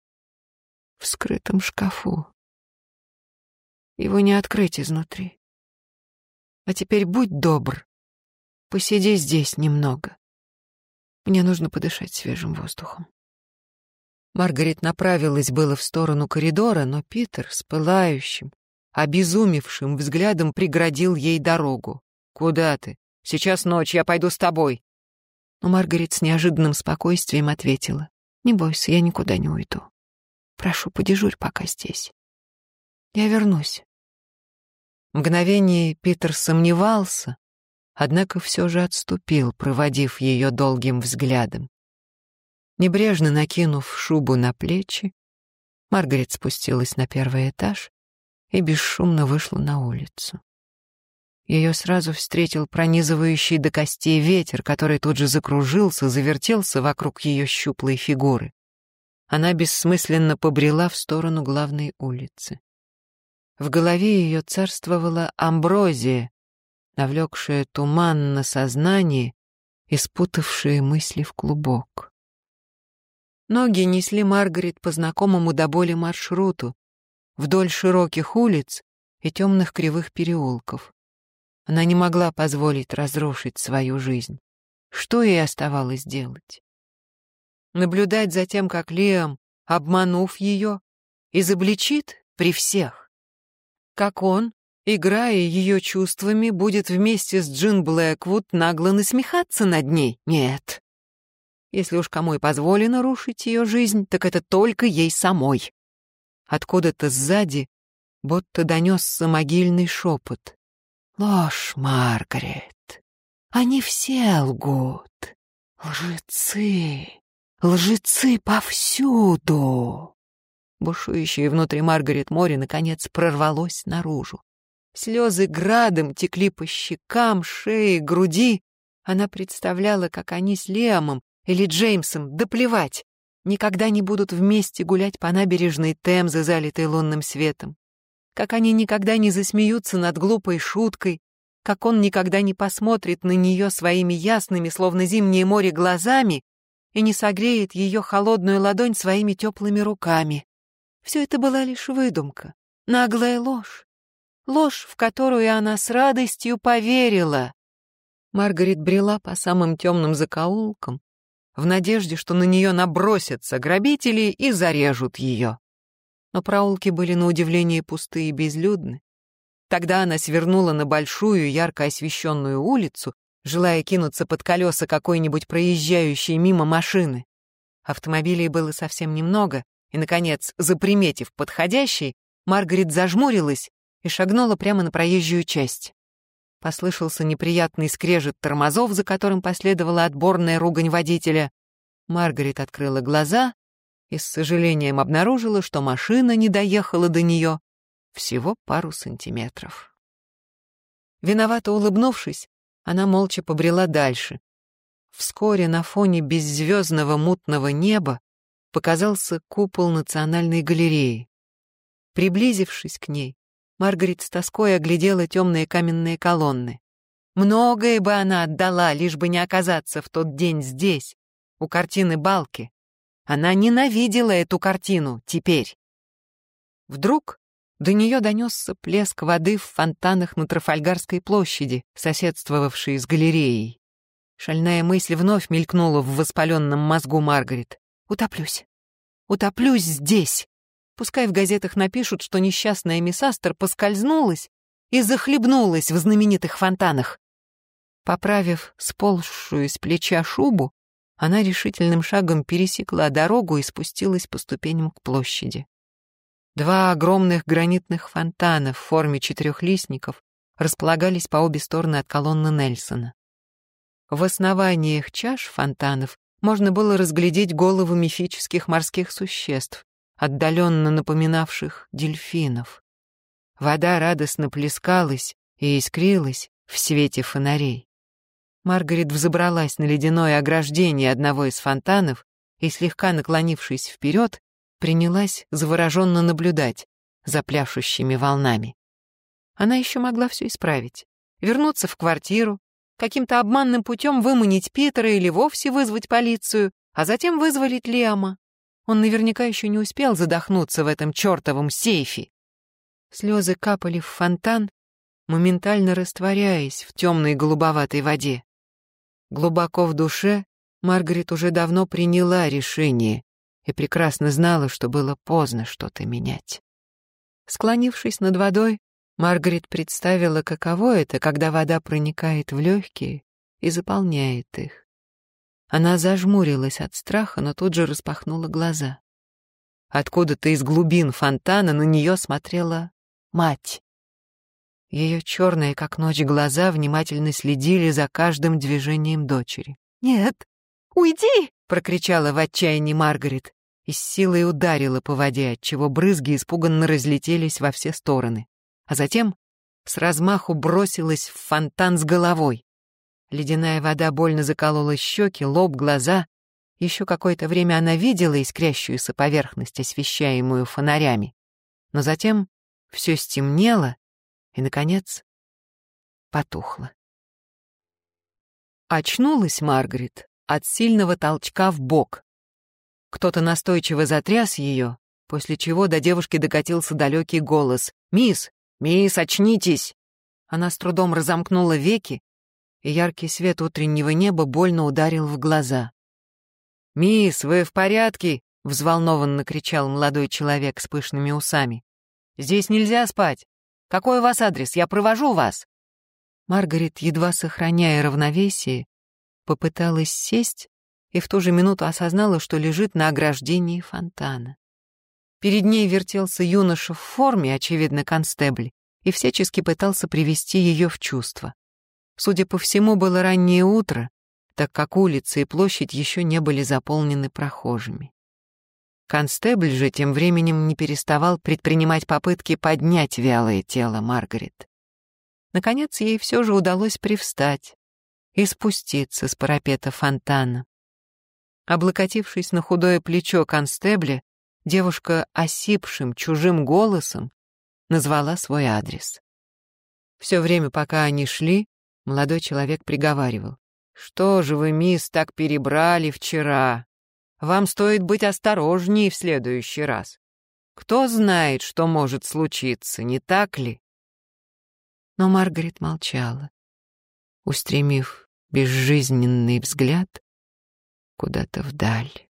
В скрытом шкафу. Его не открыть изнутри. А теперь будь добр. Посиди здесь немного. Мне нужно подышать свежим воздухом. Маргарет направилась было в сторону коридора, но Питер с пылающим, обезумевшим взглядом преградил ей дорогу. «Куда ты? Сейчас ночь, я пойду с тобой». Но Маргарет с неожиданным спокойствием ответила. «Не бойся, я никуда не уйду. Прошу, подежурь пока здесь. Я вернусь». Мгновение Питер сомневался, однако все же отступил, проводив ее долгим взглядом. Небрежно накинув шубу на плечи, Маргарет спустилась на первый этаж и бесшумно вышла на улицу. Ее сразу встретил пронизывающий до костей ветер, который тут же закружился, завертелся вокруг ее щуплой фигуры. Она бессмысленно побрела в сторону главной улицы. В голове ее царствовала амброзия, навлекшая туман на сознание и спутавшая мысли в клубок. Ноги несли Маргарет по знакомому до боли маршруту, вдоль широких улиц и темных кривых переулков. Она не могла позволить разрушить свою жизнь. Что ей оставалось делать? Наблюдать за тем, как Лиам, обманув ее, изобличит при всех. Как он, играя ее чувствами, будет вместе с Джин Блэквуд нагло насмехаться над ней? Нет. Если уж кому и позволено рушить ее жизнь, так это только ей самой. Откуда-то сзади будто донесся могильный шепот. Ложь, Маргарет. Они все лгут. Лжецы. Лжецы повсюду. Бушующее внутри Маргарет море наконец прорвалось наружу. Слезы градом текли по щекам, шее, груди. Она представляла, как они с Лемом или Джеймсом, да плевать, никогда не будут вместе гулять по набережной Темзы, залитой лунным светом. Как они никогда не засмеются над глупой шуткой, как он никогда не посмотрит на нее своими ясными, словно зимнее море, глазами и не согреет ее холодную ладонь своими теплыми руками. Все это была лишь выдумка, наглая ложь. Ложь, в которую она с радостью поверила. Маргарет брела по самым темным закоулкам, в надежде, что на нее набросятся грабители и зарежут ее. Но проулки были на удивление пустые и безлюдны. Тогда она свернула на большую, ярко освещенную улицу, желая кинуться под колеса какой-нибудь проезжающей мимо машины. Автомобилей было совсем немного, и, наконец, заприметив подходящий, Маргарет зажмурилась и шагнула прямо на проезжую часть. Послышался неприятный скрежет тормозов, за которым последовала отборная ругань водителя. Маргарет открыла глаза и с сожалением обнаружила, что машина не доехала до нее всего пару сантиметров. Виновато улыбнувшись, она молча побрела дальше. Вскоре на фоне беззвездного мутного неба показался купол Национальной галереи. Приблизившись к ней, Маргарет с тоской оглядела темные каменные колонны. Многое бы она отдала, лишь бы не оказаться в тот день здесь, у картины Балки. Она ненавидела эту картину теперь. Вдруг до нее донесся плеск воды в фонтанах на Трафальгарской площади, соседствовавшей с галереей. Шальная мысль вновь мелькнула в воспаленном мозгу Маргарет. «Утоплюсь. Утоплюсь здесь. Пускай в газетах напишут, что несчастная мисс Астер поскользнулась и захлебнулась в знаменитых фонтанах. Поправив сползшую с плеча шубу, она решительным шагом пересекла дорогу и спустилась по ступеням к площади. Два огромных гранитных фонтана в форме четырехлистников располагались по обе стороны от колонны Нельсона. В основаниях чаш фонтанов можно было разглядеть головы мифических морских существ, отдаленно напоминавших дельфинов. Вода радостно плескалась и искрилась в свете фонарей. Маргарет взобралась на ледяное ограждение одного из фонтанов и, слегка наклонившись вперед, принялась завороженно наблюдать за пляшущими волнами. Она еще могла все исправить. Вернуться в квартиру, каким-то обманным путем выманить Питера или вовсе вызвать полицию, а затем вызволить Лиама. Он наверняка еще не успел задохнуться в этом чертовом сейфе. Слезы капали в фонтан, моментально растворяясь в темной голубоватой воде. Глубоко в душе Маргарет уже давно приняла решение и прекрасно знала, что было поздно что-то менять. Склонившись над водой, Маргарет представила, каково это, когда вода проникает в легкие и заполняет их. Она зажмурилась от страха, но тут же распахнула глаза. Откуда-то из глубин фонтана на нее смотрела мать. Ее черные, как ночь, глаза внимательно следили за каждым движением дочери. «Нет, уйди!» — прокричала в отчаянии Маргарет и с силой ударила по воде, отчего брызги испуганно разлетелись во все стороны а затем с размаху бросилась в фонтан с головой. Ледяная вода больно заколола щеки, лоб, глаза. Еще какое-то время она видела искрящуюся поверхность, освещаемую фонарями. Но затем все стемнело и, наконец, потухло. Очнулась Маргарет от сильного толчка в бок. Кто-то настойчиво затряс ее, после чего до девушки докатился далекий голос. «Мисс, «Мисс, очнитесь!» Она с трудом разомкнула веки, и яркий свет утреннего неба больно ударил в глаза. «Мисс, вы в порядке?» — взволнованно кричал молодой человек с пышными усами. «Здесь нельзя спать. Какой у вас адрес? Я провожу вас!» Маргарет, едва сохраняя равновесие, попыталась сесть и в ту же минуту осознала, что лежит на ограждении фонтана. Перед ней вертелся юноша в форме, очевидно, констебль, и всячески пытался привести ее в чувство. Судя по всему, было раннее утро, так как улицы и площадь еще не были заполнены прохожими. Констебль же тем временем не переставал предпринимать попытки поднять вялое тело Маргарет. Наконец ей все же удалось привстать и спуститься с парапета фонтана. Облокотившись на худое плечо констебля, девушка осипшим чужим голосом назвала свой адрес. Все время, пока они шли, молодой человек приговаривал. «Что же вы, мисс, так перебрали вчера? Вам стоит быть осторожнее в следующий раз. Кто знает, что может случиться, не так ли?» Но Маргарет молчала, устремив безжизненный взгляд куда-то вдаль.